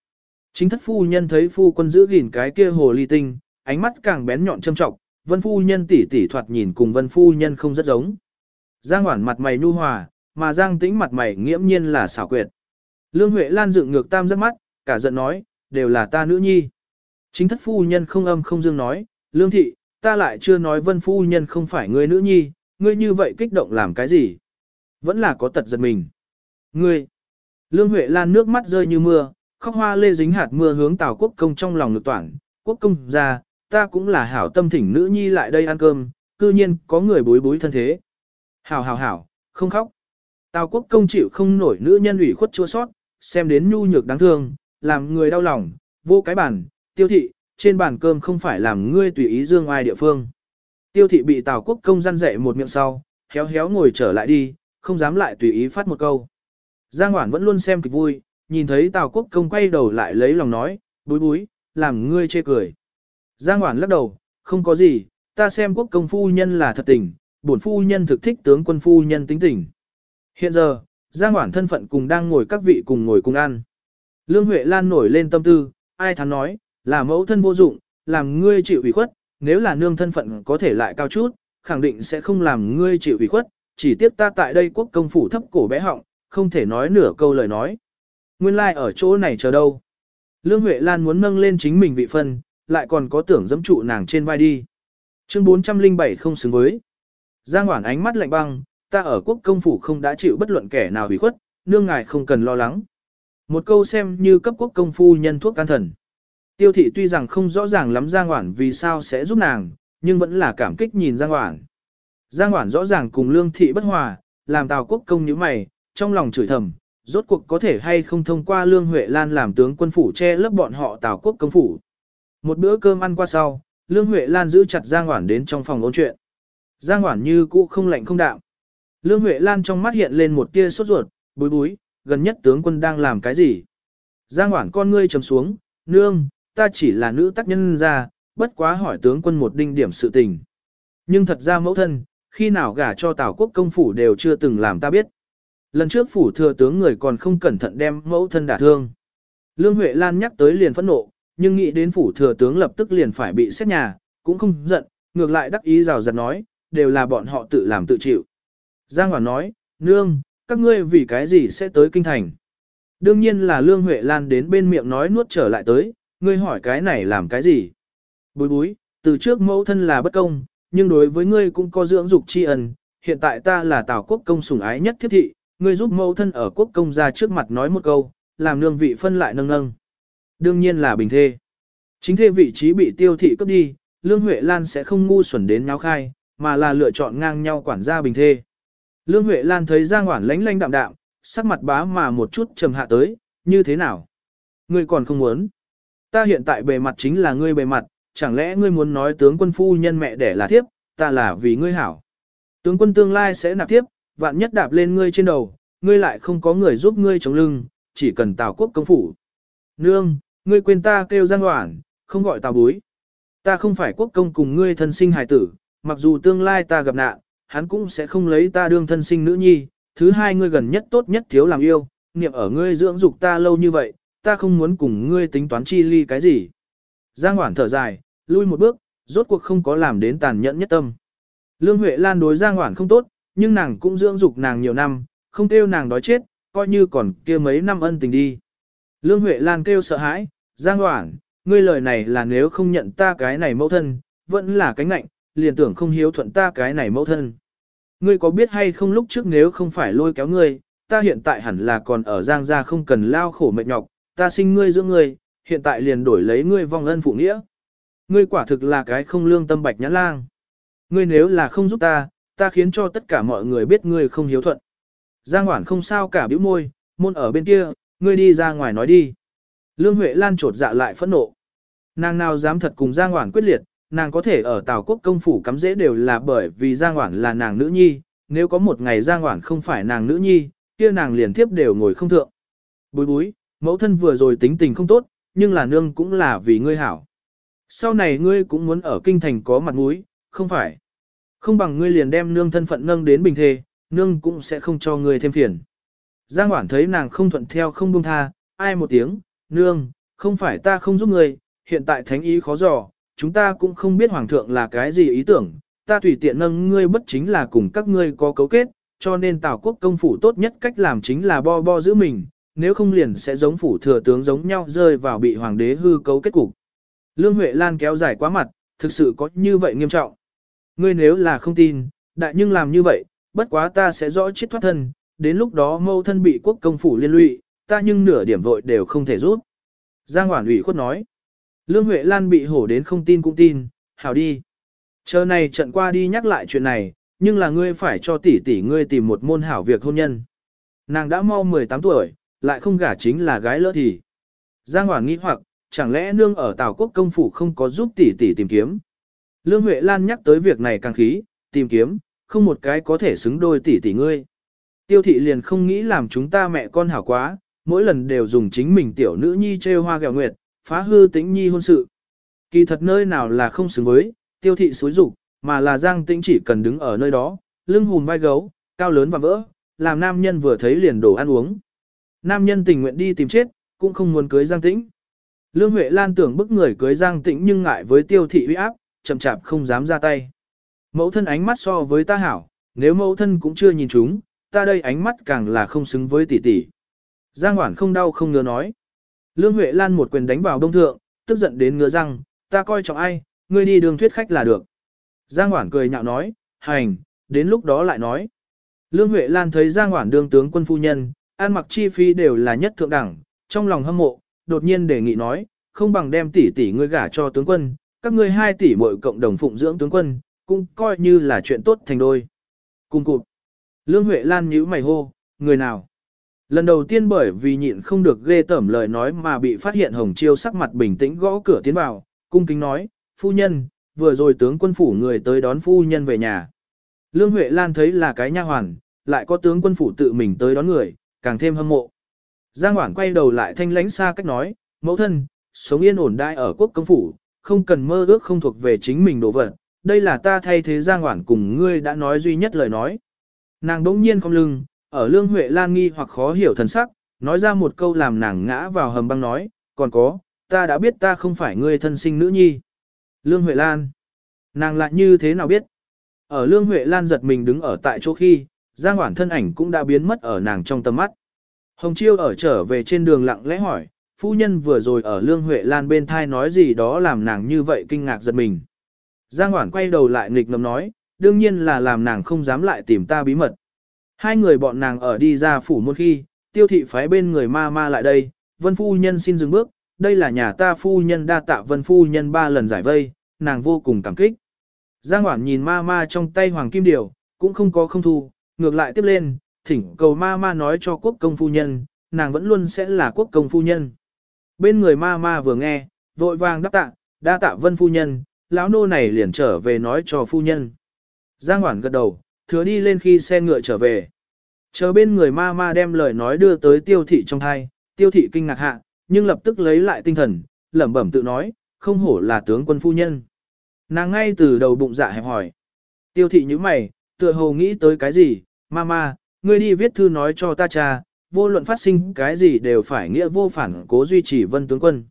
Chính thất phu nhân thấy phu quân giữ gìn cái kia hồ ly tinh, ánh mắt càng bén nhọn châm trọng, vân phu nhân tỉ tỉ thoạt nhìn cùng vân phu nhân không rất giống. Giang hoản mặt mày nhu hòa, mà giang tĩnh mặt mày nghiễm nhiên là xảo quyệt. Lương Huệ Lan dựng ngược tam giác mắt, cả giận nói, đều là ta nữ nhi. Chính thất phu nhân không âm không dương nói, Lương thị, ta lại chưa nói vân phu nhân không phải ngươi nữ nhi, ngươi như vậy kích động làm cái gì? Vẫn là có tật giật mình. Ngươi! Lương Huệ Lan nước mắt rơi như mưa, khóc hoa lê dính hạt mưa hướng Tào Quốc Công trong lòng ngực toản. Quốc Công ra, ta cũng là hảo tâm thỉnh nữ nhi lại đây ăn cơm, cư nhiên có người bối bối thân thế. Hảo hảo hảo, không khóc. Tào Quốc Công chịu không nổi nữ nhân ủy khuất chua sót, xem đến nhu nhược đáng thương, làm người đau lòng, vô cái bản, tiêu thị, trên bàn cơm không phải làm ngươi tùy ý dương ai địa phương. Tiêu thị bị Tào Quốc công răn dạy một miệng sau, héo héo ngồi trở lại đi, không dám lại tùy ý phát một câu. Giang Hoản vẫn luôn xem kịch vui, nhìn thấy Tào Quốc công quay đầu lại lấy lòng nói, búi búi, làm ngươi chê cười. Giang Hoản lắc đầu, không có gì, ta xem quốc công phu nhân là thật tình, bổn phu nhân thực thích tướng quân phu nhân tính tình. Hiện giờ, Giang Hoản thân phận cùng đang ngồi các vị cùng ngồi cùng ăn. Lương Huệ Lan nổi lên tâm tư, ai thắn nói, là mẫu thân vô dụng, làm ngươi chịu ủy khuất, nếu là nương thân phận có thể lại cao chút, khẳng định sẽ không làm ngươi chịu ủy khuất, chỉ tiếc ta tại đây quốc công phủ thấp cổ bé họng, không thể nói nửa câu lời nói. Nguyên lai like ở chỗ này chờ đâu. Lương Huệ Lan muốn nâng lên chính mình vị phân, lại còn có tưởng dẫm trụ nàng trên vai đi. Chương 407 không xứng với. Giang Hoảng ánh mắt lạnh băng, ta ở quốc công phủ không đã chịu bất luận kẻ nào ủy khuất, nương ngài không cần lo lắng. Một câu xem như cấp quốc công phu nhân thuốc can thần. Tiêu thị tuy rằng không rõ ràng lắm Giang Hoản vì sao sẽ giúp nàng, nhưng vẫn là cảm kích nhìn Giang Hoản. Giang Hoản rõ ràng cùng lương thị bất hòa, làm tào quốc công như mày, trong lòng chửi thầm, rốt cuộc có thể hay không thông qua lương Huệ Lan làm tướng quân phủ che lấp bọn họ tào quốc công phủ. Một bữa cơm ăn qua sau, lương Huệ Lan giữ chặt Giang Hoản đến trong phòng ôn chuyện. Giang Hoản như cũ không lạnh không đạm. Lương Huệ Lan trong mắt hiện lên một tia sốt ruột, bối bối, gần nhất tướng quân đang làm cái gì? Giang Hoản con ngươi trầm xuống, nương, ta chỉ là nữ tác nhân ra, bất quá hỏi tướng quân một đinh điểm sự tình. Nhưng thật ra mẫu thân, khi nào gả cho Tào quốc công phủ đều chưa từng làm ta biết. Lần trước phủ thừa tướng người còn không cẩn thận đem mẫu thân đả thương. Lương Huệ Lan nhắc tới liền phẫn nộ, nhưng nghĩ đến phủ thừa tướng lập tức liền phải bị xét nhà, cũng không giận, ngược lại đắc ý rào rạt nói, đều là bọn họ tự làm tự chịu. Giang Hoàn nói, nương, các ngươi vì cái gì sẽ tới kinh thành? Đương nhiên là Lương Huệ Lan đến bên miệng nói nuốt trở lại tới, ngươi hỏi cái này làm cái gì? Bối bối, từ trước mẫu thân là bất công, nhưng đối với ngươi cũng có dưỡng dục tri ân, hiện tại ta là Tào quốc công sủng ái nhất thiết thị, ngươi giúp mẫu thân ở quốc công ra trước mặt nói một câu, làm nương vị phân lại nâng nâng. Đương nhiên là bình thê. Chính thê vị trí bị tiêu thị cướp đi, Lương Huệ Lan sẽ không ngu xuẩn đến nháo khai, mà là lựa chọn ngang nhau quản gia bình thê. Lương Huệ Lan thấy Giang Hoản lánh lánh đạm đạm, sắc mặt bá mà một chút trầm hạ tới, như thế nào? Ngươi còn không muốn. Ta hiện tại bề mặt chính là ngươi bề mặt, chẳng lẽ ngươi muốn nói tướng quân phu nhân mẹ đẻ là thiếp, ta là vì ngươi hảo. Tướng quân tương lai sẽ nạp thiếp, vạn nhất đạp lên ngươi trên đầu, ngươi lại không có người giúp ngươi chống lưng, chỉ cần tào quốc công phủ. Nương, ngươi quên ta kêu Giang hoảng, không gọi tào bối. Ta không phải quốc công cùng ngươi thân sinh hài tử, mặc dù tương lai ta gặp nạn, hắn cũng sẽ không lấy ta đương thân sinh nữ nhi. Thứ hai ngươi gần nhất tốt nhất thiếu làm yêu, niệm ở ngươi dưỡng dục ta lâu như vậy, ta không muốn cùng ngươi tính toán chi ly cái gì. Giang Hoản thở dài, lui một bước, rốt cuộc không có làm đến tàn nhẫn nhất tâm. Lương Huệ Lan đối Giang Hoản không tốt, nhưng nàng cũng dưỡng dục nàng nhiều năm, không kêu nàng đói chết, coi như còn kia mấy năm ân tình đi. Lương Huệ Lan kêu sợ hãi, Giang Hoản, ngươi lời này là nếu không nhận ta cái này mẫu thân, vẫn là cánh nạnh, liền tưởng không hiếu thuận ta cái này mẫu thân. Ngươi có biết hay không lúc trước nếu không phải lôi kéo ngươi, ta hiện tại hẳn là còn ở Giang gia không cần lao khổ mệt nhọc, ta sinh ngươi dưỡng ngươi, hiện tại liền đổi lấy ngươi vong ân phụ nghĩa. Ngươi quả thực là cái không lương tâm bạch nhãn lang. Ngươi nếu là không giúp ta, ta khiến cho tất cả mọi người biết ngươi không hiếu thuận. Giang Hoản không sao cả bĩu môi, môn ở bên kia, ngươi đi ra ngoài nói đi. Lương Huệ Lan trột dạ lại phẫn nộ. Nàng nào dám thật cùng Giang Hoản quyết liệt, nàng có thể ở Tào Quốc công phủ cắm dễ đều là bởi vì Giang Hoản là nàng nữ nhi, nếu có một ngày Giang Hoản không phải nàng nữ nhi, kia nàng liền tiếp đều ngồi không thượng. Bối bối, mẫu thân vừa rồi tính tình không tốt, nhưng là nương cũng là vì ngươi hảo. Sau này ngươi cũng muốn ở kinh thành có mặt mũi, không phải. Không bằng ngươi liền đem nương thân phận nâng đến bình thề, nương cũng sẽ không cho ngươi thêm phiền. Giang Hoản thấy nàng không thuận theo không buông tha, ai một tiếng, nương, không phải ta không giúp ngươi, hiện tại thánh ý khó dò, chúng ta cũng không biết hoàng thượng là cái gì ý tưởng, ta tùy tiện nâng ngươi bất chính là cùng các ngươi có cấu kết, cho nên Tào quốc công phủ tốt nhất cách làm chính là bo bo giữ mình, nếu không liền sẽ giống phủ thừa tướng giống nhau rơi vào bị hoàng đế hư cấu kết cục. Lương Huệ Lan kéo dài quá mặt, thực sự có như vậy nghiêm trọng. Ngươi nếu là không tin, đại nhưng làm như vậy, bất quá ta sẽ rõ chết thoát thân, đến lúc đó mâu thân bị quốc công phủ liên lụy, ta nhưng nửa điểm vội đều không thể rút. Giang Hoản ủy khuất nói. Lương Huệ Lan bị hổ đến không tin cũng tin, hảo đi. Chờ này trận qua đi nhắc lại chuyện này, nhưng là ngươi phải cho tỷ tỷ ngươi tìm một môn hảo việc hôn nhân. Nàng đã mau 18 tuổi, lại không gả chính là gái lỡ thì. Giang hoàng nghĩ hoặc, chẳng lẽ nương ở Tào Quốc công phủ không có giúp tỷ tỷ tìm kiếm. Lương Huệ Lan nhắc tới việc này càng khí, tìm kiếm, không một cái có thể xứng đôi tỷ tỷ ngươi. Tiêu thị liền không nghĩ làm chúng ta mẹ con hảo quá, mỗi lần đều dùng chính mình tiểu nữ nhi trêu hoa gẹo nguyệt, phá hư tĩnh nhi hôn sự. Kỳ thật nơi nào là không xứng với, tiêu thị xối rục, mà là giang tĩnh chỉ cần đứng ở nơi đó, lưng hùm vai gấu, cao lớn và vỡ, làm nam nhân vừa thấy liền đổ ăn uống. Nam nhân tình nguyện đi tìm chết, cũng không muốn cưới giang tĩnh. Lương Huệ Lan tưởng bức người cưới giang tĩnh nhưng ngại với tiêu thị uy áp, chậm chạp không dám ra tay. Mẫu thân ánh mắt so với ta hảo, nếu mẫu thân cũng chưa nhìn chúng, ta đây ánh mắt càng là không xứng với tỷ tỷ. Giang Hoản không đau không ngứa nói. Lương Huệ Lan một quyền đánh vào đông thượng, tức giận đến ngứa răng, ta coi trọng ai, ngươi đi đường thuyết khách là được. Giang Hoản cười nhạo nói, hành, đến lúc đó lại nói. Lương Huệ Lan thấy Giang Hoản đương tướng quân phu nhân, ăn mặc chi phí đều là nhất thượng đẳng, trong lòng hâm mộ, đột nhiên đề nghị nói, không bằng đem tỷ tỷ ngươi gả cho tướng quân, các ngươi hai tỷ muội cộng đồng phụng dưỡng tướng quân, cũng coi như là chuyện tốt thành đôi. Cùng cụt. Lương Huệ Lan nhíu mày hô, người nào? Lần đầu tiên bởi vì nhịn không được ghê tởm lời nói mà bị phát hiện Hồng Chiêu sắc mặt bình tĩnh gõ cửa tiến vào, cung kính nói, phu nhân, vừa rồi tướng quân phủ người tới đón phu nhân về nhà. Lương Huệ Lan thấy là cái nha hoàn, lại có tướng quân phủ tự mình tới đón người, càng thêm hâm mộ. Giang Hoảng quay đầu lại thanh lãnh xa cách nói, mẫu thân, sống yên ổn đại ở quốc công phủ, không cần mơ ước không thuộc về chính mình đồ vật, đây là ta thay thế Giang Hoảng cùng ngươi đã nói duy nhất lời nói. Nàng đỗng nhiên không lưng, ở Lương Huệ Lan nghi hoặc khó hiểu thần sắc, nói ra một câu làm nàng ngã vào hầm băng nói, còn có, ta đã biết ta không phải ngươi thân sinh nữ nhi. Lương Huệ Lan, nàng lại như thế nào biết? Ở Lương Huệ Lan giật mình đứng ở tại chỗ khi, Giang Hoản thân ảnh cũng đã biến mất ở nàng trong tầm mắt. Hồng Chiêu ở trở về trên đường lặng lẽ hỏi, phu nhân vừa rồi ở Lương Huệ Lan bên thai nói gì đó làm nàng như vậy kinh ngạc giật mình. Giang Hoản quay đầu lại nghịch ngầm nói, đương nhiên là làm nàng không dám lại tìm ta bí mật. Hai người bọn nàng ở đi ra phủ một khi, tiêu thị phái bên người ma ma lại đây, vân phu nhân xin dừng bước, đây là nhà ta phu nhân đa tạ vân phu nhân ba lần giải vây, nàng vô cùng cảm kích. Giang Hoản nhìn ma ma trong tay hoàng kim điều, cũng không có không thu, ngược lại tiếp lên, thỉnh cầu ma ma nói cho quốc công phu nhân, nàng vẫn luôn sẽ là quốc công phu nhân. Bên người ma ma vừa nghe, vội vàng đáp tạ, đa tạ vân phu nhân, lão nô này liền trở về nói cho phu nhân. Giang Hoản gật đầu, thừa đi lên khi xe ngựa trở về. Chờ bên người ma ma đem lời nói đưa tới tiêu thị trong thai, tiêu thị kinh ngạc hạ, nhưng lập tức lấy lại tinh thần, lẩm bẩm tự nói, không hổ là tướng quân phu nhân. Nàng ngay từ đầu bụng dạ hẹp hỏi. Tiêu thị như mày, tựa hồ nghĩ tới cái gì, mama, ngươi đi viết thư nói cho ta cha, vô luận phát sinh cái gì đều phải nghĩa vô phản cố duy trì vân tướng quân.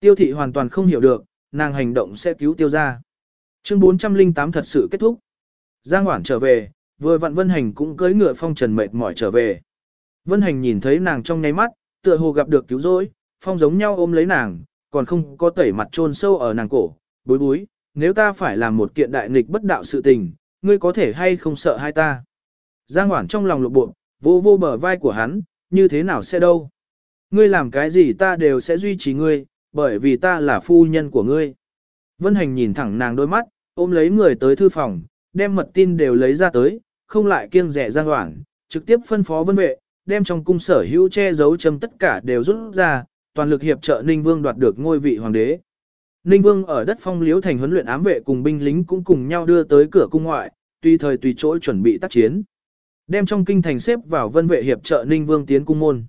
Tiêu thị hoàn toàn không hiểu được, nàng hành động sẽ cứu tiêu ra. Chương 408 thật sự kết thúc. Giang Hoản trở về, vừa vặn Vân Hành cũng cưỡi ngựa phong trần mệt mỏi trở về. Vân Hành nhìn thấy nàng trong nháy mắt, tựa hồ gặp được cứu rỗi, phong giống nhau ôm lấy nàng, còn không có tẩy mặt trôn sâu ở nàng cổ, bối bối, nếu ta phải làm một kiện đại nghịch bất đạo sự tình, ngươi có thể hay không sợ hai ta. Giang Hoản trong lòng lục bộ, vô vô bờ vai của hắn, như thế nào sẽ đâu. Ngươi làm cái gì ta đều sẽ duy trì ngươi, bởi vì ta là phu nhân của ngươi. Vân Hành nhìn thẳng nàng đôi mắt, ôm lấy người tới thư phòng, đem mật tin đều lấy ra tới, không lại kiêng rẻ Giang Hoản, trực tiếp phân phó vân vệ, đem trong cung sở hữu che giấu châm tất cả đều rút ra, toàn lực hiệp trợ Ninh Vương đoạt được ngôi vị hoàng đế. Ninh Vương ở đất phong liếu thành huấn luyện ám vệ cùng binh lính cũng cùng nhau đưa tới cửa cung ngoại, tùy thời tùy chỗ chuẩn bị tác chiến. Đem trong kinh thành xếp vào vân vệ hiệp trợ Ninh Vương tiến cung môn.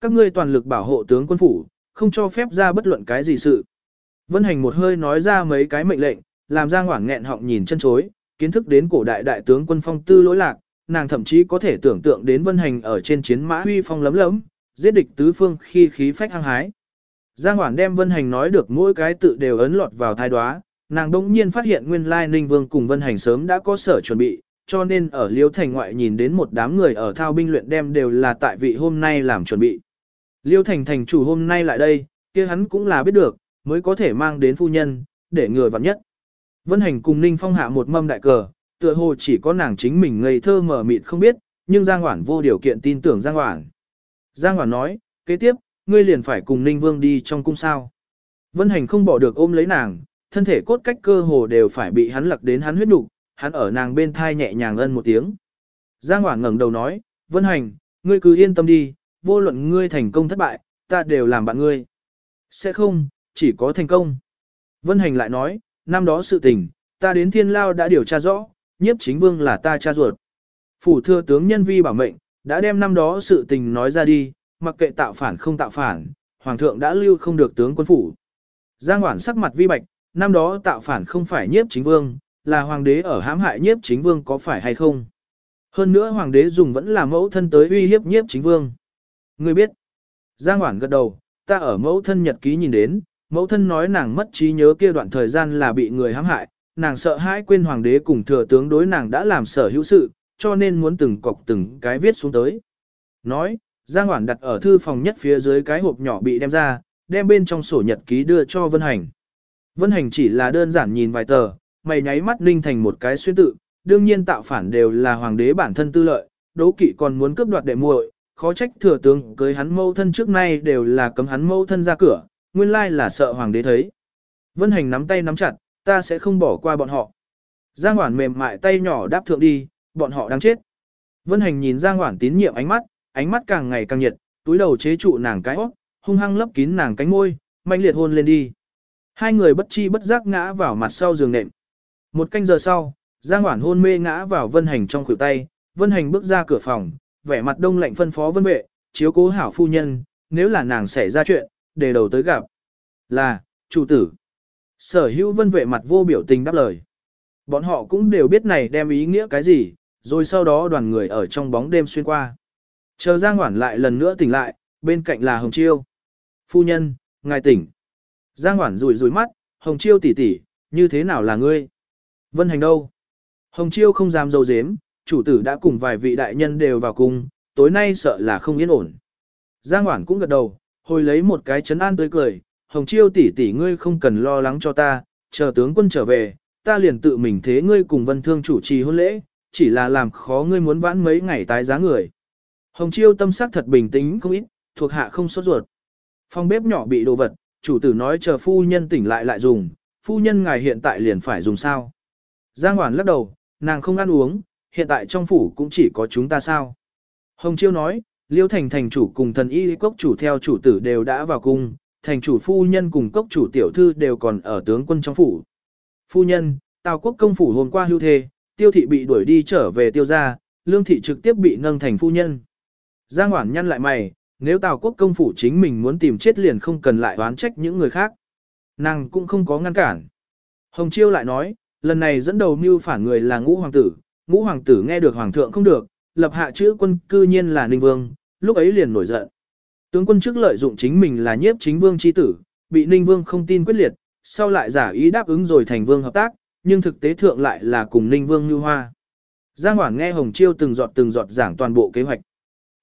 Các ngươi toàn lực bảo hộ tướng quân phủ, không cho phép ra bất luận cái gì sự. Vân hành một hơi nói ra mấy cái mệnh lệnh, làm ra ngoảng nghẹn họng nhìn chân chối, kiến thức đến cổ đại đại tướng quân phong tư lỗi lạc, nàng thậm chí có thể tưởng tượng đến vân hành ở trên chiến mã huy phong lấm lấm, giết địch tứ phương khi khí phách hăng hái. Giang Hoản đem Vân Hành nói được mỗi cái tự đều ấn lọt vào thai đoá, nàng đông nhiên phát hiện nguyên lai Ninh Vương cùng Vân Hành sớm đã có sở chuẩn bị, cho nên ở Liêu Thành ngoại nhìn đến một đám người ở thao binh luyện đem đều là tại vị hôm nay làm chuẩn bị. Liêu Thành thành chủ hôm nay lại đây, kia hắn cũng là biết được, mới có thể mang đến phu nhân, để người vặn nhất. Vân Hành cùng Ninh Phong hạ một mâm đại cờ, tựa hồ chỉ có nàng chính mình ngây thơ mở mịt không biết, nhưng Giang Hoản vô điều kiện tin tưởng Giang Hoản. Giang Hoản nói, kế tiếp, ngươi liền phải cùng Ninh Vương đi trong cung sao. Vân Hành không bỏ được ôm lấy nàng, thân thể cốt cách cơ hồ đều phải bị hắn lặc đến hắn huyết đủ hắn ở nàng bên thai nhẹ nhàng ân một tiếng. Giang Hoảng ngẩng đầu nói, Vân Hành, ngươi cứ yên tâm đi, vô luận ngươi thành công thất bại, ta đều làm bạn ngươi. Sẽ không, chỉ có thành công. Vân Hành lại nói, năm đó sự tình, ta đến thiên lao đã điều tra rõ, nhiếp chính vương là ta cha ruột. Phủ thừa tướng nhân vi bảo mệnh, đã đem năm đó sự tình nói ra đi, mặc kệ tạo phản không tạo phản, hoàng thượng đã lưu không được tướng quân phủ. Giang Hoảng sắc mặt vi bạch, năm đó tạo phản không phải nhiếp chính vương, là hoàng đế ở hãm hại nhiếp chính vương có phải hay không. Hơn nữa hoàng đế dùng vẫn là mẫu thân tới uy hiếp nhiếp chính vương. Ngươi biết, Giang Hoản gật đầu, ta ở mẫu thân nhật ký nhìn đến, mẫu thân nói nàng mất trí nhớ kia đoạn thời gian là bị người hãm hại, nàng sợ hãi quên hoàng đế cùng thừa tướng đối nàng đã làm sở hữu sự, cho nên muốn từng cọc từng cái viết xuống tới. Nói, Giang Hoản đặt ở thư phòng nhất phía dưới cái hộp nhỏ bị đem ra, đem bên trong sổ nhật ký đưa cho Vân Hành. Vân Hành chỉ là đơn giản nhìn vài tờ, mày nháy mắt ninh thành một cái xuyên tự, đương nhiên tạo phản đều là hoàng đế bản thân tư lợi, đố kỵ còn muốn cướp đoạt đệ muội, khó trách thừa tướng cưới hắn mâu thân trước nay đều là cấm hắn mâu thân ra cửa, nguyên lai là sợ hoàng đế thấy. Vân Hành nắm tay nắm chặt, ta sẽ không bỏ qua bọn họ. Giang Hoản mềm mại tay nhỏ đáp thượng đi, bọn họ đang chết. Vân Hành nhìn Giang Hoản tín nhiệm ánh mắt, ánh mắt càng ngày càng nhiệt, túi đầu chế trụ nàng cái óc, hung hăng lấp kín nàng cánh môi, mạnh liệt hôn lên đi. Hai người bất chi bất giác ngã vào mặt sau giường nệm. Một canh giờ sau, Giang Hoản hôn mê ngã vào Vân Hành trong khuỷu tay, Vân Hành bước ra cửa phòng, vẻ mặt đông lạnh phân phó Vân Vệ, chiếu cố hảo phu nhân, nếu là nàng xảy ra chuyện, để đầu tới gặp. Là, chủ tử. Sở hữu vân vệ mặt vô biểu tình đáp lời. Bọn họ cũng đều biết này đem ý nghĩa cái gì, rồi sau đó đoàn người ở trong bóng đêm xuyên qua. Chờ Giang Hoản lại lần nữa tỉnh lại, bên cạnh là Hồng Chiêu. Phu nhân, ngài tỉnh. Giang Hoản rủi rủi mắt, Hồng Chiêu tỷ tỷ, như thế nào là ngươi? Vân hành đâu? Hồng Chiêu không dám dâu dếm, chủ tử đã cùng vài vị đại nhân đều vào cung, tối nay sợ là không yên ổn. Giang Hoản cũng gật đầu, hồi lấy một cái chấn an tươi cười, Hồng Chiêu tỷ tỷ ngươi không cần lo lắng cho ta, chờ tướng quân trở về, ta liền tự mình thế ngươi cùng vân thương chủ trì hôn lễ, chỉ là làm khó ngươi muốn vãn mấy ngày tái giá người. Hồng Chiêu tâm sắc thật bình tĩnh không ít, thuộc hạ không sốt ruột. Phòng bếp nhỏ bị đồ vật, chủ tử nói chờ phu nhân tỉnh lại lại dùng, phu nhân ngài hiện tại liền phải dùng sao. Giang Hoản lắc đầu, nàng không ăn uống, hiện tại trong phủ cũng chỉ có chúng ta sao. Hồng Chiêu nói, Liêu Thành thành chủ cùng thần y cốc chủ theo chủ tử đều đã vào cung, thành chủ phu nhân cùng cốc chủ tiểu thư đều còn ở tướng quân trong phủ. Phu nhân, Tào quốc công phủ hôm qua hưu thê, tiêu thị bị đuổi đi trở về tiêu gia, lương thị trực tiếp bị nâng thành phu nhân. Giang Hoản nhăn lại mày, nếu Tào quốc công phủ chính mình muốn tìm chết liền không cần lại oán trách những người khác. Nàng cũng không có ngăn cản. Hồng Chiêu lại nói, lần này dẫn đầu mưu phản người là ngũ hoàng tử, ngũ hoàng tử nghe được hoàng thượng không được, lập hạ chữ quân cư nhiên là Ninh Vương, lúc ấy liền nổi giận. Tướng quân trước lợi dụng chính mình là nhiếp chính vương chi tử, bị Ninh Vương không tin quyết liệt, sau lại giả ý đáp ứng rồi thành vương hợp tác, nhưng thực tế thượng lại là cùng Ninh Vương như hoa. Giang Hoảng nghe Hồng Chiêu từng giọt từng giọt giảng toàn bộ kế hoạch.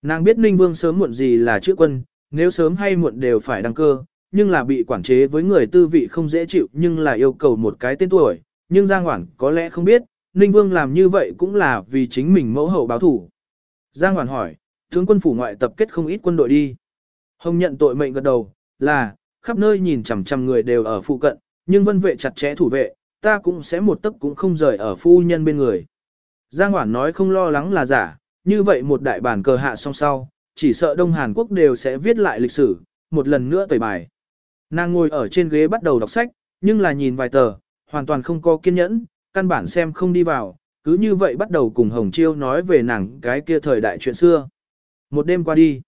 Nàng biết Ninh Vương sớm muộn gì là chữ quân, nếu sớm hay muộn đều phải đăng cơ, nhưng là bị quản chế với người tư vị không dễ chịu nhưng là yêu cầu một cái tên tuổi, nhưng Giang Hoản có lẽ không biết, Ninh Vương làm như vậy cũng là vì chính mình mẫu hậu báo thủ. Giang Hoản hỏi, tướng quân phủ ngoại tập kết không ít quân đội đi. Hồng nhận tội mệnh gật đầu, là, khắp nơi nhìn chằm chằm người đều ở phụ cận, nhưng vân vệ chặt chẽ thủ vệ, ta cũng sẽ một tấc cũng không rời ở phu nhân bên người. Giang Hoản nói không lo lắng là giả, như vậy một đại bản cờ hạ song sau, chỉ sợ Đông Hàn Quốc đều sẽ viết lại lịch sử, một lần nữa tẩy bài. Nàng ngồi ở trên ghế bắt đầu đọc sách, nhưng là nhìn vài tờ, hoàn toàn không có kiên nhẫn, căn bản xem không đi vào, cứ như vậy bắt đầu cùng Hồng Chiêu nói về nàng cái kia thời đại chuyện xưa. Một đêm qua đi,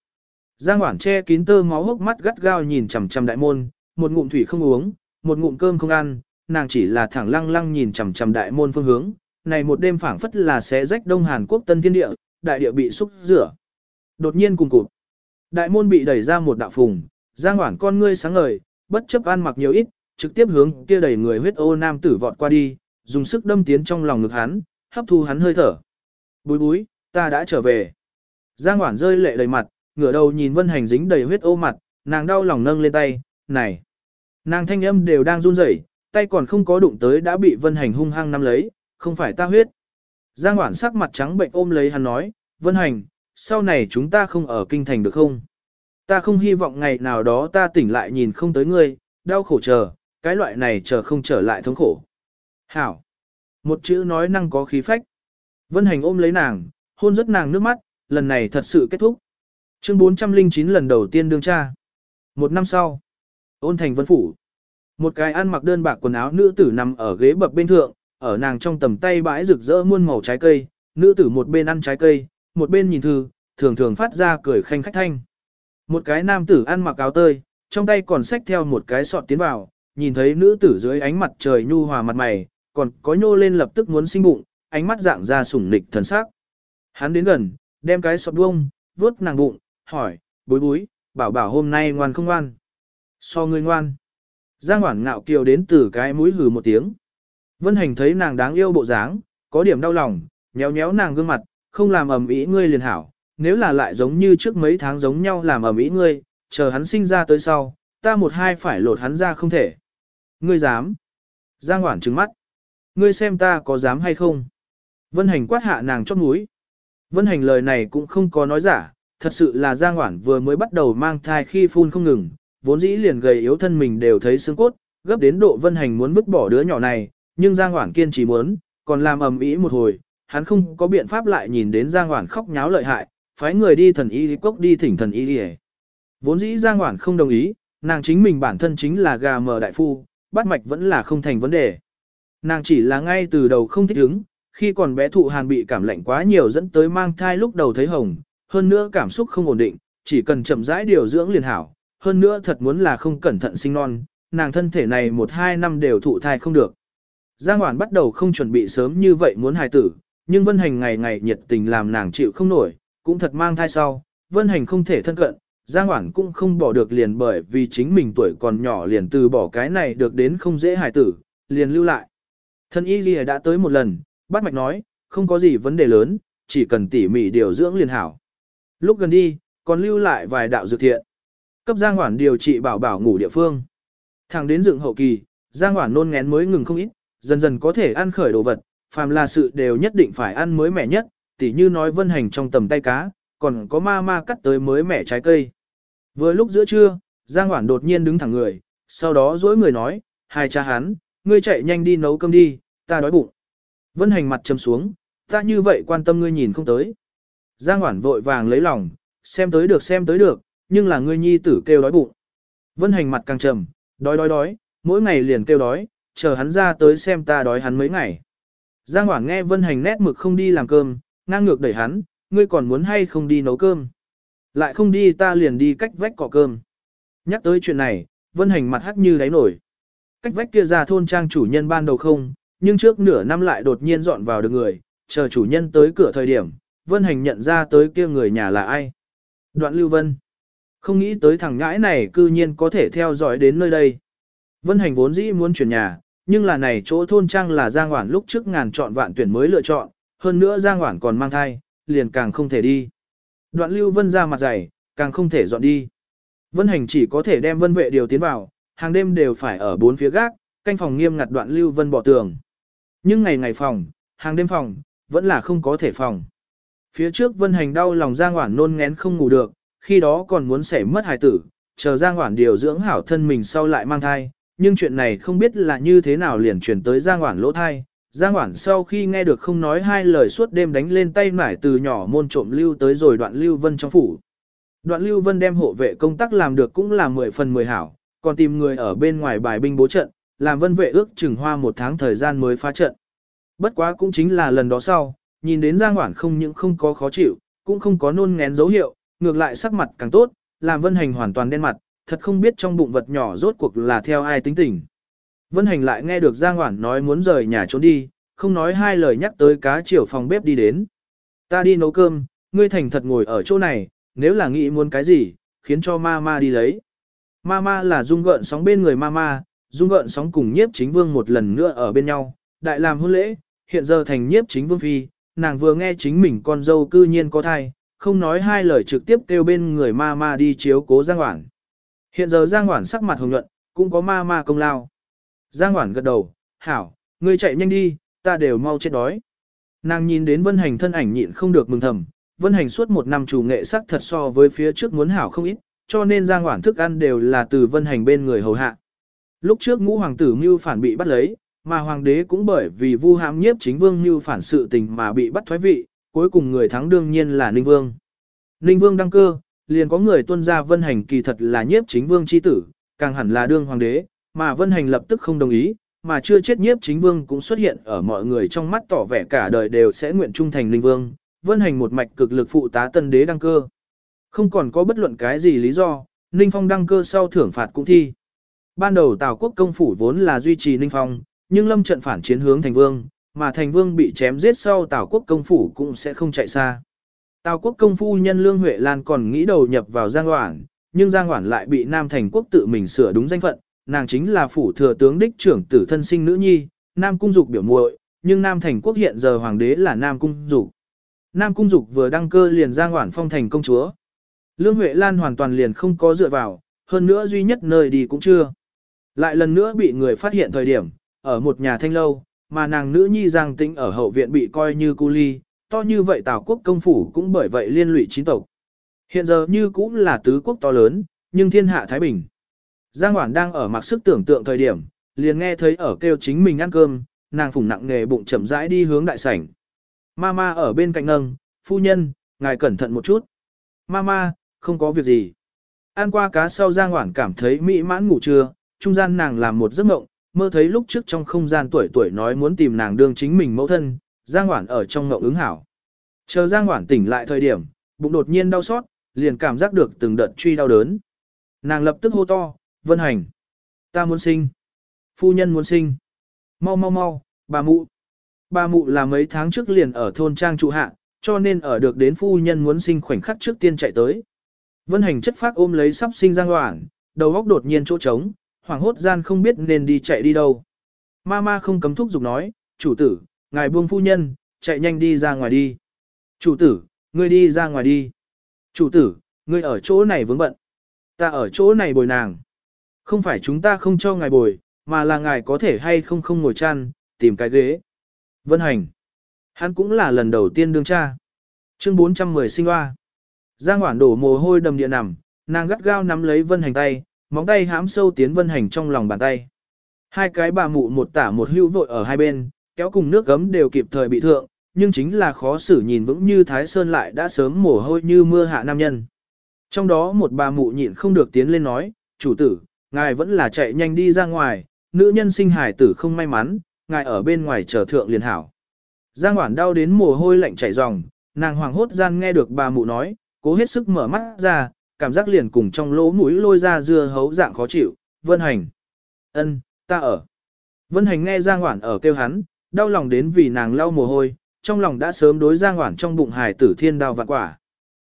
Giang Hoảng che kín tơ máu hốc mắt gắt gao nhìn chằm chằm đại môn, một ngụm thủy không uống, một ngụm cơm không ăn, nàng chỉ là thẳng lăng lăng nhìn chằm chằm đại môn phương hướng, này một đêm phảng phất là sẽ rách Đông Hàn Quốc tân thiên địa, đại địa bị xúc rửa. Đột nhiên cùng cụt, đại môn bị đẩy ra một đạo phùng, Giang Hoảng con ngươi sáng ngời, bất chấp ăn mặc nhiều ít, trực tiếp hướng kia đẩy người huyết ô nam tử vọt qua đi, dùng sức đâm tiến trong lòng ngực hắn, hấp thu hắn hơi thở. Búi búi, ta đã trở về. Giang Hoản rơi lệ đầy mặt, ngửa đầu nhìn Vân Hành dính đầy huyết ô mặt, nàng đau lòng nâng lên tay, này. Nàng thanh âm đều đang run rẩy, tay còn không có đụng tới đã bị Vân Hành hung hăng nắm lấy, không phải ta huyết. Giang Hoản sắc mặt trắng bệnh ôm lấy hắn nói, Vân Hành, sau này chúng ta không ở kinh thành được không? Ta không hy vọng ngày nào đó ta tỉnh lại nhìn không tới ngươi, đau khổ chờ, cái loại này chờ không trở lại thống khổ. Hảo. Một chữ nói năng có khí phách. Vân Hành ôm lấy nàng, hôn rất nàng nước mắt, lần này thật sự kết thúc. Chương 409 lần đầu tiên đương cha. Một năm sau, ôn thành vân phủ. Một cái ăn mặc đơn bạc quần áo nữ tử nằm ở ghế bập bên thượng, ở nàng trong tầm tay bãi rực rỡ muôn màu trái cây, nữ tử một bên ăn trái cây, một bên nhìn thư, thường thường phát ra cười khanh khách thanh. Một cái nam tử ăn mặc áo tơi, trong tay còn xách theo một cái sọt tiến vào, nhìn thấy nữ tử dưới ánh mặt trời nhu hòa mặt mày, còn có nhô lên lập tức muốn sinh bụng, ánh mắt dạng ra sủng nịch thần sắc. Hắn đến gần, đem cái sọt buông, vuốt nàng bụng, hỏi, bối bối, bảo bảo hôm nay ngoan không ngoan. So ngươi ngoan. Giang Hoản ngạo kiều đến từ cái mũi hừ một tiếng. Vân Hành thấy nàng đáng yêu bộ dáng, có điểm đau lòng, nhéo nhéo nàng gương mặt, không làm ầm ĩ ngươi liền hảo. Nếu là lại giống như trước mấy tháng giống nhau làm ầm ĩ ngươi, chờ hắn sinh ra tới sau, ta một hai phải lột hắn ra không thể. Ngươi dám? Giang Hoản trừng mắt. Ngươi xem ta có dám hay không? Vân Hành quát hạ nàng chót mũi. Vân Hành lời này cũng không có nói giả, thật sự là Giang Hoản vừa mới bắt đầu mang thai khi phun không ngừng, vốn dĩ liền gầy yếu thân mình đều thấy xương cốt, gấp đến độ Vân Hành muốn vứt bỏ đứa nhỏ này, nhưng Giang Hoản kiên trì muốn, còn làm ầm ĩ một hồi, hắn không có biện pháp lại nhìn đến Giang Hoản khóc nháo lợi hại, phái người đi thần y cốc đi thỉnh thần y Vốn dĩ Giang Hoản không đồng ý, nàng chính mình bản thân chính là gà mờ đại phu, bắt mạch vẫn là không thành vấn đề. Nàng chỉ là ngay từ đầu không thích ứng, khi còn bé thụ hàn bị cảm lạnh quá nhiều dẫn tới mang thai lúc đầu thấy hồng, hơn nữa cảm xúc không ổn định, chỉ cần chậm rãi điều dưỡng liền hảo, hơn nữa thật muốn là không cẩn thận sinh non, nàng thân thể này một hai năm đều thụ thai không được. Giang Hoản bắt đầu không chuẩn bị sớm như vậy muốn hài tử, nhưng Vân Hành ngày ngày nhiệt tình làm nàng chịu không nổi, cũng thật mang thai sau, Vân Hành không thể thân cận, Giang Hoảng cũng không bỏ được liền bởi vì chính mình tuổi còn nhỏ liền từ bỏ cái này được đến không dễ hài tử, liền lưu lại. Thân y ghi đã tới một lần, bắt mạch nói, không có gì vấn đề lớn, chỉ cần tỉ mỉ điều dưỡng liền hảo. Lúc gần đi, còn lưu lại vài đạo dược thiện. Cấp Giang Hoảng điều trị bảo bảo ngủ địa phương. Thẳng đến dựng hậu kỳ, Giang Hoảng nôn ngén mới ngừng không ít, dần dần có thể ăn khởi đồ vật, phàm là sự đều nhất định phải ăn mới mẻ nhất, tỉ như nói vân hành trong tầm tay cá, còn có ma ma cắt tới mới mẻ trái cây. Vừa lúc giữa trưa, Giang Hoản đột nhiên đứng thẳng người, sau đó dỗi người nói, hai cha hắn, ngươi chạy nhanh đi nấu cơm đi, ta đói bụng. Vân hành mặt châm xuống, ta như vậy quan tâm ngươi nhìn không tới. Giang Hoản vội vàng lấy lòng, xem tới được xem tới được, nhưng là ngươi nhi tử kêu đói bụng. Vân hành mặt càng trầm, đói đói đói, mỗi ngày liền kêu đói, chờ hắn ra tới xem ta đói hắn mấy ngày. Giang Hoảng nghe Vân Hành nét mực không đi làm cơm, ngang ngược đẩy hắn, ngươi còn muốn hay không đi nấu cơm. Lại không đi ta liền đi cách vách cọ cơm. Nhắc tới chuyện này, Vân Hành mặt hắc như đáy nổi. Cách vách kia ra thôn trang chủ nhân ban đầu không, nhưng trước nửa năm lại đột nhiên dọn vào được người, chờ chủ nhân tới cửa thời điểm, Vân Hành nhận ra tới kia người nhà là ai. Đoạn Lưu Vân. Không nghĩ tới thằng ngãi này cư nhiên có thể theo dõi đến nơi đây. Vân Hành vốn dĩ muốn chuyển nhà, nhưng là này chỗ thôn trang là Giang Hoản lúc trước ngàn chọn vạn tuyển mới lựa chọn, hơn nữa Giang Hoản còn mang thai, liền càng không thể đi. Đoạn Lưu Vân ra mặt dày, càng không thể dọn đi. Vân Hành chỉ có thể đem vân vệ điều tiến vào, hàng đêm đều phải ở bốn phía gác, canh phòng nghiêm ngặt đoạn Lưu Vân bỏ tường. Nhưng ngày ngày phòng, hàng đêm phòng, vẫn là không có thể phòng. Phía trước Vân Hành đau lòng Giang Hoản nôn ngén không ngủ được, khi đó còn muốn xảy mất hài tử, chờ Giang Hoản điều dưỡng hảo thân mình sau lại mang thai, nhưng chuyện này không biết là như thế nào liền truyền tới Giang Hoản lỗ thai. Giang Hoản sau khi nghe được không nói hai lời suốt đêm đánh lên tay nải từ nhỏ môn trộm lưu tới rồi đoạn lưu vân trong phủ. Đoạn lưu vân đem hộ vệ công tác làm được cũng là 10 phần 10 hảo, còn tìm người ở bên ngoài bài binh bố trận, làm vân vệ ước chừng hoa một tháng thời gian mới phá trận. Bất quá cũng chính là lần đó sau, nhìn đến Giang Hoản không những không có khó chịu, cũng không có nôn ngén dấu hiệu, ngược lại sắc mặt càng tốt, làm vân hành hoàn toàn đen mặt, thật không biết trong bụng vật nhỏ rốt cuộc là theo ai tính tình. Vân Hành lại nghe được Giang Hoản nói muốn rời nhà trốn đi, không nói hai lời nhắc tới cá chiều phòng bếp đi đến. Ta đi nấu cơm, ngươi thành thật ngồi ở chỗ này, nếu là nghĩ muốn cái gì, khiến cho ma ma đi lấy. Ma ma là dung gợn sóng bên người ma ma, dung gợn sóng cùng nhiếp chính vương một lần nữa ở bên nhau, đại làm hôn lễ, hiện giờ thành nhiếp chính vương phi, nàng vừa nghe chính mình con dâu cư nhiên có thai, không nói hai lời trực tiếp kêu bên người ma ma đi chiếu cố Giang Hoảng. Hiện giờ Giang Hoảng sắc mặt hồng nhuận, cũng có ma ma công lao. Giang Hoản gật đầu, hảo, ngươi chạy nhanh đi, ta đều mau chết đói. Nàng nhìn đến Vân Hành thân ảnh nhịn không được mừng thầm, Vân Hành suốt một năm chủ nghệ sắc thật so với phía trước muốn hảo không ít, cho nên Giang Hoản thức ăn đều là từ Vân Hành bên người hầu hạ. Lúc trước ngũ hoàng tử Mưu phản bị bắt lấy, mà hoàng đế cũng bởi vì vu hãm nhiếp chính vương Mưu phản sự tình mà bị bắt thoái vị, cuối cùng người thắng đương nhiên là Ninh Vương. Ninh Vương đăng cơ, liền có người tuân ra vân hành kỳ thật là nhiếp chính vương chi tử, càng hẳn là đương hoàng đế, mà vân hành lập tức không đồng ý, mà chưa chết nhiếp chính vương cũng xuất hiện ở mọi người trong mắt tỏ vẻ cả đời đều sẽ nguyện trung thành linh vương, vân hành một mạch cực lực phụ tá tân đế đăng cơ. Không còn có bất luận cái gì lý do, Ninh Phong đăng cơ sau thưởng phạt cũng thi. Ban đầu Tào quốc công phủ vốn là duy trì Ninh Phong, nhưng lâm trận phản chiến hướng thành vương, mà thành vương bị chém giết sau Tào quốc công phủ cũng sẽ không chạy xa. Tào quốc công phu nhân Lương Huệ Lan còn nghĩ đầu nhập vào Giang Hoảng, nhưng Giang Hoảng lại bị Nam Thành quốc tự mình sửa đúng danh phận, nàng chính là phủ thừa tướng đích trưởng tử thân sinh nữ nhi, Nam Cung Dục biểu muội, nhưng Nam Thành quốc hiện giờ hoàng đế là Nam Cung Dục. Nam Cung Dục vừa đăng cơ liền Giang ngoản phong thành công chúa. Lương Huệ Lan hoàn toàn liền không có dựa vào, hơn nữa duy nhất nơi đi cũng chưa. Lại lần nữa bị người phát hiện thời điểm, ở một nhà thanh lâu, mà nàng nữ nhi Giang Tĩnh ở hậu viện bị coi như cu ly, to như vậy Tào quốc công phủ cũng bởi vậy liên lụy chín tộc. Hiện giờ như cũng là tứ quốc to lớn, nhưng thiên hạ Thái Bình. Giang Hoản đang ở mặc sức tưởng tượng thời điểm, liền nghe thấy ở kêu chính mình ăn cơm, nàng phùng nặng nghề bụng chậm rãi đi hướng đại sảnh. Mama ở bên cạnh nâng, phu nhân, ngài cẩn thận một chút. Mama, không có việc gì. Ăn qua cá sau Giang Hoản cảm thấy mỹ mãn ngủ trưa, trung gian nàng làm một giấc mộng, mơ thấy lúc trước trong không gian tuổi tuổi nói muốn tìm nàng đương chính mình mẫu thân, Giang Hoản ở trong mộng ứng hảo. Chờ Giang Hoản tỉnh lại thời điểm, bụng đột nhiên đau xót, liền cảm giác được từng đợt truy đau đớn. Nàng lập tức hô to, Vân Hành. Ta muốn sinh. Phu nhân muốn sinh. Mau mau mau, bà mụ. Bà mụ là mấy tháng trước liền ở thôn trang trụ hạ, cho nên ở được đến phu nhân muốn sinh khoảnh khắc trước tiên chạy tới. Vân hành chất phác ôm lấy sắp sinh giang hoảng, đầu góc đột nhiên chỗ trống, hoảng hốt gian không biết nên đi chạy đi đâu. Mama không cấm thúc giục nói, chủ tử, ngài buông phu nhân, chạy nhanh đi ra ngoài đi. Chủ tử, ngươi đi ra ngoài đi. Chủ tử, ngươi ở chỗ này vướng bận. Ta ở chỗ này bồi nàng. Không phải chúng ta không cho ngài bồi, mà là ngài có thể hay không không ngồi chăn, tìm cái ghế. Vân hành. Hắn cũng là lần đầu tiên đương cha. Chương 410 sinh hoa. Giang Hoản đổ mồ hôi đầm địa nằm, nàng gắt gao nắm lấy Vân Hành tay, móng tay hãm sâu tiến Vân Hành trong lòng bàn tay. Hai cái bà mụ một tả một hưu vội ở hai bên, kéo cùng nước gấm đều kịp thời bị thượng, nhưng chính là khó xử nhìn vững như Thái Sơn lại đã sớm mồ hôi như mưa hạ nam nhân. Trong đó một bà mụ nhịn không được tiến lên nói, chủ tử, ngài vẫn là chạy nhanh đi ra ngoài, nữ nhân sinh hải tử không may mắn, ngài ở bên ngoài chờ thượng liền hảo. Giang Hoản đau đến mồ hôi lạnh chảy ròng, nàng hoàng hốt gian nghe được bà mụ nói, cố hết sức mở mắt ra, cảm giác liền cùng trong lỗ mũi lôi ra dưa hấu dạng khó chịu, Vân Hành. ân, ta ở. Vân Hành nghe Giang Hoản ở kêu hắn, đau lòng đến vì nàng lau mồ hôi, trong lòng đã sớm đối Giang Hoản trong bụng hài tử thiên đau vạn quả.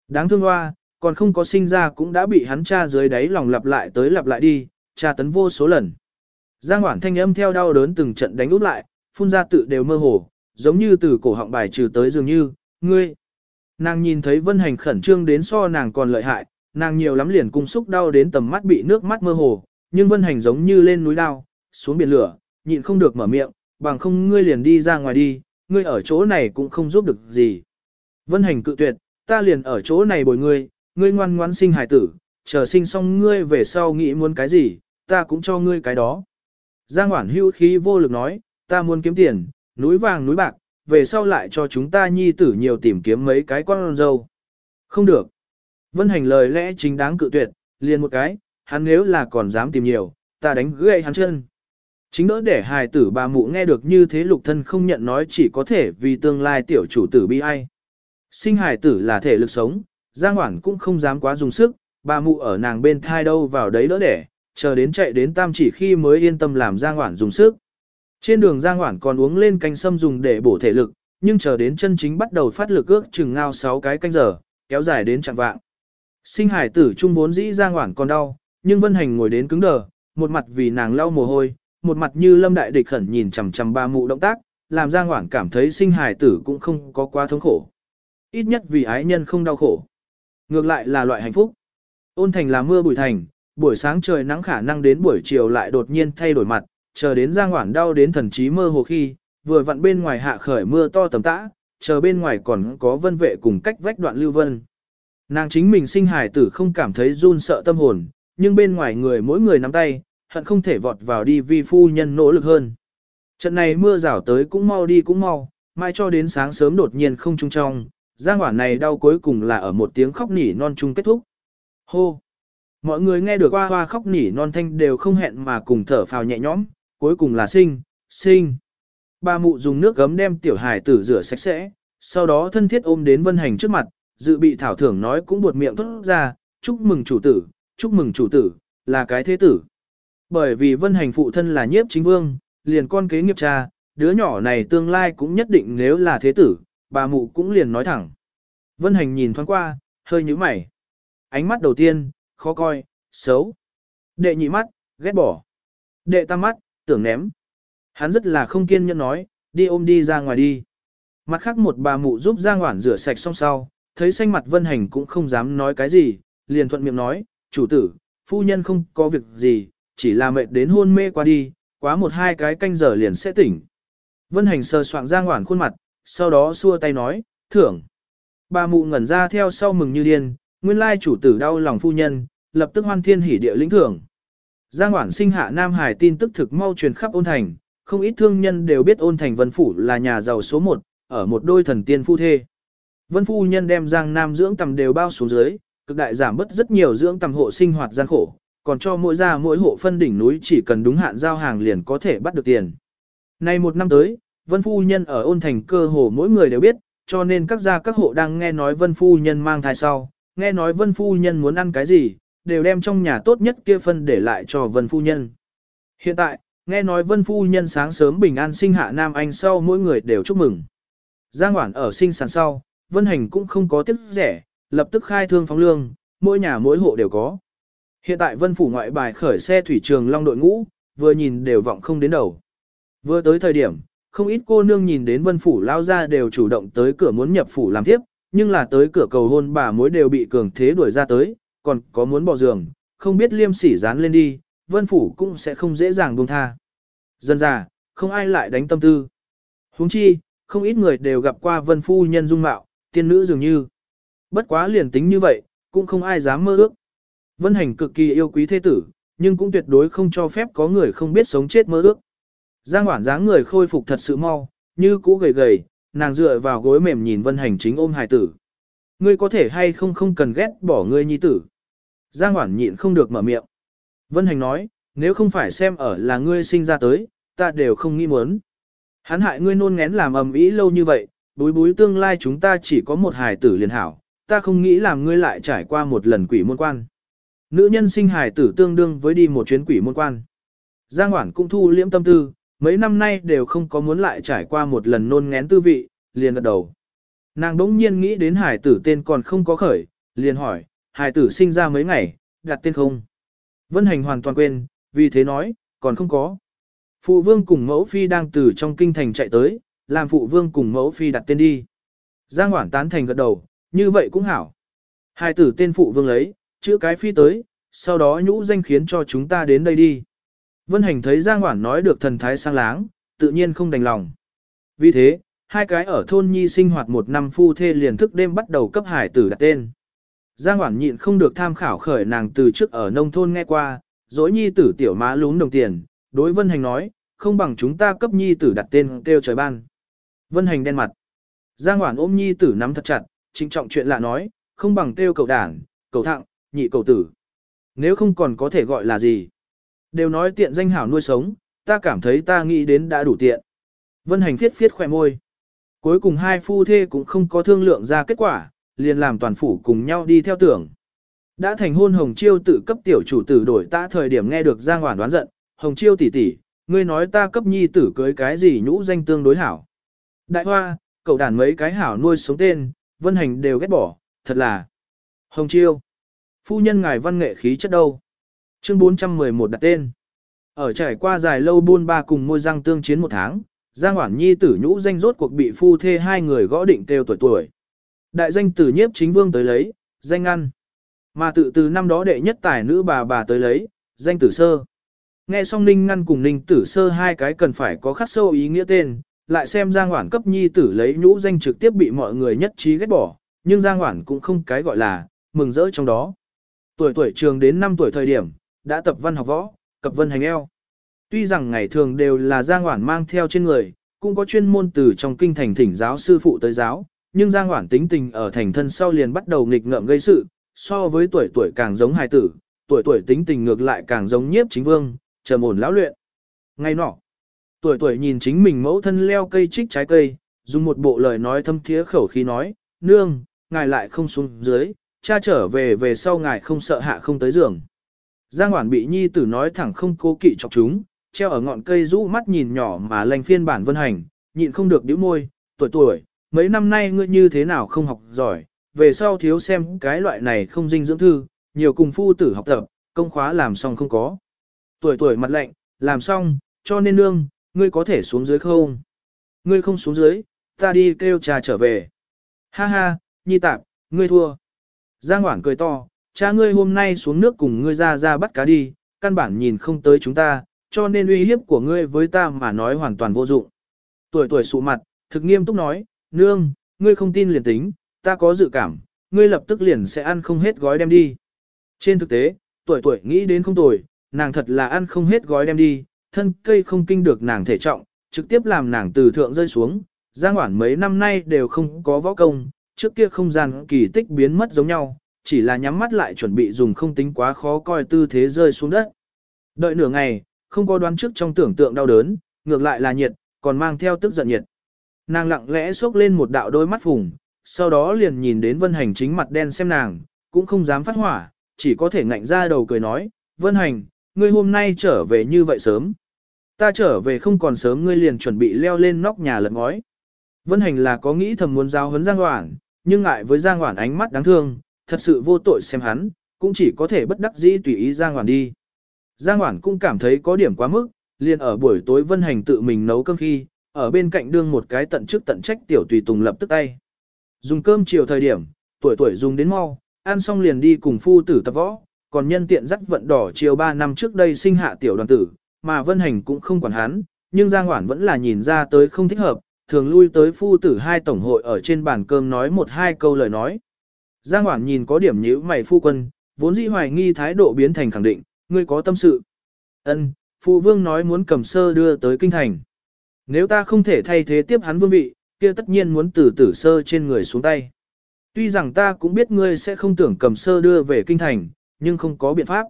Đáng thương hoa, còn không có sinh ra cũng đã bị hắn cha dưới đáy lòng lặp lại tới lặp lại đi, cha tấn vô số lần. Giang Hoản thanh âm theo đau đớn từng trận đánh út lại, phun ra tự đều mơ hồ, giống như từ cổ họng bài trừ tới dường như, ngươi. Nàng nhìn thấy Vân Hành khẩn trương đến so nàng còn lợi hại, nàng nhiều lắm liền cung xúc đau đến tầm mắt bị nước mắt mơ hồ, nhưng Vân Hành giống như lên núi đao, xuống biển lửa, nhịn không được mở miệng, bằng không ngươi liền đi ra ngoài đi, ngươi ở chỗ này cũng không giúp được gì. Vân Hành cự tuyệt, ta liền ở chỗ này bồi ngươi, ngươi ngoan ngoãn sinh hài tử, chờ sinh xong ngươi về sau nghĩ muốn cái gì, ta cũng cho ngươi cái đó. Giang Hoản hưu khí vô lực nói, ta muốn kiếm tiền, núi vàng núi bạc, về sau lại cho chúng ta nhi tử nhiều tìm kiếm mấy cái con dâu. Không được. Vân hành lời lẽ chính đáng cự tuyệt, liền một cái, hắn nếu là còn dám tìm nhiều, ta đánh gãy hắn chân. Chính đỡ để hài tử bà mụ nghe được như thế lục thân không nhận nói chỉ có thể vì tương lai tiểu chủ tử bi ai. Sinh hài tử là thể lực sống, Giang Hoảng cũng không dám quá dùng sức, bà mụ ở nàng bên thai đâu vào đấy đỡ đẻ, chờ đến chạy đến tam chỉ khi mới yên tâm làm Giang Hoảng dùng sức. Trên đường Giang Hoảng còn uống lên canh sâm dùng để bổ thể lực, nhưng chờ đến chân chính bắt đầu phát lực ước chừng ngao 6 cái canh giờ, kéo dài đến chặng vạng. Sinh hải tử trung vốn dĩ Giang Hoảng còn đau, nhưng Vân Hành ngồi đến cứng đờ, một mặt vì nàng lau mồ hôi, một mặt như lâm đại địch khẩn nhìn chằm chằm ba mụ động tác, làm Giang Hoảng cảm thấy sinh hải tử cũng không có quá thống khổ. Ít nhất vì ái nhân không đau khổ. Ngược lại là loại hạnh phúc. Ôn thành là mưa bụi thành, buổi sáng trời nắng khả năng đến buổi chiều lại đột nhiên thay đổi mặt, chờ đến Giang Hoản đau đến thần trí mơ hồ khi, vừa vặn bên ngoài hạ khởi mưa to tầm tã, chờ bên ngoài còn có vân vệ cùng cách vách đoạn lưu vân. Nàng chính mình sinh hài tử không cảm thấy run sợ tâm hồn, nhưng bên ngoài người mỗi người nắm tay, hận không thể vọt vào đi vì phu nhân nỗ lực hơn. Trận này mưa rào tới cũng mau đi cũng mau, mai cho đến sáng sớm đột nhiên không trung trong, Giang Hoản này đau cuối cùng là ở một tiếng khóc nỉ non chung kết thúc. Hô! Mọi người nghe được hoa hoa khóc nỉ non thanh đều không hẹn mà cùng thở phào nhẹ nhõm, cuối cùng là sinh, sinh. Bà mụ dùng nước gấm đem tiểu hải tử rửa sạch sẽ, sau đó thân thiết ôm đến vân hành trước mặt, dự bị thảo thưởng nói cũng buột miệng thốt ra, chúc mừng chủ tử, chúc mừng chủ tử, là cái thế tử. Bởi vì vân hành phụ thân là nhiếp chính vương, liền con kế nghiệp cha, đứa nhỏ này tương lai cũng nhất định nếu là thế tử, bà mụ cũng liền nói thẳng. Vân hành nhìn thoáng qua, hơi nhíu mày. Ánh mắt đầu tiên, khó coi, xấu. Đệ nhị mắt, ghét bỏ. Đệ tam mắt, tưởng ném. Hắn rất là không kiên nhẫn nói, đi ôm đi ra ngoài đi. Mặt khác một bà mụ giúp Giang Hoản rửa sạch xong sau, thấy xanh mặt Vân Hành cũng không dám nói cái gì, liền thuận miệng nói, chủ tử, phu nhân không có việc gì, chỉ là mệt đến hôn mê qua đi, quá một hai cái canh giờ liền sẽ tỉnh. Vân Hành sờ soạng Giang Hoản khuôn mặt, sau đó xua tay nói, thưởng. Bà mụ ngẩn ra theo sau mừng như điên, nguyên lai chủ tử đau lòng phu nhân, lập tức hoan thiên hỉ địa lĩnh thưởng. Giang Hoản sinh hạ Nam Hải tin tức thực mau truyền khắp ôn thành, không ít thương nhân đều biết ôn thành Vân Phủ là nhà giàu số một, ở một đôi thần tiên phu thê. Vân Phu Nhân đem Giang Nam dưỡng tầm đều bao xuống dưới, cực đại giảm bớt rất nhiều dưỡng tầm hộ sinh hoạt gian khổ, còn cho mỗi gia mỗi hộ phân đỉnh núi chỉ cần đúng hạn giao hàng liền có thể bắt được tiền. Nay một năm tới, Vân Phu Nhân ở ôn thành cơ hồ mỗi người đều biết, cho nên các gia các hộ đang nghe nói Vân Phu Nhân mang thai sau, nghe nói Vân Phu Nhân muốn ăn cái gì, đều đem trong nhà tốt nhất kia phân để lại cho Vân Phu Nhân. Hiện tại, nghe nói Vân Phu Nhân sáng sớm bình an sinh hạ Nam Anh sau mỗi người đều chúc mừng. Giang Hoản ở sinh sản sau, Vân Hành cũng không có tiếp rẻ, lập tức khai thương phóng lương, mỗi nhà mỗi hộ đều có. Hiện tại Vân Phủ ngoại bài khởi xe thủy trường long đội ngũ, vừa nhìn đều vọng không đến đầu. Vừa tới thời điểm, không ít cô nương nhìn đến Vân Phủ lao ra đều chủ động tới cửa muốn nhập phủ làm tiếp, nhưng là tới cửa cầu hôn bà mối đều bị cường thế đuổi ra tới, còn có muốn bỏ giường, không biết liêm sỉ dán lên đi, Vân Phủ cũng sẽ không dễ dàng buông tha. Dân già, không ai lại đánh tâm tư. huống chi, không ít người đều gặp qua Vân Phu nhân dung mạo, tiên nữ dường như. Bất quá liền tính như vậy, cũng không ai dám mơ ước. Vân Hành cực kỳ yêu quý thế tử, nhưng cũng tuyệt đối không cho phép có người không biết sống chết mơ ước. Giang Hoản dáng người khôi phục thật sự mau, như cũ gầy gầy, nàng dựa vào gối mềm nhìn Vân Hành chính ôm hài tử. Ngươi có thể hay không không cần ghét bỏ ngươi nhi tử. Giang Hoản nhịn không được mở miệng. Vân Hành nói, nếu không phải xem ở là ngươi sinh ra tới, ta đều không nghĩ muốn. Hắn hại ngươi nôn ngén làm ầm ĩ lâu như vậy, búi búi tương lai chúng ta chỉ có một hài tử liền hảo, ta không nghĩ làm ngươi lại trải qua một lần quỷ môn quan. Nữ nhân sinh hài tử tương đương với đi một chuyến quỷ môn quan. Giang Hoản cũng thu liễm tâm tư, mấy năm nay đều không có muốn lại trải qua một lần nôn ngén tư vị, liền gật đầu. Nàng đỗng nhiên nghĩ đến hải tử tên còn không có khởi, liền hỏi, hải tử sinh ra mấy ngày, đặt tên không? Vân hành hoàn toàn quên, vì thế nói, còn không có. Phụ vương cùng mẫu phi đang từ trong kinh thành chạy tới, làm phụ vương cùng mẫu phi đặt tên đi. Giang Hoản tán thành gật đầu, như vậy cũng hảo. Hai tử tên phụ vương lấy, chữ cái phi tới, sau đó nhũ danh khiến cho chúng ta đến đây đi. Vân Hành thấy Giang Hoản nói được thần thái sang láng, tự nhiên không đành lòng. Vì thế, hai cái ở thôn nhi sinh hoạt một năm phu thê liền thức đêm bắt đầu cấp hải tử đặt tên. Giang Hoản nhịn không được tham khảo khởi nàng từ trước ở nông thôn nghe qua, dối nhi tử tiểu má lún đồng tiền, đối Vân Hành nói, không bằng chúng ta cấp nhi tử đặt tên kêu trời ban. Vân Hành đen mặt. Giang Hoản ôm nhi tử nắm thật chặt, trịnh trọng chuyện lạ nói, không bằng kêu cầu đảng, cầu thặng, nhị cầu tử. Nếu không còn có thể gọi là gì? Đều nói tiện danh hảo nuôi sống, ta cảm thấy ta nghĩ đến đã đủ tiện. Vân hành phiết phiết khỏe môi. Cuối cùng hai phu thê cũng không có thương lượng ra kết quả, liền làm toàn phủ cùng nhau đi theo tưởng. Đã thành hôn Hồng Chiêu tự cấp tiểu chủ tử đổi ta thời điểm nghe được Giang Hoản đoán giận, Hồng Chiêu tỷ tỷ, ngươi nói ta cấp nhi tử cưới cái gì nhũ danh tương đối hảo. Đại hoa, cậu đàn mấy cái hảo nuôi sống tên, Vân Hành đều ghét bỏ, thật là. Hồng Chiêu. Phu nhân ngài văn nghệ khí chất đâu? Chương 411 đặt tên. Ở trải qua dài lâu buôn ba cùng môi răng tương chiến một tháng, Giang Hoản Nhi tử nhũ danh rốt cuộc bị phu thê hai người gõ định kêu tuổi tuổi. Đại danh tử nhiếp chính vương tới lấy, danh ngăn. Mà tự từ năm đó đệ nhất tài nữ bà bà tới lấy, danh tử sơ. Nghe xong ninh ngăn cùng ninh tử sơ hai cái cần phải có khắc sâu ý nghĩa tên, lại xem Giang Hoản cấp nhi tử lấy nhũ danh trực tiếp bị mọi người nhất trí ghét bỏ, nhưng Giang Hoản cũng không cái gọi là, mừng rỡ trong đó. Tuổi tuổi trường đến 5 tuổi thời điểm, đã tập văn học võ, cập vân hành eo. Tuy rằng ngày thường đều là Giang Hoản mang theo trên người, cũng có chuyên môn từ trong kinh thành thỉnh giáo sư phụ tới giáo, nhưng Giang Hoản tính tình ở thành thân sau liền bắt đầu nghịch ngợm gây sự, so với tuổi tuổi càng giống hài tử, tuổi tuổi tính tình ngược lại càng giống nhiếp chính vương, trầm ổn lão luyện. Ngay nọ, tuổi tuổi nhìn chính mình mẫu thân leo cây trích trái cây, dùng một bộ lời nói thâm thiế khẩu khí nói, nương, ngài lại không xuống dưới, cha trở về về sau ngài không sợ hạ không tới giường. Giang Hoản bị nhi tử nói thẳng không cố kỵ chọc chúng, treo ở ngọn cây rũ mắt nhìn nhỏ mà lành phiên bản vân hành, nhịn không được điếu môi, tuổi tuổi, mấy năm nay ngươi như thế nào không học giỏi, về sau thiếu xem cái loại này không dinh dưỡng thư, nhiều cùng phu tử học tập, công khóa làm xong không có. Tuổi tuổi mặt lạnh, làm xong, cho nên nương, ngươi có thể xuống dưới không? Ngươi không xuống dưới, ta đi kêu trà trở về. Ha ha, nhi tạp, ngươi thua. Giang Hoản cười to, cha ngươi hôm nay xuống nước cùng ngươi ra ra bắt cá đi, căn bản nhìn không tới chúng ta, cho nên uy hiếp của ngươi với ta mà nói hoàn toàn vô dụng. Tuổi tuổi sụ mặt, thực nghiêm túc nói, nương, ngươi không tin liền tính, ta có dự cảm, ngươi lập tức liền sẽ ăn không hết gói đem đi. Trên thực tế, tuổi tuổi nghĩ đến không tuổi, nàng thật là ăn không hết gói đem đi, thân cây không kinh được nàng thể trọng, trực tiếp làm nàng từ thượng rơi xuống, Giang hoảng mấy năm nay đều không có võ công, trước kia không gian kỳ tích biến mất giống nhau, chỉ là nhắm mắt lại chuẩn bị dùng không tính quá khó coi tư thế rơi xuống đất. Đợi nửa ngày, không có đoán trước trong tưởng tượng đau đớn, ngược lại là nhiệt, còn mang theo tức giận nhiệt. Nàng lặng lẽ xốc lên một đạo đôi mắt phùng, sau đó liền nhìn đến Vân Hành chính mặt đen xem nàng, cũng không dám phát hỏa, chỉ có thể ngạnh ra đầu cười nói, Vân Hành, ngươi hôm nay trở về như vậy sớm. Ta trở về không còn sớm ngươi liền chuẩn bị leo lên nóc nhà lật ngói. Vân Hành là có nghĩ thầm muốn giao huấn Giang Hoảng, nhưng ngại với Giang Hoảng ánh mắt đáng thương, thật sự vô tội xem hắn, cũng chỉ có thể bất đắc dĩ tùy ý Giang Hoản đi. Giang Hoản cũng cảm thấy có điểm quá mức, liền ở buổi tối Vân Hành tự mình nấu cơm khi, ở bên cạnh đương một cái tận chức tận trách tiểu tùy tùng lập tức tay. Dùng cơm chiều thời điểm, tuổi tuổi dùng đến mau, ăn xong liền đi cùng phu tử tập võ, còn nhân tiện dắt vận đỏ chiều 3 năm trước đây sinh hạ tiểu đoàn tử, mà Vân Hành cũng không quản hắn, nhưng Giang Hoản vẫn là nhìn ra tới không thích hợp, thường lui tới phu tử hai tổng hội ở trên bàn cơm nói một hai câu lời nói. Giang Hoảng nhìn có điểm nhíu mày phu quân, vốn dĩ hoài nghi thái độ biến thành khẳng định, ngươi có tâm sự. Ân, phụ vương nói muốn cầm sơ đưa tới kinh thành. Nếu ta không thể thay thế tiếp hắn vương vị, kia tất nhiên muốn từ tử sơ trên người xuống tay. Tuy rằng ta cũng biết ngươi sẽ không tưởng cầm sơ đưa về kinh thành, nhưng không có biện pháp.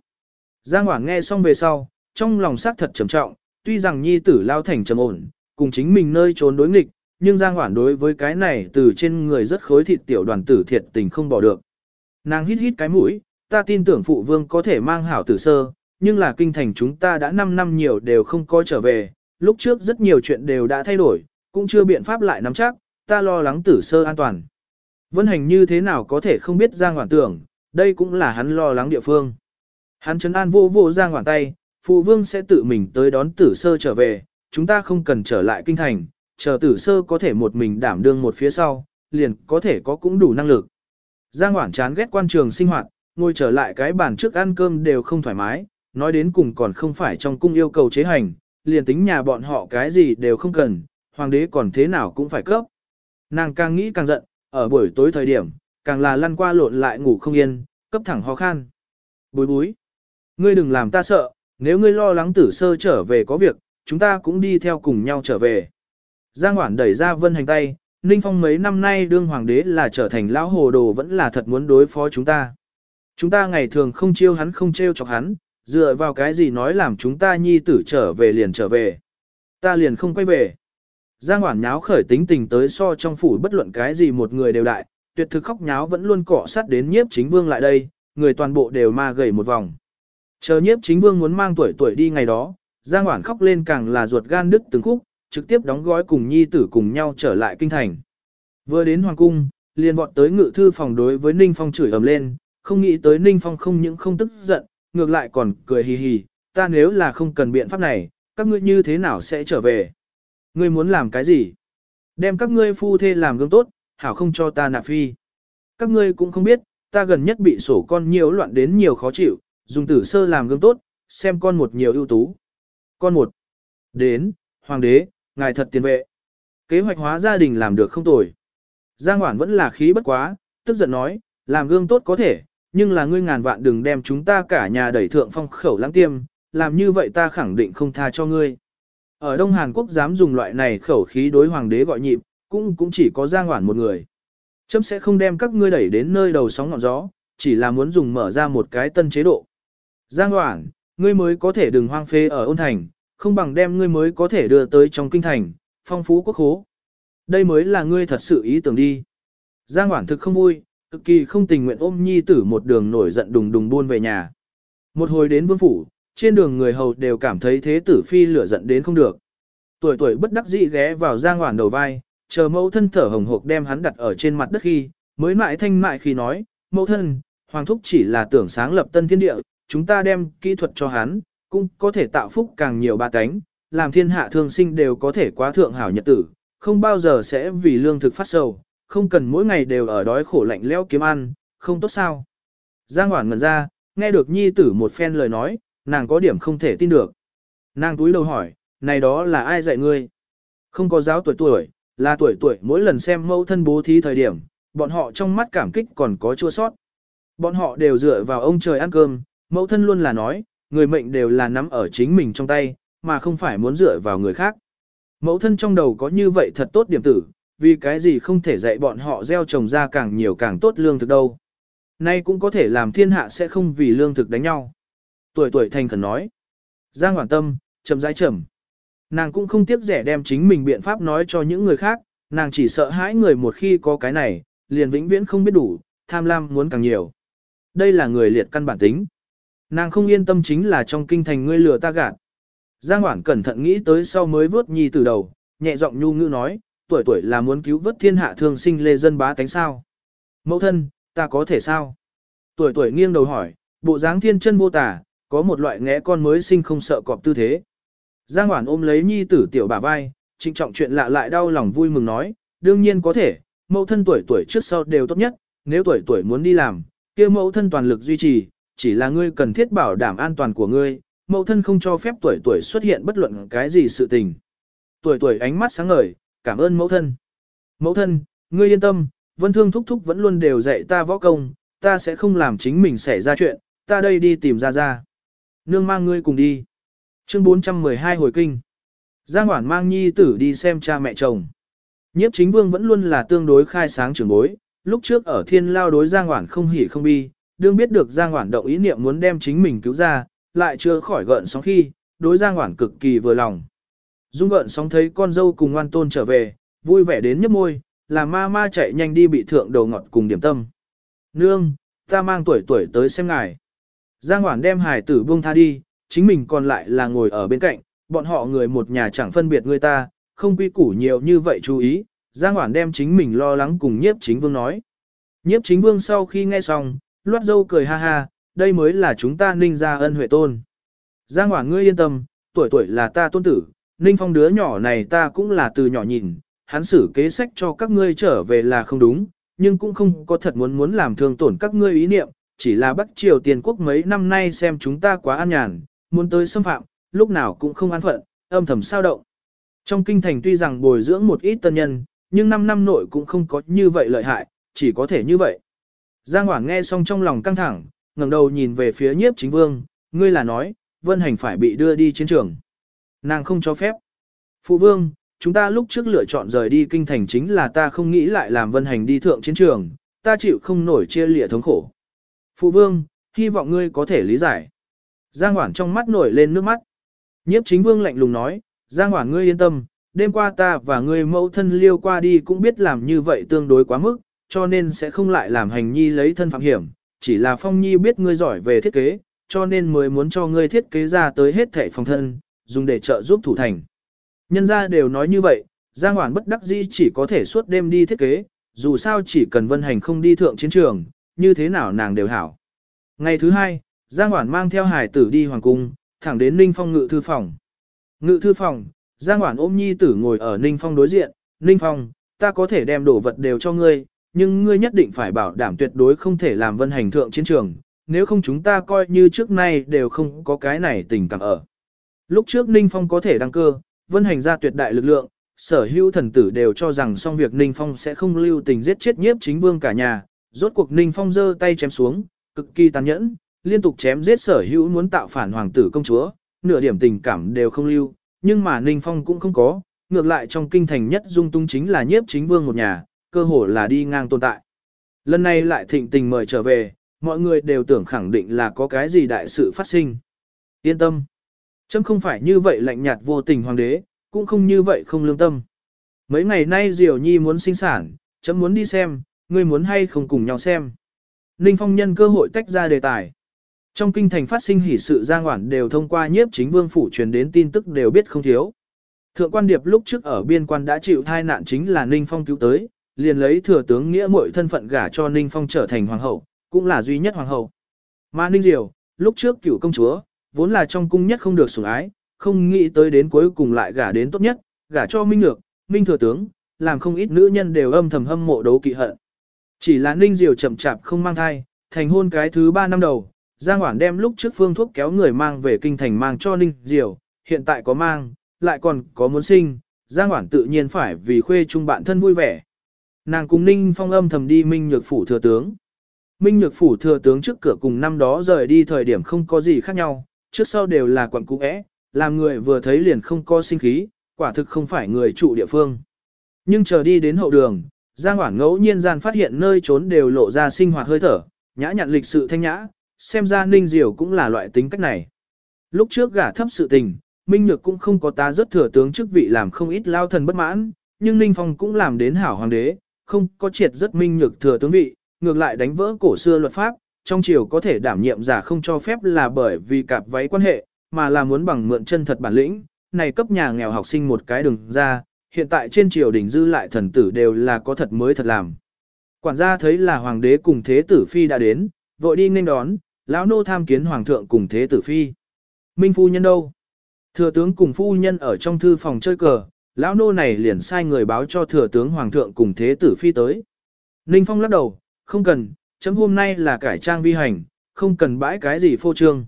Giang Hoảng nghe xong về sau, trong lòng xác thật trầm trọng, tuy rằng nhi tử lao thành trầm ổn, cùng chính mình nơi trốn đối nghịch, nhưng Giang Hoản đối với cái này từ trên người rất khối thịt tiểu đoàn tử thiệt tình không bỏ được. Nàng hít hít cái mũi, ta tin tưởng phụ vương có thể mang hảo tử sơ, nhưng là kinh thành chúng ta đã 5 năm nhiều đều không có trở về, lúc trước rất nhiều chuyện đều đã thay đổi, cũng chưa biện pháp lại nắm chắc, ta lo lắng tử sơ an toàn. Vân hành như thế nào có thể không biết Giang Hoản tưởng, đây cũng là hắn lo lắng địa phương. Hắn chấn an vô vô Giang Hoản tay, phụ vương sẽ tự mình tới đón tử sơ trở về, chúng ta không cần trở lại kinh thành, chờ tử sơ có thể một mình đảm đương một phía sau, liền có thể có cũng đủ năng lực. Giang Hoảng chán ghét quan trường sinh hoạt, ngồi trở lại cái bàn trước ăn cơm đều không thoải mái, nói đến cùng còn không phải trong cung yêu cầu chế hành, liền tính nhà bọn họ cái gì đều không cần, hoàng đế còn thế nào cũng phải cấp. Nàng càng nghĩ càng giận, ở buổi tối thời điểm, càng là lăn qua lộn lại ngủ không yên, cấp thẳng ho khan. Bối bối, ngươi đừng làm ta sợ, nếu ngươi lo lắng tử sơ trở về có việc, chúng ta cũng đi theo cùng nhau trở về. Giang Hoản đẩy ra vân hành tay, Ninh Phong mấy năm nay đương hoàng đế là trở thành lão hồ đồ vẫn là thật muốn đối phó chúng ta. Chúng ta ngày thường không chiêu hắn không trêu chọc hắn, dựa vào cái gì nói làm chúng ta nhi tử trở về liền trở về. Ta liền không quay về. Giang Hoản nháo khởi tính tình tới so trong phủ bất luận cái gì một người đều đại, tuyệt thực khóc nháo vẫn luôn cọ sát đến nhiếp chính vương lại đây, người toàn bộ đều ma gầy một vòng. Chờ nhiếp chính vương muốn mang tuổi tuổi đi ngày đó, Giang Hoản khóc lên càng là ruột gan đứt từng khúc, trực tiếp đóng gói cùng nhi tử cùng nhau trở lại kinh thành. Vừa đến hoàng cung, liền vọt tới ngự thư phòng đối với Ninh Phong chửi ầm lên, không nghĩ tới Ninh Phong không những không tức giận, ngược lại còn cười hì hì, ta nếu là không cần biện pháp này, các ngươi như thế nào sẽ trở về? Ngươi muốn làm cái gì? Đem các ngươi phu thê làm gương tốt, hảo không cho ta nạp phi. Các ngươi cũng không biết, ta gần nhất bị sổ con nhiều loạn đến nhiều khó chịu, dùng tử sơ làm gương tốt, xem con một nhiều ưu tú. Con một. Đến, hoàng đế, ngài thật tiền vệ. Kế hoạch hóa gia đình làm được không tồi. Giang Hoản vẫn là khí bất quá, tức giận nói, làm gương tốt có thể, nhưng là ngươi ngàn vạn đừng đem chúng ta cả nhà đẩy thượng phong khẩu lãng tiêm, làm như vậy ta khẳng định không tha cho ngươi. Ở Đông Hàn Quốc dám dùng loại này khẩu khí đối hoàng đế gọi nhịp, cũng cũng chỉ có Giang Hoản một người. Chấm sẽ không đem các ngươi đẩy đến nơi đầu sóng ngọn gió, chỉ là muốn dùng mở ra một cái tân chế độ. Giang Hoản, ngươi mới có thể đừng hoang phê ở ôn thành, không bằng đem ngươi mới có thể đưa tới trong kinh thành, phong phú quốc khố. Đây mới là ngươi thật sự ý tưởng đi. Giang Hoản thực không vui, cực kỳ không tình nguyện ôm nhi tử một đường nổi giận đùng đùng buôn về nhà. Một hồi đến vương phủ, trên đường người hầu đều cảm thấy thế tử phi lửa giận đến không được. Tuổi tuổi bất đắc dĩ ghé vào giang hoản đầu vai, chờ mẫu thân thở hồng hộc đem hắn đặt ở trên mặt đất khi, mới mại thanh mại khi nói, mẫu thân, hoàng thúc chỉ là tưởng sáng lập tân thiên địa, chúng ta đem kỹ thuật cho hắn, cũng có thể tạo phúc càng nhiều ba cánh, làm thiên hạ thương sinh đều có thể quá thượng hảo nhật tử, không bao giờ sẽ vì lương thực phát sầu, không cần mỗi ngày đều ở đói khổ lạnh lẽo kiếm ăn, không tốt sao. Giang Hoản ngần ra, nghe được nhi tử một phen lời nói, nàng có điểm không thể tin được. Nàng túi đầu hỏi, này đó là ai dạy ngươi? Không có giáo tuổi tuổi, là tuổi tuổi mỗi lần xem mẫu thân bố thí thời điểm, bọn họ trong mắt cảm kích còn có chua sót. Bọn họ đều dựa vào ông trời ăn cơm, mẫu thân luôn là nói, người mệnh đều là nắm ở chính mình trong tay, mà không phải muốn dựa vào người khác. Mẫu thân trong đầu có như vậy thật tốt điểm tử, vì cái gì không thể dạy bọn họ gieo trồng ra càng nhiều càng tốt lương thực đâu. Nay cũng có thể làm thiên hạ sẽ không vì lương thực đánh nhau. Tuổi tuổi thành khẩn nói. Giang hoảng Tâm, chậm rãi chậm. Nàng cũng không tiếc rẻ đem chính mình biện pháp nói cho những người khác, nàng chỉ sợ hãi người một khi có cái này, liền vĩnh viễn không biết đủ, tham lam muốn càng nhiều. Đây là người liệt căn bản tính. Nàng không yên tâm chính là trong kinh thành ngươi lừa ta gạt. Giang Hoản cẩn thận nghĩ tới sau mới vớt nhi từ đầu, nhẹ giọng nhu ngữ nói, tuổi tuổi là muốn cứu vớt thiên hạ thương sinh lê dân bá tánh sao. Mẫu thân, ta có thể sao? Tuổi tuổi nghiêng đầu hỏi, bộ dáng thiên chân vô tả, có một loại ngẽ con mới sinh không sợ cọp tư thế. Giang Hoản ôm lấy nhi tử tiểu bả vai, trịnh trọng chuyện lạ lại đau lòng vui mừng nói, đương nhiên có thể, mẫu thân tuổi tuổi trước sau đều tốt nhất, nếu tuổi tuổi muốn đi làm, kia mẫu thân toàn lực duy trì, chỉ là ngươi cần thiết bảo đảm an toàn của ngươi, mẫu thân không cho phép tuổi tuổi xuất hiện bất luận cái gì sự tình. Tuổi tuổi ánh mắt sáng ngời, cảm ơn mẫu thân. Mẫu thân, ngươi yên tâm, vân thương thúc thúc vẫn luôn đều dạy ta võ công, ta sẽ không làm chính mình xảy ra chuyện, ta đây đi tìm ra ra. Nương mang ngươi cùng đi. Chương 412 hồi kinh. Giang Hoản mang nhi tử đi xem cha mẹ chồng. Nhiếp chính vương vẫn luôn là tương đối khai sáng trưởng bối, lúc trước ở thiên lao đối Giang Hoản không hỉ không bi, đương biết được Giang Hoản động ý niệm muốn đem chính mình cứu ra, lại chưa khỏi gợn sóng khi, đối Giang Hoản cực kỳ vừa lòng. Dung gợn sóng thấy con dâu cùng ngoan tôn trở về, vui vẻ đến nhấp môi, là ma ma chạy nhanh đi bị thượng đầu ngọt cùng điểm tâm. Nương, ta mang tuổi tuổi tới xem ngài. Giang Hoản đem hài tử buông tha đi, chính mình còn lại là ngồi ở bên cạnh, bọn họ người một nhà chẳng phân biệt người ta, không quy củ nhiều như vậy chú ý. Giang Hoản đem chính mình lo lắng cùng nhiếp chính vương nói. Nhiếp chính vương sau khi nghe xong, loát dâu cười ha ha, đây mới là chúng ta ninh ra ân huệ tôn. Giang hoàng ngươi yên tâm, tuổi tuổi là ta tôn tử, ninh phong đứa nhỏ này ta cũng là từ nhỏ nhìn, hắn xử kế sách cho các ngươi trở về là không đúng, nhưng cũng không có thật muốn muốn làm thương tổn các ngươi ý niệm, chỉ là Bắc Triều tiền quốc mấy năm nay xem chúng ta quá an nhàn, muốn tới xâm phạm, lúc nào cũng không an phận, âm thầm sao động. Trong kinh thành tuy rằng bồi dưỡng một ít tân nhân, nhưng 5 năm nội cũng không có như vậy lợi hại, chỉ có thể như vậy. Giang Hoảng nghe xong trong lòng căng thẳng, ngẩng đầu nhìn về phía nhiếp chính vương, ngươi là nói, vân hành phải bị đưa đi chiến trường. Nàng không cho phép. Phụ vương, chúng ta lúc trước lựa chọn rời đi kinh thành chính là ta không nghĩ lại làm vân hành đi thượng chiến trường, ta chịu không nổi chia lịa thống khổ. Phụ vương, hy vọng ngươi có thể lý giải. Giang Hoảng trong mắt nổi lên nước mắt. Nhiếp chính vương lạnh lùng nói, Giang Hoảng ngươi yên tâm, đêm qua ta và ngươi mẫu thân liêu qua đi cũng biết làm như vậy tương đối quá mức, cho nên sẽ không lại làm hành nhi lấy thân phạm hiểm, chỉ là phong nhi biết ngươi giỏi về thiết kế, cho nên mới muốn cho ngươi thiết kế ra tới hết thẻ phòng thân, dùng để trợ giúp thủ thành. Nhân ra đều nói như vậy, Giang Hoản bất đắc dĩ chỉ có thể suốt đêm đi thiết kế, dù sao chỉ cần vân hành không đi thượng chiến trường, như thế nào nàng đều hảo. Ngày thứ hai, Giang Hoản mang theo hải tử đi hoàng cung, thẳng đến Ninh Phong ngự thư phòng. Ngự thư phòng, Giang Hoản ôm nhi tử ngồi ở Ninh Phong đối diện, Ninh Phong, ta có thể đem đồ vật đều cho ngươi, nhưng ngươi nhất định phải bảo đảm tuyệt đối không thể làm vân hành thượng chiến trường, nếu không chúng ta coi như trước nay đều không có cái này tình cảm ở. Lúc trước Ninh Phong có thể đăng cơ, vân hành ra tuyệt đại lực lượng, sở hữu thần tử đều cho rằng xong việc Ninh Phong sẽ không lưu tình giết chết nhiếp chính vương cả nhà, rốt cuộc Ninh Phong giơ tay chém xuống, cực kỳ tàn nhẫn, liên tục chém giết sở hữu muốn tạo phản hoàng tử công chúa, nửa điểm tình cảm đều không lưu, nhưng mà Ninh Phong cũng không có, ngược lại trong kinh thành nhất dung tung chính là nhiếp chính vương một nhà, cơ hồ là đi ngang tồn tại. Lần này lại thịnh tình mời trở về, mọi người đều tưởng khẳng định là có cái gì đại sự phát sinh. Yên tâm. Chấm không phải như vậy lạnh nhạt vô tình hoàng đế, cũng không như vậy không lương tâm. Mấy ngày nay Diều Nhi muốn sinh sản, chấm muốn đi xem, ngươi muốn hay không cùng nhau xem. Ninh Phong nhân cơ hội tách ra đề tài. Trong kinh thành phát sinh hỷ sự giang hoản đều thông qua nhiếp chính vương phủ truyền đến tin tức đều biết không thiếu. Thượng quan điệp lúc trước ở biên quan đã chịu thai nạn chính là Ninh Phong cứu tới, liền lấy thừa tướng nghĩa muội thân phận gả cho Ninh Phong trở thành hoàng hậu, cũng là duy nhất hoàng hậu. Mà Ninh Diều, lúc trước cựu công chúa, vốn là trong cung nhất không được sủng ái, không nghĩ tới đến cuối cùng lại gả đến tốt nhất, gả cho Minh Nhược, Minh Thừa Tướng, làm không ít nữ nhân đều âm thầm hâm mộ đấu kỵ hận. Chỉ là Ninh Diều chậm chạp không mang thai, thành hôn cái thứ ba năm đầu, Giang Hoản đem lúc trước phương thuốc kéo người mang về kinh thành mang cho Ninh Diều, hiện tại có mang, lại còn có muốn sinh, Giang Hoản tự nhiên phải vì khuê chung bạn thân vui vẻ. Nàng cùng Ninh Phong âm thầm đi Minh Nhược Phủ Thừa Tướng. Minh Nhược Phủ Thừa Tướng trước cửa cùng năm đó rời đi thời điểm không có gì khác nhau, trước sau đều là quận cũ ẽ, làm người vừa thấy liền không có sinh khí, quả thực không phải người trụ địa phương. Nhưng chờ đi đến hậu đường, Giang Hoảng ngẫu nhiên gian phát hiện nơi trốn đều lộ ra sinh hoạt hơi thở, nhã nhặn lịch sự thanh nhã, xem ra Ninh Diều cũng là loại tính cách này. Lúc trước gả thấp sự tình, Minh Nhược cũng không có tá rất thừa tướng chức vị làm không ít lao thần bất mãn, nhưng Ninh Phong cũng làm đến hảo hoàng đế, không có triệt rất Minh Nhược thừa tướng vị, ngược lại đánh vỡ cổ xưa luật pháp, trong triều có thể đảm nhiệm giả không cho phép là bởi vì cạp váy quan hệ, mà là muốn bằng mượn chân thật bản lĩnh, này cấp nhà nghèo học sinh một cái đường ra, hiện tại trên triều đình dư lại thần tử đều là có thật mới thật làm. Quản gia thấy là hoàng đế cùng thế tử phi đã đến, vội đi nên đón, lão nô tham kiến hoàng thượng cùng thế tử phi. Minh phu nhân đâu? Thừa tướng cùng phu nhân ở trong thư phòng chơi cờ, lão nô này liền sai người báo cho thừa tướng hoàng thượng cùng thế tử phi tới. Ninh Phong lắc đầu, không cần, chấm hôm nay là cải trang vi hành, không cần bãi cái gì phô trương.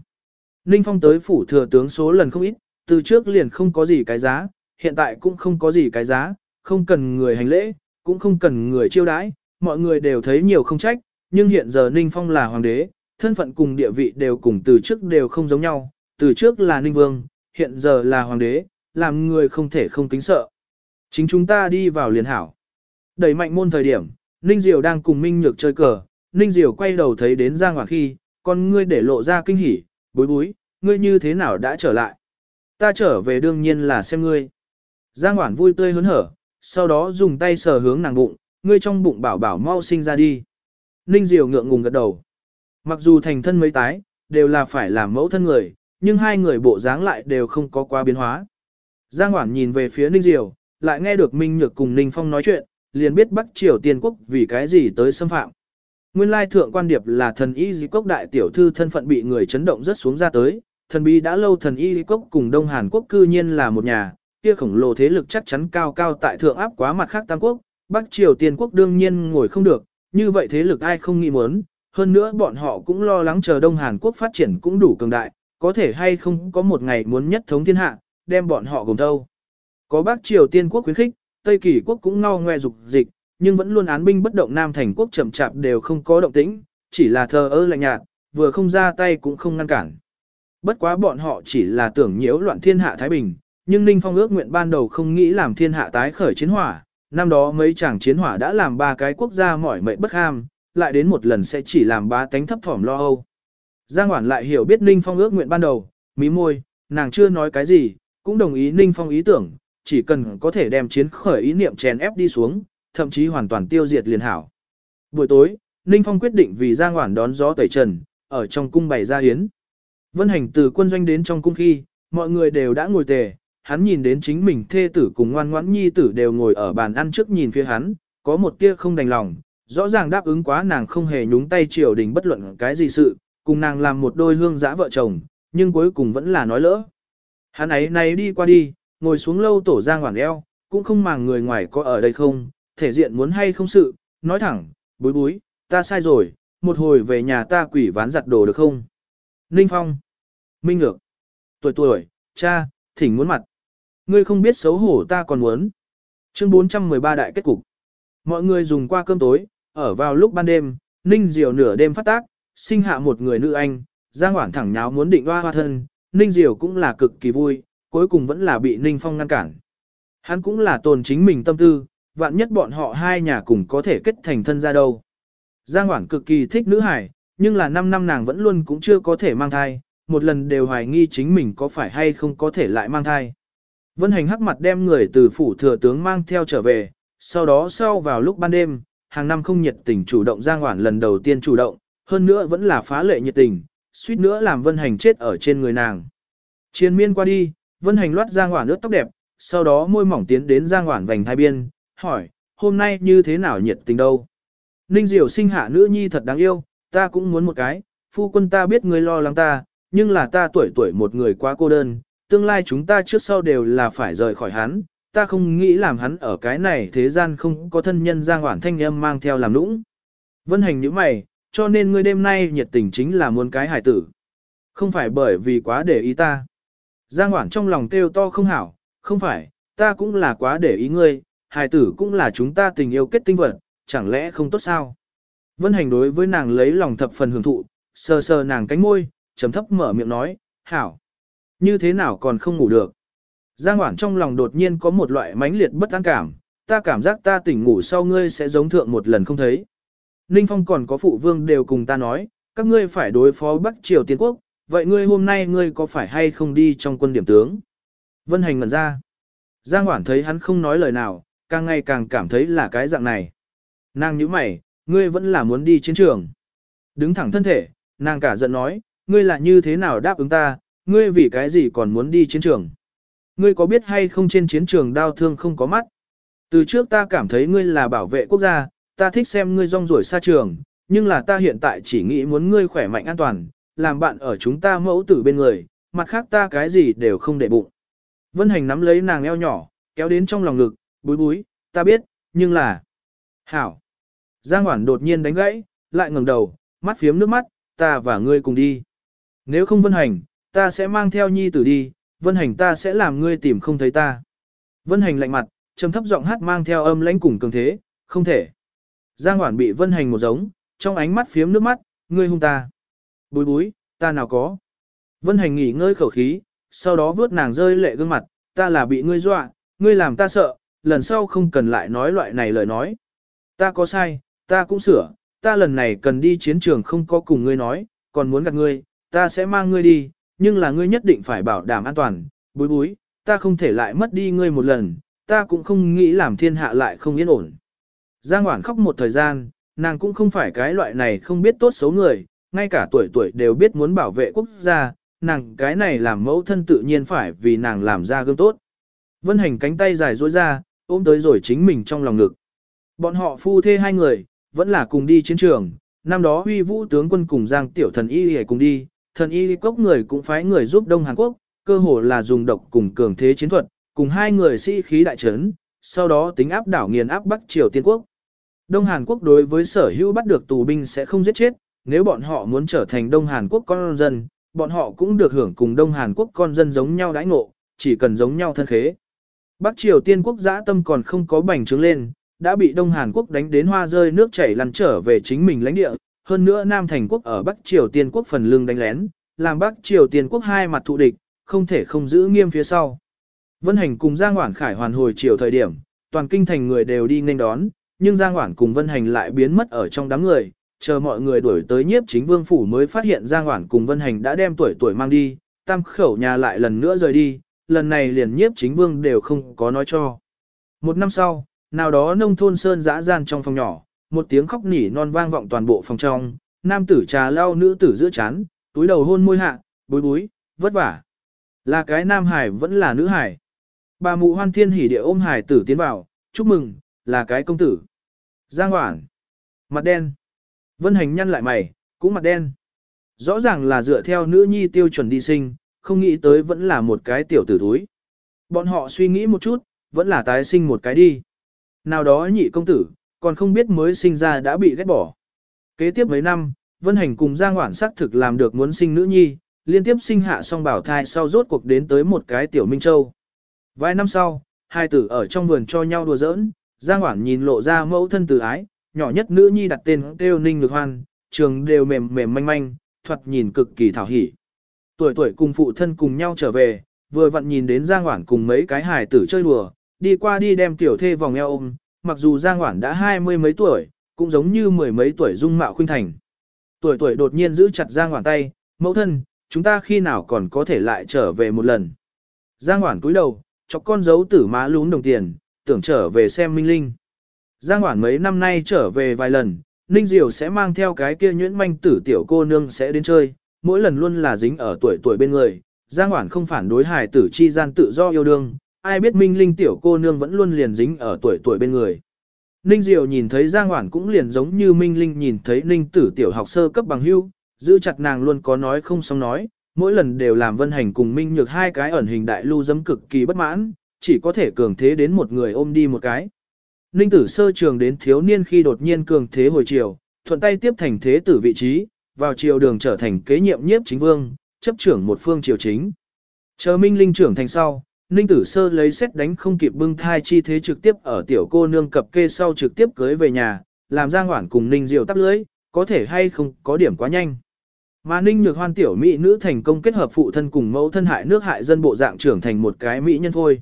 Ninh Phong tới phủ thừa tướng số lần không ít, từ trước liền không có gì cái giá, hiện tại cũng không có gì cái giá, không cần người hành lễ, cũng không cần người chiêu đãi, mọi người đều thấy nhiều không trách, nhưng hiện giờ Ninh Phong là hoàng đế, thân phận cùng địa vị đều cùng từ trước đều không giống nhau, từ trước là Ninh Vương, hiện giờ là hoàng đế, làm người không thể không kính sợ. Chính chúng ta đi vào liền hảo. Đẩy mạnh môn thời điểm, Ninh Diều đang cùng Minh Nhược chơi cờ, Ninh Diều quay đầu thấy đến Giang Hoàng khi, con ngươi để lộ ra kinh hỉ, bối bối, ngươi như thế nào đã trở lại. Ta trở về đương nhiên là xem ngươi. Giang Hoảng vui tươi hớn hở, sau đó dùng tay sờ hướng nàng bụng, ngươi trong bụng bảo bảo mau sinh ra đi. Ninh Diều ngượng ngùng gật đầu. Mặc dù thành thân mấy tái, đều là phải làm mẫu thân người, nhưng hai người bộ dáng lại đều không có quá biến hóa. Giang Hoảng nhìn về phía Ninh Diều, lại nghe được Minh Nhược cùng Ninh Phong nói chuyện, liền biết Bắc Triều Tiên Quốc vì cái gì tới xâm phạm. Nguyên lai thượng quan điệp là thần y di cốc đại tiểu thư thân phận bị người chấn động rất xuống ra tới, thần bí đã lâu thần y di cốc cùng Đông Hàn Quốc cư nhiên là một nhà, kia khổng lồ thế lực chắc chắn cao cao tại thượng áp quá mặt khác Tam Quốc, Bắc Triều Tiên Quốc đương nhiên ngồi không được, như vậy thế lực ai không nghĩ muốn, hơn nữa bọn họ cũng lo lắng chờ Đông Hàn Quốc phát triển cũng đủ cường đại, có thể hay không có một ngày muốn nhất thống thiên hạ, đem bọn họ gồm thâu. Có Bắc Triều Tiên Quốc khuyến khích, Tây Kỳ Quốc cũng ngao ngoe dục dịch, nhưng vẫn luôn án binh bất động Nam Thành Quốc chậm chạp đều không có động tĩnh, chỉ là thờ ơ lạnh nhạt, vừa không ra tay cũng không ngăn cản. Bất quá bọn họ chỉ là tưởng nhiễu loạn thiên hạ Thái Bình, nhưng Ninh Phong ước nguyện ban đầu không nghĩ làm thiên hạ tái khởi chiến hỏa, năm đó mấy chàng chiến hỏa đã làm ba cái quốc gia mỏi mệt bất ham, lại đến một lần sẽ chỉ làm ba tánh thấp thỏm lo âu. Giang Hoản lại hiểu biết Ninh Phong ước nguyện ban đầu, mí môi, nàng chưa nói cái gì, cũng đồng ý Ninh Phong ý tưởng, chỉ cần có thể đem chiến khởi ý niệm chèn ép đi xuống, thậm chí hoàn toàn tiêu diệt liền hảo. Buổi tối, Ninh Phong quyết định vì Giang Hoản đón gió tẩy trần, ở trong cung bày ra hiến. Vân hành từ quân doanh đến trong cung khi, mọi người đều đã ngồi tề, hắn nhìn đến chính mình thê tử cùng ngoan ngoãn nhi tử đều ngồi ở bàn ăn trước nhìn phía hắn, có một tia không đành lòng, rõ ràng đáp ứng quá nàng không hề nhúng tay triều đình bất luận cái gì sự, cùng nàng làm một đôi hương giã vợ chồng, nhưng cuối cùng vẫn là nói lỡ. Hắn ấy này đi qua đi, ngồi xuống lâu tổ giang hoảng eo, cũng không màng người ngoài có ở đây không, thể diện muốn hay không sự, nói thẳng, bối bối, ta sai rồi, một hồi về nhà ta quỷ ván giặt đồ được không? Ninh Phong, Minh Ngược, tuổi tuổi, cha, thỉnh muốn mặt. Ngươi không biết xấu hổ ta còn muốn. Chương 413 đại kết cục. Mọi người dùng qua cơm tối, ở vào lúc ban đêm, Ninh Diều nửa đêm phát tác, sinh hạ một người nữ anh, Giang Hoảng thẳng nháo muốn định hoa hoa thân, Ninh Diều cũng là cực kỳ vui, cuối cùng vẫn là bị Ninh Phong ngăn cản. Hắn cũng là tồn chính mình tâm tư, vạn nhất bọn họ hai nhà cùng có thể kết thành thân ra đâu. Giang Hoảng cực kỳ thích nữ hải, nhưng là 5 năm nàng vẫn luôn cũng chưa có thể mang thai, một lần đều hoài nghi chính mình có phải hay không có thể lại mang thai. Vân hành hắc mặt đem người từ phủ thừa tướng mang theo trở về, sau đó sau vào lúc ban đêm, hàng năm không nhiệt tình chủ động Giang Hoảng lần đầu tiên chủ động, hơn nữa vẫn là phá lệ nhiệt tình, suýt nữa làm Vân hành chết ở trên người nàng. Chiến miên qua đi, Vân hành loát Giang Hoảng ướt tóc đẹp, sau đó môi mỏng tiến đến Giang Hoảng vành thai biên, hỏi, hôm nay như thế nào nhiệt tình đâu? Ninh Diệu sinh hạ nữ nhi thật đáng yêu, ta cũng muốn một cái, phu quân ta biết người lo lắng ta, nhưng là ta tuổi tuổi một người quá cô đơn, tương lai chúng ta trước sau đều là phải rời khỏi hắn, ta không nghĩ làm hắn ở cái này thế gian không có thân nhân giang hoản thanh âm mang theo làm nũng. Vân hành như mày, cho nên ngươi đêm nay nhiệt tình chính là muốn cái hải tử. Không phải bởi vì quá để ý ta. Giang Hoảng trong lòng kêu to không hảo, không phải, ta cũng là quá để ý ngươi, hải tử cũng là chúng ta tình yêu kết tinh vật, chẳng lẽ không tốt sao? Vân hành đối với nàng lấy lòng thập phần hưởng thụ, sờ sờ nàng cánh môi, chấm thấp mở miệng nói, hảo. Như thế nào còn không ngủ được? Giang Hoảng trong lòng đột nhiên có một loại mãnh liệt bất an cảm, ta cảm giác ta tỉnh ngủ sau ngươi sẽ giống thượng một lần không thấy. Ninh Phong còn có phụ vương đều cùng ta nói, các ngươi phải đối phó Bắc Triều Tiên Quốc, vậy ngươi hôm nay ngươi có phải hay không đi trong quân điểm tướng? Vân Hành ngẩn ra. Giang Hoản thấy hắn không nói lời nào, càng ngày càng cảm thấy là cái dạng này. Nàng nhíu mày, ngươi vẫn là muốn đi chiến trường. Đứng thẳng thân thể, nàng cả giận nói, ngươi là như thế nào đáp ứng ta, ngươi vì cái gì còn muốn đi chiến trường. Ngươi có biết hay không trên chiến trường đau thương không có mắt. Từ trước ta cảm thấy ngươi là bảo vệ quốc gia, ta thích xem ngươi rong ruổi xa trường, nhưng là ta hiện tại chỉ nghĩ muốn ngươi khỏe mạnh an toàn, làm bạn ở chúng ta mẫu tử bên người, mặt khác ta cái gì đều không để bụng. Vân Hành nắm lấy nàng eo nhỏ, kéo đến trong lòng ngực, búi búi, ta biết, nhưng là... Hảo! Giang Hoản đột nhiên đánh gãy, lại ngẩng đầu, mắt phiếm nước mắt, ta và ngươi cùng đi. Nếu không Vân Hành, ta sẽ mang theo nhi tử đi, Vân Hành ta sẽ làm ngươi tìm không thấy ta. Vân Hành lạnh mặt, trầm thấp giọng hát mang theo âm lãnh cùng cường thế, không thể. Giang Hoản bị Vân Hành một giống, trong ánh mắt phiếm nước mắt, ngươi hung ta. Bối bối, ta nào có. Vân Hành nghỉ ngơi khẩu khí, sau đó vớt nàng rơi lệ gương mặt, ta là bị ngươi dọa, ngươi làm ta sợ, lần sau không cần lại nói loại này lời nói. Ta có sai, ta cũng sửa, ta lần này cần đi chiến trường không có cùng ngươi nói, còn muốn gặp ngươi, ta sẽ mang ngươi đi, nhưng là ngươi nhất định phải bảo đảm an toàn, bối bối, ta không thể lại mất đi ngươi một lần, ta cũng không nghĩ làm thiên hạ lại không yên ổn. Giang Hoản khóc một thời gian, nàng cũng không phải cái loại này không biết tốt xấu người, ngay cả tuổi tuổi đều biết muốn bảo vệ quốc gia, nàng cái này làm mẫu thân tự nhiên phải vì nàng làm ra gương tốt. Vân hành cánh tay dài duỗi ra, ôm tới rồi chính mình trong lòng ngực. Bọn họ phu thê hai người, vẫn là cùng đi chiến trường, năm đó huy vũ tướng quân cùng Giang Tiểu Thần Y hề cùng đi, thần Y cốc người cũng phái người giúp Đông Hàn Quốc, cơ hồ là dùng độc cùng cường thế chiến thuật, cùng hai người sĩ khí đại trấn, sau đó tính áp đảo nghiền áp Bắc Triều Tiên Quốc. Đông Hàn Quốc đối với sở hữu bắt được tù binh sẽ không giết chết, nếu bọn họ muốn trở thành Đông Hàn Quốc con dân, bọn họ cũng được hưởng cùng Đông Hàn Quốc con dân giống nhau đãi ngộ, chỉ cần giống nhau thân khế. Bắc Triều Tiên Quốc giã tâm còn không có bành trướng lên, đã bị Đông Hàn Quốc đánh đến hoa rơi nước chảy lăn trở về chính mình lãnh địa, hơn nữa Nam Thành Quốc ở Bắc Triều Tiên Quốc phần lưng đánh lén, làm Bắc Triều Tiên Quốc hai mặt thụ địch, không thể không giữ nghiêm phía sau. Vân Hành cùng Giang Hoản Khải hoàn hồi chiều thời điểm, toàn kinh thành người đều đi nên đón, nhưng Giang Hoản cùng Vân Hành lại biến mất ở trong đám người, chờ mọi người đuổi tới nhiếp chính vương phủ mới phát hiện Giang Hoản cùng Vân Hành đã đem tuổi tuổi mang đi, tam khẩu nhà lại lần nữa rời đi, lần này liền nhiếp chính vương đều không có nói cho. Một năm sau, nào đó nông thôn sơn dã gian trong phòng nhỏ, một tiếng khóc nỉ non vang vọng toàn bộ phòng trong, nam tử trà lau nữ tử giữa chán, túi đầu hôn môi hạ, bối bối, vất vả. Là cái nam hải vẫn là nữ hải. Bà mụ hoan thiên hỉ địa ôm hải tử tiến vào, chúc mừng, là cái công tử. Giang Hoản. Mặt đen. Vân hành nhăn lại mày, cũng mặt đen. Rõ ràng là dựa theo nữ nhi tiêu chuẩn đi sinh, không nghĩ tới vẫn là một cái tiểu tử thúi. Bọn họ suy nghĩ một chút, vẫn là tái sinh một cái đi. Nào đó nhị công tử, còn không biết mới sinh ra đã bị ghét bỏ. Kế tiếp mấy năm, Vân Hành cùng Giang Hoản xác thực làm được muốn sinh nữ nhi, liên tiếp sinh hạ song bảo thai sau rốt cuộc đến tới một cái tiểu Minh Châu. Vài năm sau, hai tử ở trong vườn cho nhau đùa giỡn, Giang Hoảng nhìn lộ ra mẫu thân từ ái, nhỏ nhất nữ nhi đặt tên kêu Ninh Ngược Hoan, trường đều mềm mềm manh manh, thoạt nhìn cực kỳ thảo hỉ. Tuổi tuổi cùng phụ thân cùng nhau trở về, vừa vặn nhìn đến Giang Hoảng cùng mấy cái hài tử chơi đùa, đi qua đi đem tiểu thê vòng eo ôm, mặc dù Giang Hoảng đã hai mươi mấy tuổi, cũng giống như mười mấy tuổi dung mạo khuynh thành. Tuổi tuổi đột nhiên giữ chặt Giang Hoảng tay, mẫu thân, chúng ta khi nào còn có thể lại trở về một lần. Giang Hoảng cúi đầu, chọc con dấu tử má lún đồng tiền, tưởng trở về xem Minh Linh. Giang Hoản mấy năm nay trở về vài lần, Ninh Diệu sẽ mang theo cái kia nhuyễn manh tử tiểu cô nương sẽ đến chơi, mỗi lần luôn là dính ở tuổi tuổi bên người. Giang Hoản không phản đối hài tử chi gian tự do yêu đương, ai biết Minh Linh tiểu cô nương vẫn luôn liền dính ở tuổi tuổi bên người. Ninh Diệu nhìn thấy Giang Hoản cũng liền giống như Minh Linh nhìn thấy Ninh tử tiểu học sơ cấp bằng hưu, giữ chặt nàng luôn có nói không xong nói, mỗi lần đều làm vân hành cùng Minh nhược hai cái ẩn hình đại lưu dâm cực kỳ bất mãn, chỉ có thể cường thế đến một người ôm đi một cái. Ninh tử sơ trường đến thiếu niên khi đột nhiên cường thế hồi chiều, thuận tay tiếp thành thế tử vị trí, vào triều đường trở thành kế nhiệm nhiếp chính vương, chấp trưởng một phương triều chính. Chờ Minh Linh trưởng thành sau, Ninh Tử Sơ lấy xét đánh không kịp bưng thai chi thế trực tiếp ở tiểu cô nương cập kê sau trực tiếp cưới về nhà, làm Giang Hoản cùng Ninh Diệu tắp lưới, có thể hay không có điểm quá nhanh. Mà Ninh Nhược Hoan tiểu mỹ nữ thành công kết hợp phụ thân cùng mẫu thân hại nước hại dân bộ dạng trưởng thành một cái mỹ nhân thôi.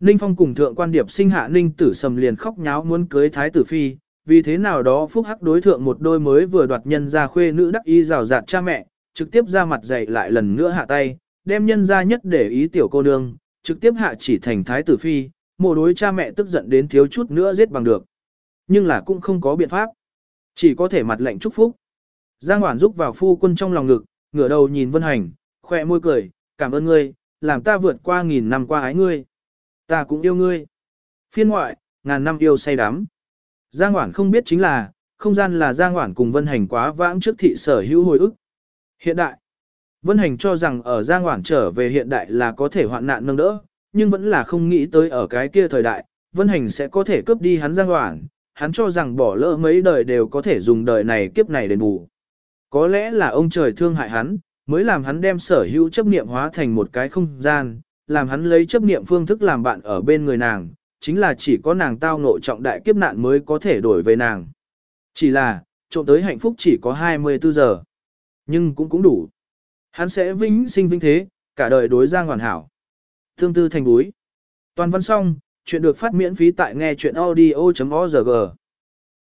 Ninh Phong cùng thượng quan điệp sinh hạ Ninh Tử Sầm liền khóc nháo muốn cưới thái tử phi, vì thế nào đó phúc hắc đối thượng một đôi mới vừa đoạt nhân ra khuê nữ đắc y rào rạt cha mẹ, trực tiếp ra mặt dạy lại lần nữa hạ tay, đem nhân ra nhất để ý tiểu cô nương, trực tiếp hạ chỉ thành thái tử phi, mồ đối cha mẹ tức giận đến thiếu chút nữa giết bằng được. Nhưng là cũng không có biện pháp. Chỉ có thể mặt lệnh chúc phúc. Giang Hoản rúc vào phu quân trong lòng ngực, ngửa đầu nhìn Vân Hành, khoe môi cười, cảm ơn ngươi, làm ta vượt qua nghìn năm qua ái ngươi. Ta cũng yêu ngươi. Phiên ngoại, ngàn năm yêu say đắm. Giang Hoản không biết chính là, không gian là Giang Hoản cùng Vân Hành quá vãng trước thị sở hữu hồi ức. Hiện đại, Vân Hành cho rằng ở Giang Hoản trở về hiện đại là có thể hoạn nạn nâng đỡ, nhưng vẫn là không nghĩ tới ở cái kia thời đại, Vân Hành sẽ có thể cướp đi hắn Giang Hoản, hắn cho rằng bỏ lỡ mấy đời đều có thể dùng đời này kiếp này đền bù. Có lẽ là ông trời thương hại hắn, mới làm hắn đem sở hữu chấp niệm hóa thành một cái không gian, làm hắn lấy chấp niệm phương thức làm bạn ở bên người nàng, chính là chỉ có nàng tao ngộ trọng đại kiếp nạn mới có thể đổi về nàng. Chỉ là, trộm tới hạnh phúc chỉ có 24 giờ. Nhưng cũng cũng đủ. Hắn sẽ vĩnh sinh vĩnh thế, cả đời đối giang hoàn hảo. Thương tư thành búi. Toàn văn xong, chuyện được phát miễn phí tại nghe chuyện audio.org.